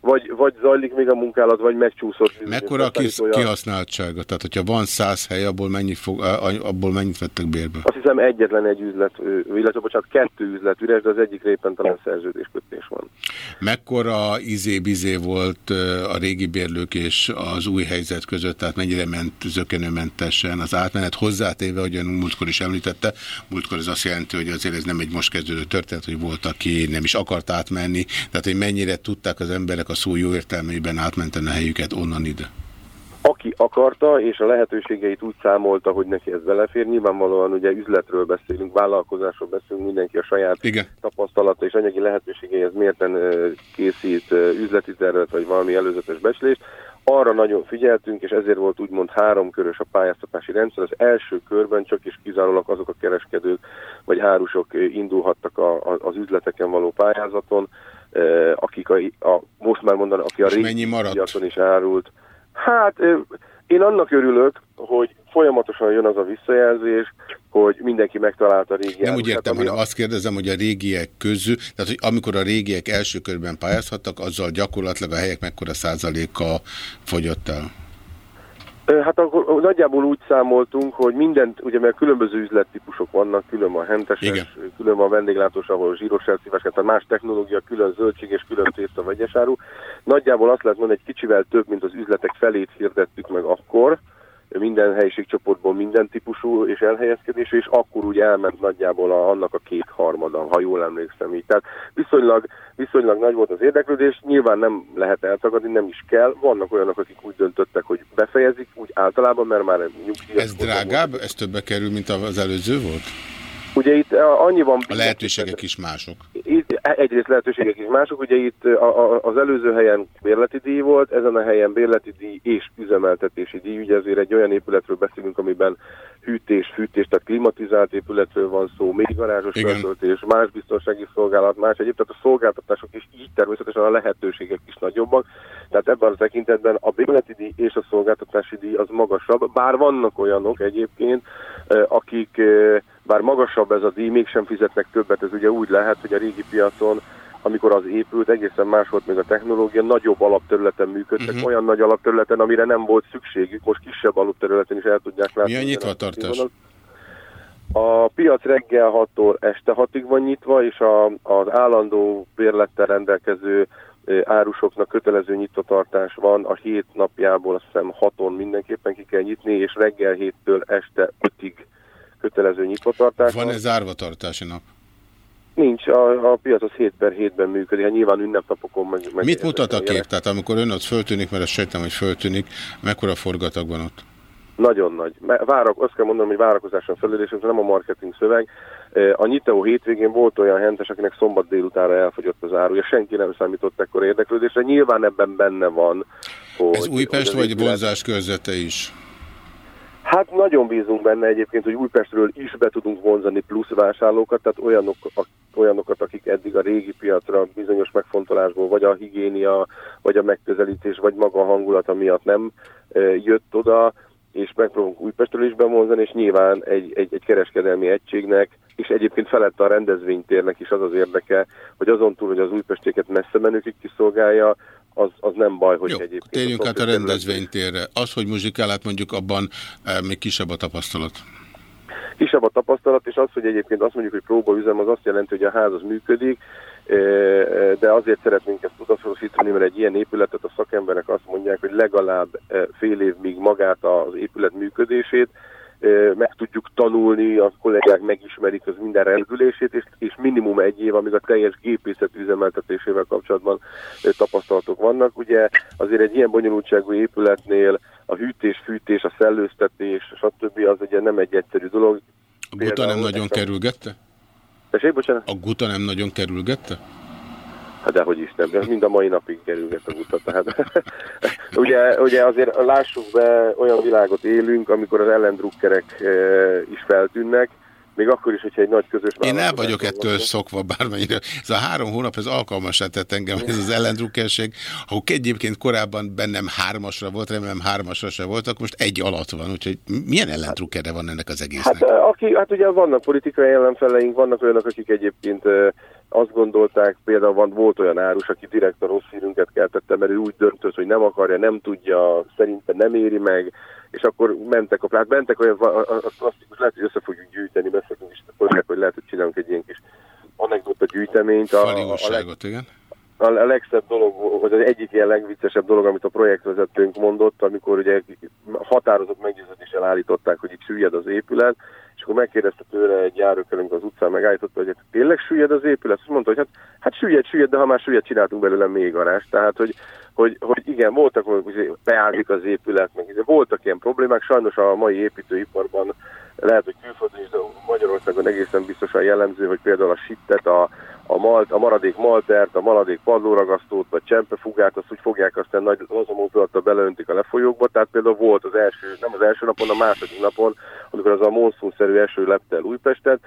vagy, vagy zajlik még a munkálat, vagy megcsúszott. Mekkora a kis, kihasználtsága? Tehát, hogyha van száz hely, abból mennyit, fog, abból mennyit vettek bérbe? Azt hiszem egyetlen egy üzlet, illetve bocsánat, kettő üzlet üres, de az egyik répen talán szerződéskötés van. Mekkora izé-bizé volt a régi bérlők és az új helyzet között, tehát mennyire ment zökenőmentesen az átmenet hozzátéve, hogy ön múltkor is említette, múltkor ez azt jelenti, hogy azért ez nem egy most kezdődő történet, hogy volt volt, aki nem is akart átmenni, tehát hogy mennyire tudták az emberek a szó jó értelmében átmenteni a helyüket onnan ide? Aki akarta, és a lehetőségeit úgy számolta, hogy neki ez belefér, nyilvánvalóan ugye üzletről beszélünk, vállalkozásról beszélünk, mindenki a saját Igen. tapasztalata és anyagi lehetőségeihez mérten készít üzleti tervet, vagy valami előzetes becslést, arra nagyon figyeltünk, és ezért volt úgymond háromkörös a pályáztatási rendszer. Az első körben csak is kizárólag azok a kereskedők vagy hárusok indulhattak a, a, az üzleteken való pályázaton, akik a, a most már mondanak, aki a régi piacon is árult. Hát én annak örülök, hogy folyamatosan jön az a visszajelzés, hogy mindenki megtalálta a régi Nem úgy értem, hanem azt kérdezem, hogy a régiek közül, tehát hogy amikor a régiek első körben pályázhattak, azzal gyakorlatilag a helyek mekkora százaléka fogyott el? Hát akkor nagyjából úgy számoltunk, hogy mindent, ugye mert különböző üzlettípusok vannak, külön a henteses, külön a vendéglátós, ahol zsíros elszívásként, tehát más technológia, külön zöldség és külön tészta vegyesáru. Nagyjából azt lehet mondani, egy kicsivel több, mint az üzletek felét hirdettük meg akkor, minden helyiségcsoportból minden típusú és elhelyezkedésű, és akkor úgy elment nagyjából a, annak a kétharmada, ha jól emlékszem így. Tehát viszonylag, viszonylag nagy volt az érdeklődés, nyilván nem lehet eltagadni, nem is kell. Vannak olyanok, akik úgy döntöttek, hogy befejezik, úgy általában, mert már nyugdíjas. Ez drágább? Ez többe kerül, mint az előző volt? Ugye itt annyiban... A lehetőségek is mások. Itt egyrészt lehetőségek is mások, ugye itt a, a, az előző helyen bérleti díj volt, ezen a helyen bérleti díj és üzemeltetési díj, ugye ezért egy olyan épületről beszélünk, amiben hűtés, fűtés, tehát klimatizált épületről van szó, még garázsos feltöltés, más biztonsági szolgálat, más egyéb, tehát a szolgáltatások is így természetesen a lehetőségek is nagyobbak, tehát ebben a tekintetben a bérleti díj és a szolgáltatási díj az magasabb, bár vannak olyanok egyébként, akik bár magasabb ez a díj, mégsem fizetnek többet, ez ugye úgy lehet, hogy a régi piacon amikor az épült, egészen más volt még a technológia, nagyobb alapterületen működtek, uh-huh. olyan nagy alapterületen, amire nem volt szükségük, most kisebb alapterületen is el tudják látni. Mi a nyitvatartás? A piac reggel 6-tól este 6-ig van nyitva, és a, az állandó bérlettel rendelkező árusoknak kötelező nyitvatartás van, a hét napjából azt hiszem 6-on mindenképpen ki kell nyitni, és reggel 7-től este 5-ig kötelező nyitvatartás. Van-e zárvatartási nap? Nincs, a, a piac az 7 per 7-ben működik, hát nyilván ünnepnapokon meg... meg Mit mutat a kép? Tehát amikor ön ott föltűnik, mert ezt sejtem, hogy föltűnik, mekkora forgatag van ott? Nagyon nagy. Várak, azt kell mondanom, hogy várakozáson felülés, ez nem a marketing szöveg. A nyitó hétvégén volt olyan hentes, akinek szombat délutára elfogyott az áruja. Senki nem számított ekkor érdeklődésre. Nyilván ebben benne van. Hogy, ez Újpest hogy vagy vonzás körzete is? Hát nagyon bízunk benne egyébként, hogy Újpestről is be tudunk vonzani plusz vásárlókat, tehát olyanok, a, olyanokat, akik eddig a régi piacra bizonyos megfontolásból, vagy a higiénia, vagy a megközelítés, vagy maga a hangulata miatt nem e, jött oda, és megpróbálunk Újpestről is bevonzani, és nyilván egy, egy, egy kereskedelmi egységnek, és egyébként felett a rendezvénytérnek is az az érdeke, hogy azon túl, hogy az újpestéket messze menőkig kiszolgálja, az, az nem baj, hogy Jó, egyébként... térjünk át a rendezvénytérre. Az, hogy muzsikálát mondjuk abban e, még kisebb a tapasztalat. Kisebb a tapasztalat, és az, hogy egyébként azt mondjuk, hogy próbaüzem, az azt jelenti, hogy a ház az működik, de azért szeretnénk ezt tudatosítani, mert egy ilyen épületet a szakemberek azt mondják, hogy legalább fél év még magát az épület működését, meg tudjuk tanulni, a kollégák megismerik az minden rendülését, és, és minimum egy év, amíg a teljes gépészet üzemeltetésével kapcsolatban tapasztalatok vannak. Ugye azért egy ilyen bonyolultságú épületnél a hűtés, fűtés, a szellőztetés, stb. az ugye nem egy egyszerű dolog. A buta nem nagyon kerülgette? Tessék, bocsánat? A guta nem nagyon kerülgette? Hát dehogy is nem, de mind a mai napig kerülget a utat. Tehát, ugye, ugye azért lássuk be, olyan világot élünk, amikor az ellendrukkerek e, is feltűnnek, még akkor is, hogyha egy nagy közös... Én el vagyok ettől szokva bármennyire. Ez a három hónap, ez alkalmasá tett engem, ez az ellendrukkerség. Ahol egyébként korábban bennem hármasra volt, remélem hármasra se voltak, most egy alatt van, úgyhogy milyen ellendrukkere van ennek az egésznek? Hát, aki, hát ugye vannak politikai ellenfeleink, vannak olyanok, akik egyébként azt gondolták, például van, volt olyan árus, aki direkt a rossz hírünket keltette, mert ő úgy döntött, hogy nem akarja, nem tudja, szerintem nem éri meg, és akkor mentek a plát, mentek olyan, a klasszikus, lehet, hogy össze fogjuk gyűjteni, beszélünk is, hogy lehet, hogy csinálunk egy ilyen kis anekdota gyűjteményt. A, a, a, leg, igen. A, legszebb dolog, vagy az egyik ilyen legviccesebb dolog, amit a projektvezetőnk mondott, amikor ugye határozott meggyőződéssel állították, hogy itt süllyed az épület, és akkor megkérdezte tőle egy járőkörünk az utcán, megállította, hogy hát tényleg süllyed az épület? Azt mondta, hogy hát, hát süllyed, süllyed, de ha már süllyed, csináltunk belőle még garás. Tehát, hogy, hogy, hogy igen, voltak, hogy beállik az épület, meg voltak ilyen problémák, sajnos a mai építőiparban lehet, hogy külföldön is, de Magyarországon egészen biztosan jellemző, hogy például a sittet, a, a, malt, a maradék maltert, a maradék padlóragasztót, vagy csempefugát, azt úgy fogják, aztán nagy lazamózulattal beleöntik a lefolyókba, tehát például volt az első, nem az első napon, a második napon, amikor az a monszunszerű eső lepte el Újpestet,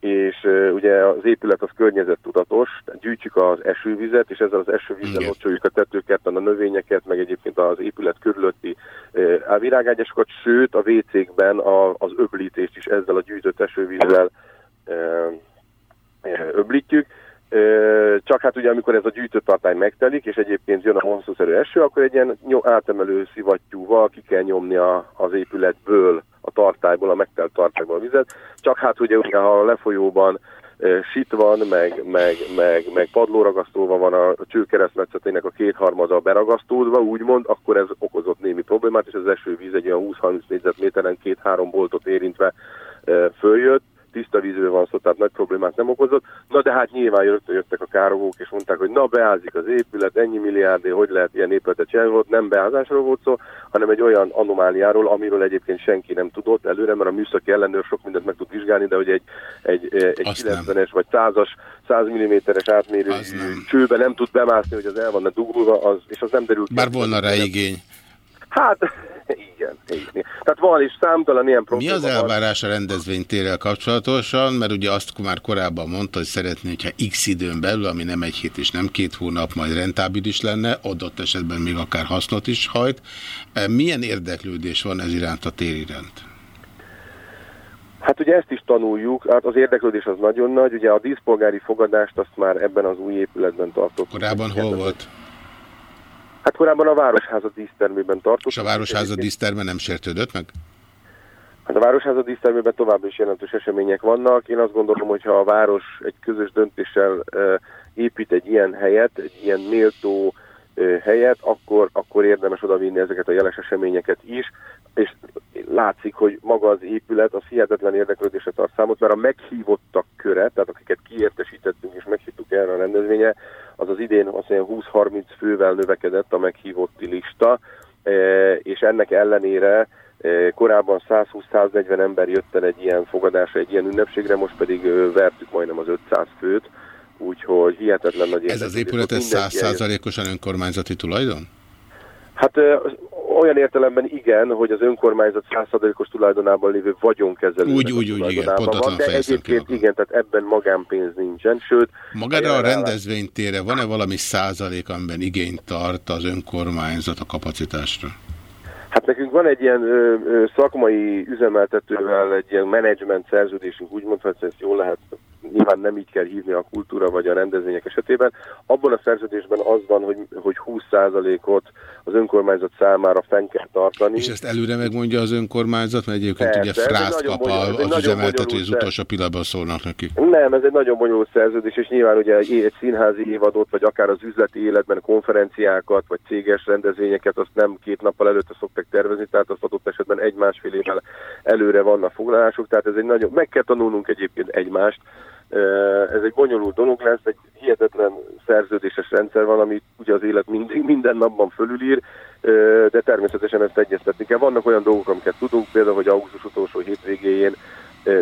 és uh, ugye az épület az környezettudatos, gyűjtjük az esővizet, és ezzel az esővízzel locsoljuk a tetőket, a növényeket, meg egyébként az épület körülötti uh, virágágyasokat, sőt a WC-kben a, az öblítést is ezzel a gyűjtött esővízzel uh, öblítjük. Csak hát ugye amikor ez a gyűjtőtartály megtelik, és egyébként jön a monszószerű eső, akkor egy ilyen átemelő szivattyúval ki kell nyomni az épületből, a tartályból, a megtelt tartályból a vizet. Csak hát ugye, ugye ha a lefolyóban sit van, meg, meg, meg, meg padlóragasztóva van a csőkeresztmetszetének a kétharmada beragasztódva, úgymond, akkor ez okozott némi problémát, és az esővíz egy olyan 20-30 négyzetméteren két-három boltot érintve följött, tiszta vízről van szó, tehát nagy problémát nem okozott. Na de hát nyilván rögtön jöttek a károgók, és mondták, hogy na beázik az épület, ennyi milliárdé, hogy lehet ilyen épületet csinálni, volt nem beázásról volt szó, hanem egy olyan anomáliáról, amiről egyébként senki nem tudott előre, mert a műszaki ellenőr sok mindent meg tud vizsgálni, de hogy egy, egy, egy 90-es vagy 100-as, 100 mm-es átmérő nem. csőbe nem tud bemászni, hogy az el van dugulva, az, és az nem derül ki. Bár volna rá igény. Hát, igen, igen. Tehát van is számtalan ilyen probléma. Mi az elvárás a rendezvénytérrel kapcsolatosan? Mert ugye azt már korábban mondta, hogy szeretné, hogyha x időn belül, ami nem egy hét és nem két hónap, majd rentábilis lenne, adott esetben még akár hasznot is hajt. E, milyen érdeklődés van ez iránt a tér iránt? Hát ugye ezt is tanuljuk, hát az érdeklődés az nagyon nagy, ugye a díszpolgári fogadást azt már ebben az új épületben tartottuk. Korábban hol volt? Hát korábban a Városháza dísztermében tartott. És a Városháza díszterme nem sértődött meg? Hát a Városháza dísztermében továbbra is jelentős események vannak. Én azt gondolom, hogy ha a város egy közös döntéssel épít egy ilyen helyet, egy ilyen méltó helyet, akkor, akkor érdemes odavinni ezeket a jeles eseményeket is, és látszik, hogy maga az épület az hihetetlen érdeklődésre tart számot, mert a meghívottak köre, tehát akiket kiértesítettünk és meghívtuk erre a rendezvénye, az az idén azt 20-30 fővel növekedett a meghívotti lista, és ennek ellenére korábban 120-140 ember jött el egy ilyen fogadásra, egy ilyen ünnepségre, most pedig vertük majdnem az 500 főt, úgyhogy hihetetlen nagy... Ez az épület, ez százszázalékosan önkormányzati tulajdon? Hát olyan értelemben igen, hogy az önkormányzat százszázalékos tulajdonában lévő vagyonkezelő. Úgy, úgy, úgy, igen, pontosan De egyébként igen, tehát ebben magánpénz nincsen, sőt... Magára a rendezvénytére van-e valami százalék, amiben igényt tart az önkormányzat a kapacitásra? Hát nekünk van egy ilyen ö, ö, szakmai üzemeltetővel egy ilyen menedzsment szerződésünk, úgy mondhatsz, ezt jól lehet nyilván nem így kell hívni a kultúra vagy a rendezvények esetében. Abban a szerződésben az van, hogy, hogy 20%-ot az önkormányzat számára fenn kell tartani. És ezt előre megmondja az önkormányzat, mert egyébként Persze, ugye frászt kap bonyolul, az üzemeltető, hogy az utolsó pillanatban szólnak neki. Nem, ez egy nagyon bonyolult szerződés, és nyilván ugye egy színházi évadot, vagy akár az üzleti életben konferenciákat, vagy céges rendezvényeket, azt nem két nappal előtte szoktak tervezni, tehát az adott esetben egy-másfél évvel előre vannak foglalások, tehát ez egy nagyon, meg kell tanulnunk egyébként egymást, ez egy bonyolult dolog lesz, egy hihetetlen szerződéses rendszer van, amit ugye az élet mindig, minden napban fölülír, de természetesen ezt egyeztetni kell. Vannak olyan dolgok, amiket tudunk, például, hogy augusztus utolsó hétvégéjén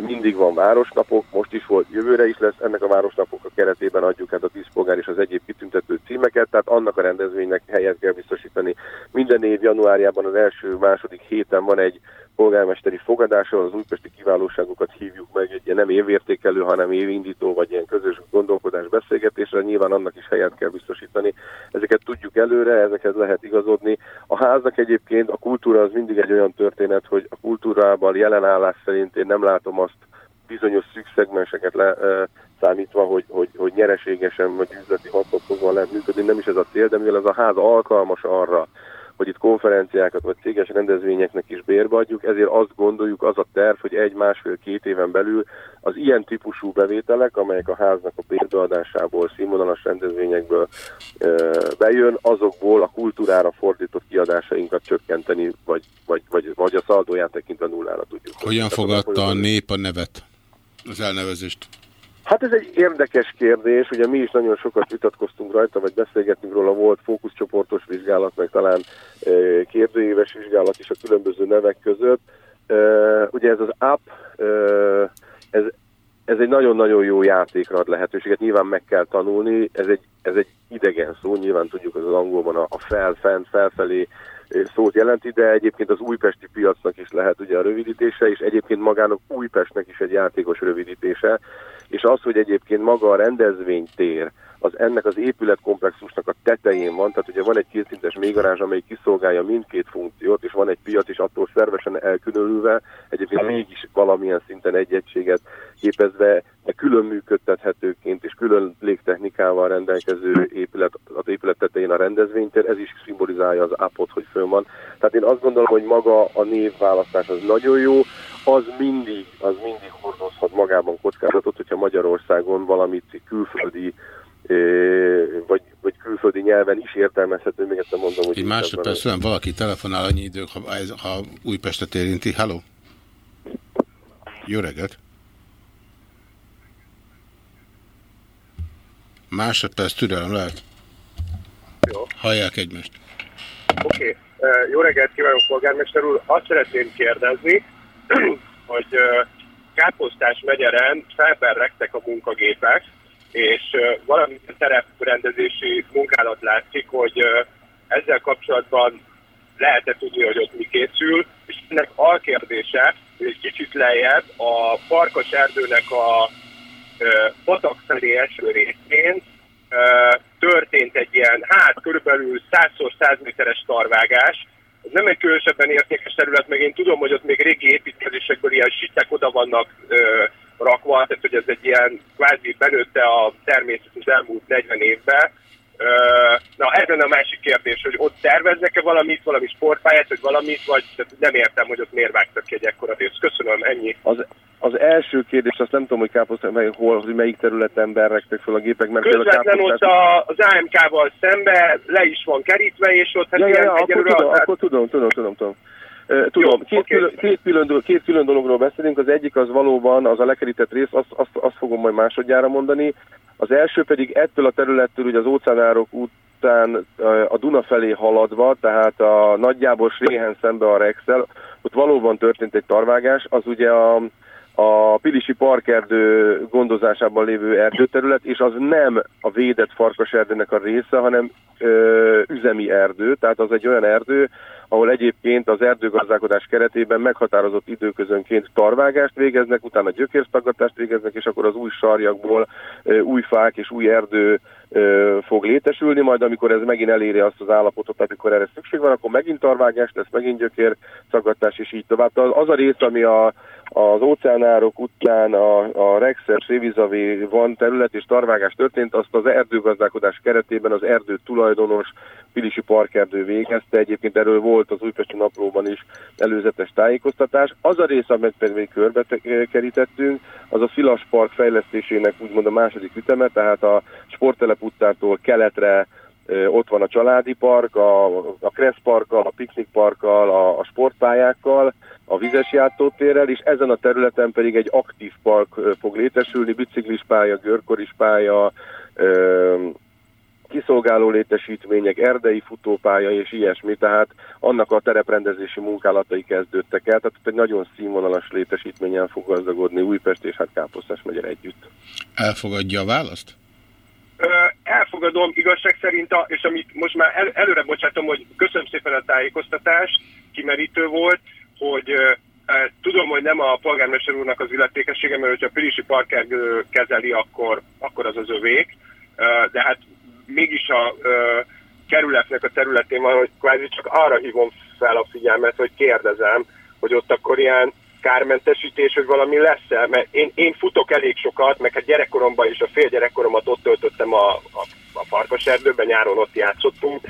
mindig van városnapok, most is volt, jövőre is lesz, ennek a városnapok a keretében adjuk hát a díszpolgár és az egyéb kitüntető címeket, tehát annak a rendezvénynek helyet kell biztosítani. Minden év januárjában az első-második héten van egy polgármesteri fogadása, az újpesti kiválóságokat hívjuk meg, egy ilyen nem évértékelő, hanem évindító, vagy ilyen közös gondolkodás beszélgetésre, nyilván annak is helyet kell biztosítani. Ezeket tudjuk előre, ezeket lehet igazodni. A háznak egyébként a kultúra az mindig egy olyan történet, hogy a kultúrában jelenállás szerint én nem látom azt bizonyos szűk le, számítva, hogy, hogy, hogy nyereségesen vagy üzleti hasznot lehet működni, nem is ez a cél, de mivel ez a ház alkalmas arra, hogy itt konferenciákat vagy céges rendezvényeknek is bérbe adjuk, ezért azt gondoljuk, az a terv, hogy egy-másfél-két éven belül az ilyen típusú bevételek, amelyek a háznak a bérbeadásából, színvonalas rendezvényekből e, bejön, azokból a kultúrára fordított kiadásainkat csökkenteni, vagy, vagy, vagy, vagy a szaldóját tekintve nullára tudjuk. Hogyan fogadta a nép a nevet, az elnevezést? Hát ez egy érdekes kérdés, ugye mi is nagyon sokat vitatkoztunk rajta, vagy beszélgettünk róla, volt fókuszcsoportos vizsgálat, meg talán e, vizsgálat is a különböző nevek között. E, ugye ez az app, e, ez, ez egy nagyon-nagyon jó játékra ad lehetőséget, nyilván meg kell tanulni, ez egy, ez egy idegen szó, nyilván tudjuk, az angolban a, a fel, fent, felfelé szót jelenti, de egyébként az újpesti piacnak is lehet ugye a rövidítése, és egyébként magának Újpestnek is egy játékos rövidítése, és az, hogy egyébként maga a rendezvénytér, az ennek az épületkomplexusnak a tetején van, tehát ugye van egy kétszintes mélygarázs, amely kiszolgálja mindkét funkciót, és van egy piac is attól szervesen elkülönülve, egyébként mégis valamilyen szinten egy egységet képezve, de külön működtethetőként és külön légtechnikával rendelkező épület, az épület tetején a rendezvénytér, ez is szimbolizálja az ápot, hogy fönn van. Tehát én azt gondolom, hogy maga a névválasztás az nagyon jó, az mindig, az mindig hordozhat magában kockázatot, hogyha Magyarországon valamit külföldi vagy, vagy külföldi nyelven is értelmezhető, még ezt mondom, hogy... Egy másodperc, olyan valaki telefonál annyi idők, ha, ha Újpestet érinti. Halló? Jó reggelt! Másodperc türelem lehet. Jó. Hallják egymást. Oké. Okay. Jó reggelt kívánok, polgármester úr. Azt szeretném kérdezni, hogy Káposztás megyeren felberregtek a munkagépek, és valami tereprendezési munkálat látszik, hogy ezzel kapcsolatban lehet-e tudni, hogy ott mi készül, és ennek alkérdése, hogy egy kicsit lejjebb a Farkas erdőnek a patak felé eső részén történt egy ilyen, hát körülbelül 100x100 méteres tarvágás, ez nem egy különösebben értékes terület, meg én tudom, hogy ott még régi építkezésekből ilyen sitek oda vannak rakva, tehát hogy ez egy ilyen kvázi benőtte a természet az elmúlt 40 évben. Na, ez lenne a másik kérdés, hogy ott terveznek-e valamit, valami sportpályát, vagy valamit, vagy nem értem, hogy ott miért vágtak ki egy ekkora részt. Köszönöm, ennyi. Az, az első kérdés, azt nem tudom, hogy káposzta, mely, hol, hogy melyik területen berrektek fel a gépek, mert Közvetlen ott a, az AMK-val szembe le is van kerítve, és ott hát ja, ilyen ja, akkor, tudom, akkor tudom, tudom, tudom, tudom. Tudom, Jó, két, okay. külön, két, külön, két külön dologról beszélünk, az egyik az valóban az a lekerített rész, azt, azt, azt fogom majd másodjára mondani, az első pedig ettől a területtől, ugye az óceánárok után a Duna felé haladva, tehát a nagyjából Sréhen szembe a Rexel, ott valóban történt egy tarvágás, az ugye a, a Pilisi parkerdő gondozásában lévő erdőterület, és az nem a védett farkaserdőnek a része, hanem ö, üzemi erdő, tehát az egy olyan erdő, ahol egyébként az erdőgazdálkodás keretében meghatározott időközönként tarvágást végeznek, utána gyökérsztaggatást végeznek, és akkor az új sarjakból új fák és új erdő fog létesülni, majd amikor ez megint eléri azt az állapotot, amikor erre szükség van, akkor megint tarvágás lesz, megint gyökér, szaggatás, és így tovább. Az a rész, ami a, az óceánárok után a, a Rexer, Sévizavé van terület és tarvágás történt, azt az erdőgazdálkodás keretében az erdő tulajdonos Pilisi Parkerdő végezte. Egyébként erről volt az Újpesti Naplóban is előzetes tájékoztatás. Az a rész, amit pedig körbe kerítettünk, az a Szilas Park fejlesztésének úgymond a második üteme, tehát a sporttelep utcától keletre ott van a családi park, a, a Kressz parkkal, a piknik parkkal, a, a sportpályákkal, a vizes játszótérrel, és ezen a területen pedig egy aktív park fog létesülni, biciklispálya, görkorispálya, kiszolgáló létesítmények, erdei futópálya és ilyesmi, tehát annak a tereprendezési munkálatai kezdődtek el, tehát egy nagyon színvonalas létesítményen fog gazdagodni Újpest és hát Káposztás megyer együtt. Elfogadja a választ? Elfogadom igazság szerint, a, és amit most már el, előre bocsátom, hogy köszönöm szépen a tájékoztatást, kimerítő volt, hogy tudom, hogy nem a polgármester úrnak az illetékessége, mert hogyha a Pirisi Parker kezeli, akkor, akkor az az övék, de hát mégis a kerületnek a területén van, hogy kvázi csak arra hívom fel a figyelmet, hogy kérdezem, hogy ott akkor ilyen kármentesítés, hogy valami lesz-e, mert én, én futok elég sokat, meg hát gyerekkoromban is a fél gyerekkoromat ott töltöttem a, a, a farkas erdőben, nyáron ott játszottunk,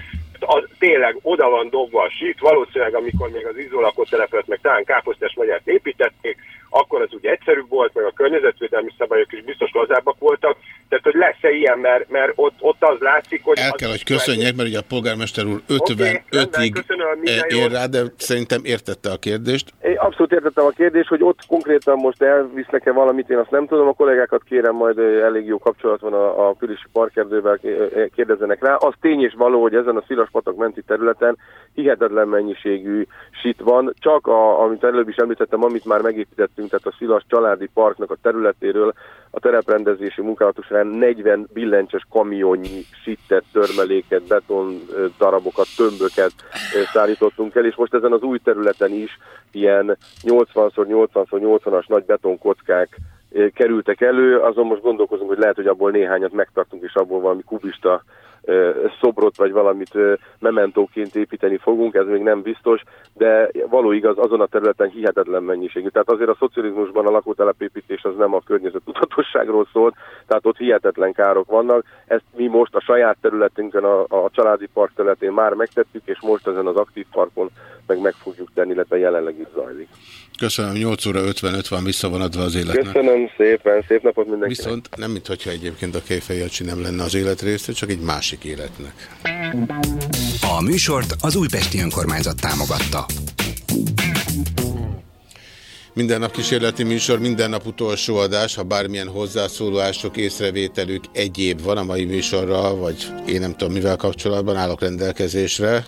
az, tényleg oda van dobva a sít, valószínűleg amikor még az izolakot telepet, meg talán Káposztás megyert építették, akkor az ugye egyszerűbb volt, meg a környezetvédelmi szabályok is biztos lazábbak voltak, tehát hogy lesz-e ilyen, mert, mert ott, ott az látszik, hogy... El kell, hogy köszönjek, mert ugye a polgármester úr 55-ig okay, ér rá, de szerintem értette a kérdést. Én abszolút értettem a kérdést, hogy ott konkrétan most elvisznek-e valamit, én azt nem tudom, a kollégákat kérem, majd elég jó kapcsolat van a, a Pirisi Parkerdővel, kérdezzenek rá. Az tény és való, hogy ezen a Szilaspatak menti területen hihetetlen mennyiségű sit van, csak a, amit előbb is említettem, amit már megépítettünk, tehát a Szilas családi parknak a területéről. A tereprendezési munkálatok során 40 billencses kamionnyi sittet, törmeléket, beton darabokat, tömböket szállítottunk el, és most ezen az új területen is ilyen 80x80x80-as nagy betonkockák kerültek elő, azon most gondolkozunk, hogy lehet, hogy abból néhányat megtartunk, és abból valami kubista szobrot vagy valamit mementóként építeni fogunk, ez még nem biztos, de való igaz, azon a területen hihetetlen mennyiségű. Tehát azért a szocializmusban a lakótelepépítés az nem a környezetudatosságról szólt, tehát ott hihetetlen károk vannak. Ezt mi most a saját területünkön, a, a családi park területén már megtettük, és most ezen az aktív parkon meg meg fogjuk tenni, illetve jelenleg is zajlik. Köszönöm, 8 óra 55 van visszavonatva az életnek. Köszönöm szépen, szép napot mindenkinek. Viszont nem, mintha egyébként a Kejfejjelcsi nem lenne az élet része, csak egy másik életnek. A műsort az Újpesti Önkormányzat támogatta. Minden nap kísérleti műsor, minden nap utolsó adás, ha bármilyen hozzászólások, észrevételük egyéb van a mai műsorral, vagy én nem tudom mivel kapcsolatban állok rendelkezésre.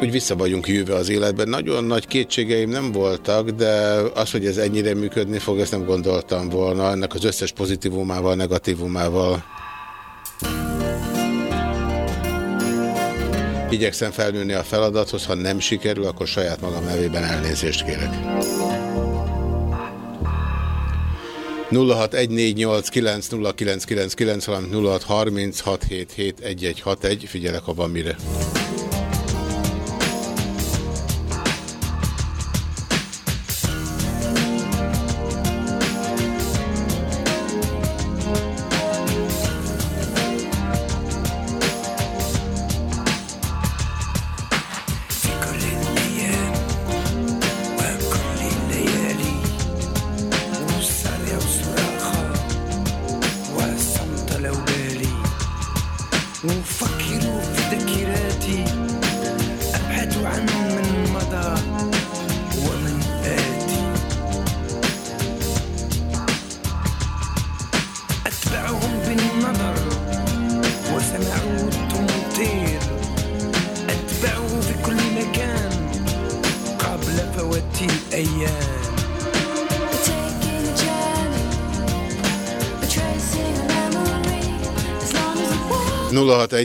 Úgy vissza vagyunk jöve az életben. Nagyon nagy kétségeim nem voltak, de az, hogy ez ennyire működni fog, ezt nem gondoltam volna. Ennek az összes pozitívumával, negatívumával. Igyekszem felnőni a feladathoz, ha nem sikerül, akkor saját magam nevében elnézést kérek. 0614890999, valamint 0636771161, figyelek, ha van mire.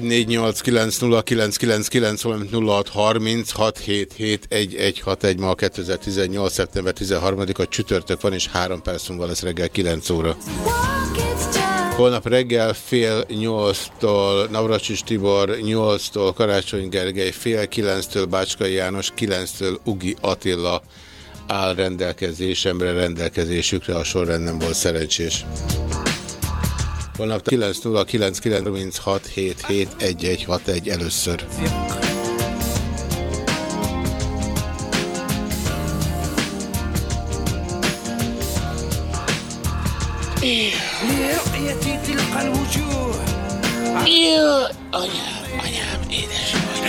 0614890999, valamint 0636771161 ma a 2018. szeptember 13-a csütörtök van, és három perc múlva lesz reggel 9 óra. Holnap reggel fél nyolctól Navracsis Tibor, nyolctól Karácsony Gergely, fél kilenctől Bácskai János, kilenctől Ugi Attila áll rendelkezésemre, rendelkezésükre, a sorrend nem volt szerencsés. Holnap 9 0 9 936 77 1161 először. Jó, anyám, anyám, édes anyám.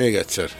Még egyszer.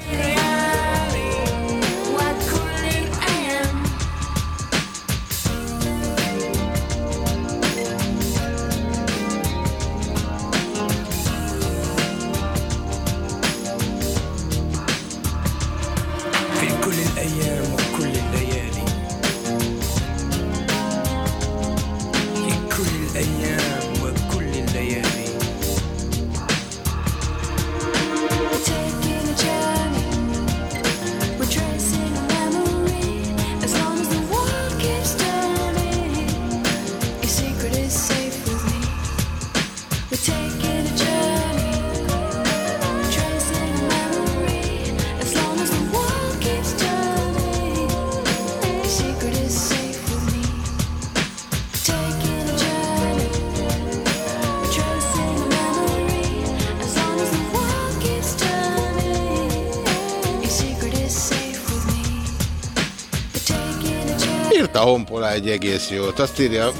Írta Honpola egy egész jót. Azt írja,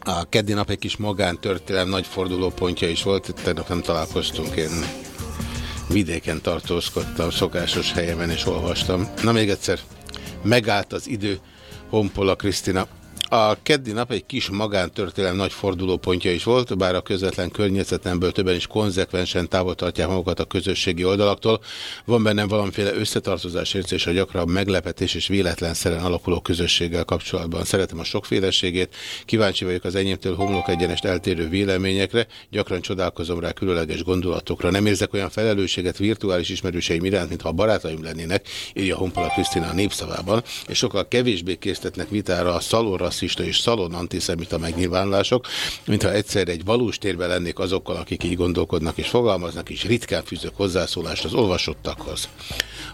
a keddi nap egy kis magántörténelem nagy fordulópontja is volt. Tegnap nem találkoztunk, én vidéken tartózkodtam, szokásos helyemen és olvastam. Na még egyszer, megállt az idő, Honpola Krisztina. A keddi nap egy kis magántörténelem nagy fordulópontja is volt, bár a közvetlen környezetemből többen is konzekvensen távol tartják magukat a közösségi oldalaktól. Van bennem valamiféle összetartozás érzés a gyakran meglepetés és véletlen szeren alakuló közösséggel kapcsolatban. Szeretem a sokféleségét, kíváncsi vagyok az enyémtől homlok egyenest eltérő véleményekre, gyakran csodálkozom rá különleges gondolatokra. Nem érzek olyan felelősséget virtuális ismerőseim iránt, mintha a barátaim lennének, írja Honpola Krisztina a népszavában, és sokkal kevésbé késztetnek vitára a szalonrasszista és szalon antiszemita megnyilvánulások, mintha egyszer egy valós térben lennék azokkal, akik így gondolkodnak és fogalmaznak, és ritkán fűzök hozzászólást az olvasottakhoz.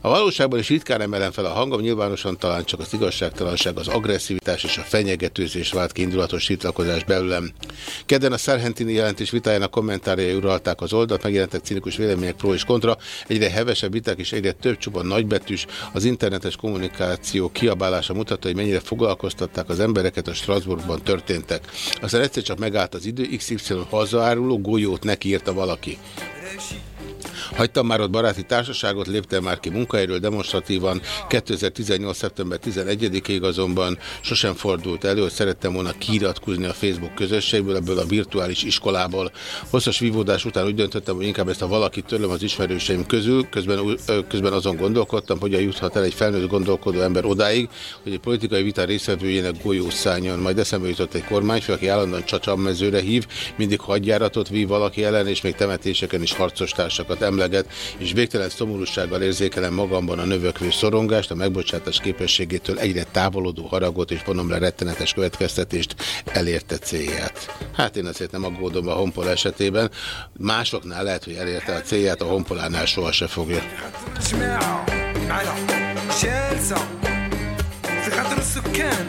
A valóságban is ritkán emelem fel a hangom, nyilvánosan talán csak az igazságtalanság, az agresszivitás és a fenyegetőzés vált ki indulatos tiltakozás belőlem. Kedden a Szerhentini jelentés vitájának kommentárjai uralták az oldalt, megjelentek cinikus vélemények pro és kontra, egyre hevesebb viták és egyre több csupa nagybetűs, az internetes kommunikáció kiabálása mutatta, hogy mennyire foglalkoztatták az embereket a Strasbourgban történtek. Aztán egyszer csak megállt az idő, XY hazaáruló golyót nekiírta valaki. Hagytam már ott baráti társaságot, léptem már ki munkahelyről demonstratívan. 2018. szeptember 11-ig azonban sosem fordult elő, hogy szerettem volna kiiratkozni a Facebook közösségből, ebből a virtuális iskolából. Hosszas vívódás után úgy döntöttem, hogy inkább ezt a valakit törlöm az ismerőseim közül, közben, közben azon gondolkodtam, hogy juthat el egy felnőtt gondolkodó ember odáig, hogy egy politikai vita részvevőjének golyó szálljon. Majd eszembe jutott egy kormányfő, aki állandóan csacsammezőre hív, mindig hadjáratot vív valaki ellen, és még temetéseken is harcos társakat emleget, és végtelen szomorúsággal érzékelem magamban a növökvő szorongást, a megbocsátás képességétől egyre távolodó haragot, és vonom le rettenetes következtetést elérte célját. Hát én azért nem aggódom a honpol esetében, másoknál lehet, hogy elérte a célját, a honpolánál soha se fogja. جماعة معنا جالسة في خاطر السكان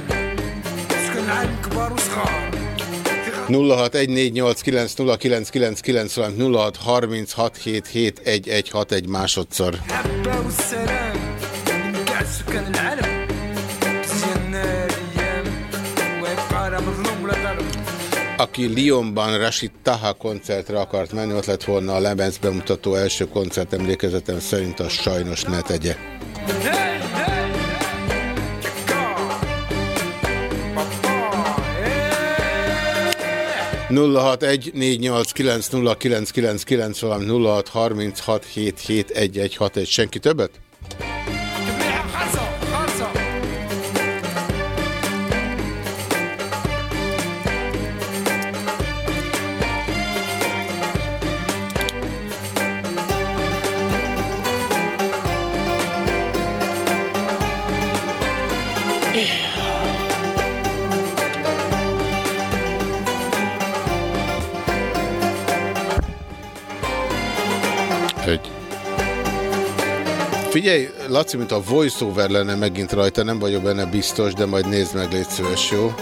سكان العالم كبار وصغار 0614890999, valamint 0636771161 másodszor. Aki Lyonban Rashid Taha koncertre akart menni, ott lett volna a lemezbemutató első koncert emlékezetem szerint, az sajnos ne tegye. 061 valamint 0636771161. Senki többet? Laci, mint a voiceover lenne megint rajta, nem vagyok benne biztos, de majd nézd meg, légy szíves, jó?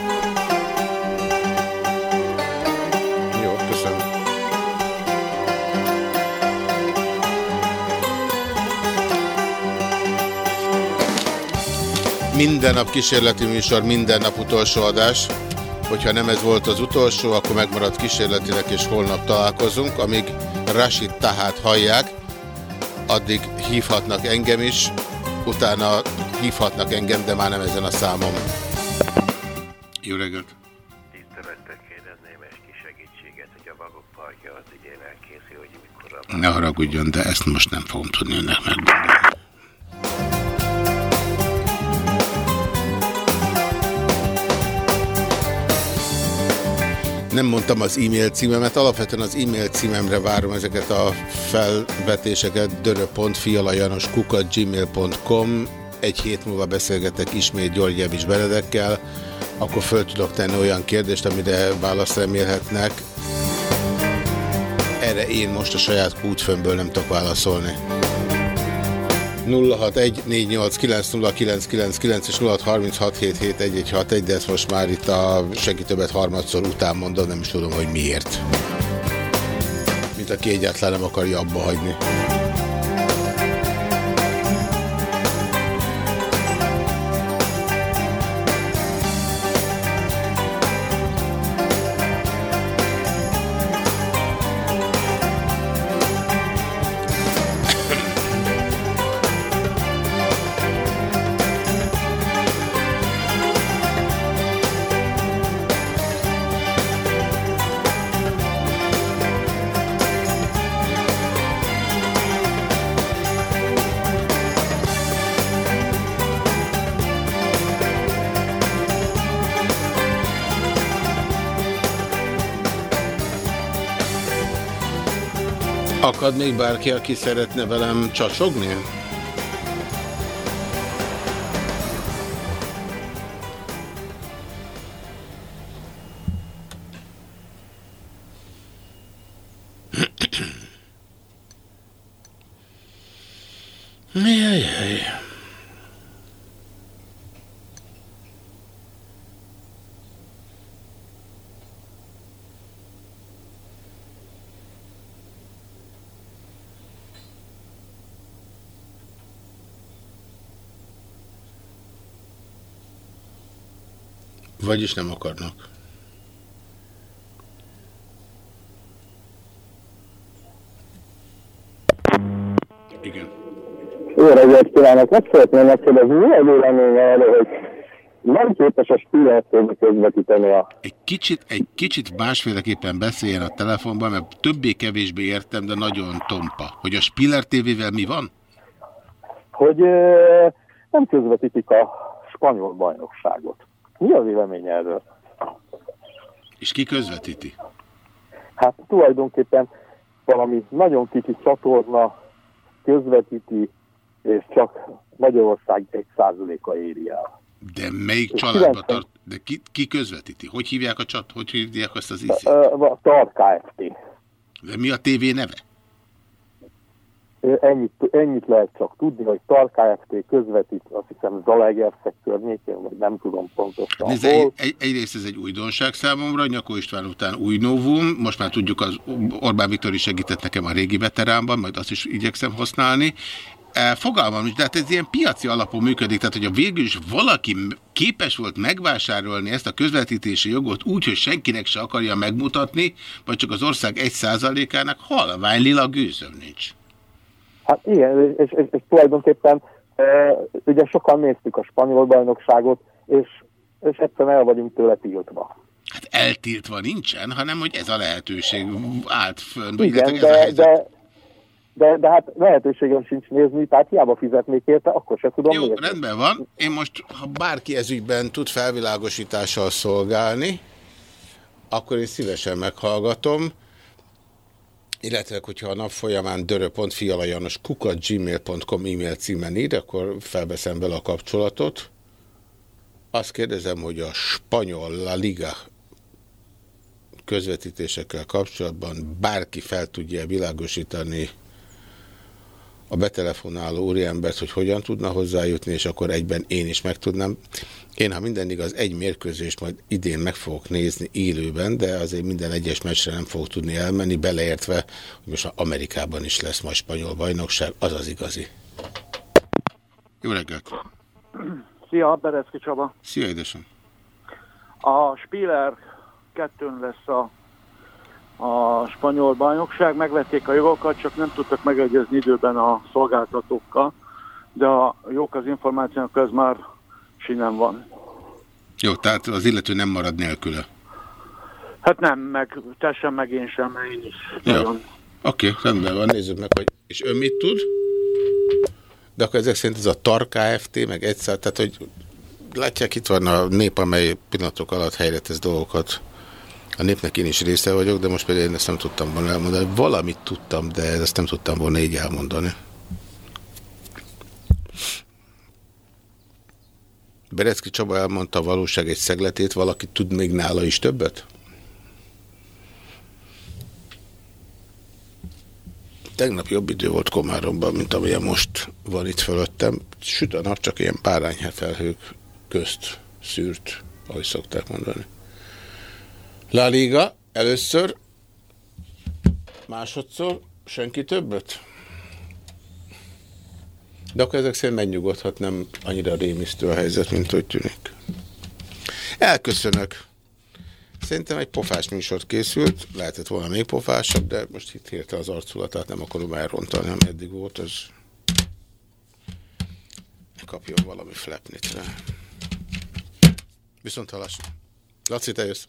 Jó, köszönöm. Minden nap kísérleti műsor, minden nap utolsó adás. Hogyha nem ez volt az utolsó, akkor megmarad kísérletileg, és holnap találkozunk, amíg Rashid Tahát hallják. Addig hívhatnak engem is, utána hívhatnak engem, de már nem ezen a számom. Jó reggelt! Tisztelettel kérdezném Esti segítséget, hogy a Vagok Parkja az idén elkészül, hogy mikor Ne haragudjon, de ezt most nem fogom tudni önnek megmondani. Nem mondtam az e-mail címemet, alapvetően az e-mail címemre várom ezeket a felvetéseket dörö.fialajanoskukat.gmail.com Egy hét múlva beszélgetek ismét György Javis Benedekkel, akkor föl tudok tenni olyan kérdést, amire választ remélhetnek. Erre én most a saját kútfőmből nem tudok válaszolni. 0614890999 és 0636771161, de ezt most már itt a senki többet harmadszor után mondom, nem is tudom, hogy miért. Mint aki egyáltalán nem akarja abba hagyni. Akad még bárki, aki szeretne velem csacsogni? Vagyis nem akarnak. Igen. Jó reggelt kívánok! Meg szeretném megkérdezni, mi a véleménye erről, hogy nem képes a spillertől közvetíteni a... Egy kicsit, egy kicsit másféleképpen beszéljen a telefonban, mert többé-kevésbé értem, de nagyon tompa. Hogy a Spiller TV-vel mi van? hogy ö, nem közvetítik a spanyol bajnokságot. Mi a véleménye erről? És ki közvetíti? Hát tulajdonképpen valami nagyon kicsi csatorna közvetíti, és csak Magyarország egy százaléka éri el. De melyik És családba 90 tart? De ki, ki közvetíti? Hogy hívják a csat? Hogy hívják azt az ízét? Ö, A Tart Kft. De mi a tévé neve? Ennyit, ennyit lehet csak tudni, hogy Tart Kft. közvetít, azt hiszem Zalaegerszeg környékén, vagy nem tudom pontosan Nézd, egy, egy, egyrészt ez egy újdonság számomra, Nyakó István után új novum, most már tudjuk, az Orbán Viktor is segített nekem a régi veteránban, majd azt is igyekszem használni. E, Fogalmam nincs, de hát ez ilyen piaci alapon működik, tehát hogy a végül is valaki képes volt megvásárolni ezt a közvetítési jogot úgy, hogy senkinek se akarja megmutatni, vagy csak az ország egy százalékának halvány lila gőzöm nincs. Hát igen, és, és, és tulajdonképpen e, ugye sokan néztük a spanyol bajnokságot, és, és egyszerűen el vagyunk tőle tiltva. Hát eltiltva nincsen, hanem hogy ez a lehetőség állt fönn. Igen, illetve ez a de, helyzet. de, de, de hát lehetőségem sincs nézni, tehát hiába fizetnék érte, akkor se tudom Jó, nézni. rendben van. Én most, ha bárki ezügyben tud felvilágosítással szolgálni, akkor én szívesen meghallgatom. Illetve, hogyha a nap folyamán dörö.fialajanos kukat gmail.com e-mail címen ír, akkor felveszem vele a kapcsolatot. Azt kérdezem, hogy a spanyol La Liga közvetítésekkel kapcsolatban bárki fel tudja világosítani a betelefonáló úriembert, hogy hogyan tudna hozzájutni, és akkor egyben én is meg tudnám. Én, ha minden igaz, egy mérkőzést majd idén meg fogok nézni élőben, de azért minden egyes meccsre nem fogok tudni elmenni, beleértve, hogy most Amerikában is lesz majd spanyol bajnokság, az az igazi. Jó reggelt! Szia, Bereszki Csaba. Szia, édesem! A Spiller kettőn lesz a a spanyol bajnokság, megvették a jogokat, csak nem tudtak megegyezni időben a szolgáltatókkal, de a jók az információk, ez már sinem van. Jó, tehát az illető nem marad nélküle. Hát nem, meg te sem, meg én sem, mert én is Oké, okay, rendben van, nézzük meg, hogy... És ön mit tud? De akkor ezek szerint ez a TAR Kft. meg egyszer, tehát hogy látják, itt van a nép, amely pillanatok alatt helyre tesz dolgokat. A népnek én is része vagyok, de most például én ezt nem tudtam volna elmondani. Valamit tudtam, de ezt nem tudtam volna így elmondani. Berecki Csaba elmondta a valóság egy szegletét, valaki tud még nála is többet? Tegnap jobb idő volt Komáromban, mint amilyen most van itt fölöttem. Süt a nap, csak ilyen párányhetelhők közt szűrt, ahogy szokták mondani. La Liga először, másodszor, senki többet? De akkor ezek szerint megnyugodhat, nem annyira rémisztő a helyzet, mint hogy tűnik. Elköszönök. Szerintem egy pofás műsor készült, lehetett volna még pofásabb, de most itt hirtelen az arculatát nem akarom elrontani, ami eddig volt, az kapjon valami flepnit rá. Viszont halás. Laci, te jössz.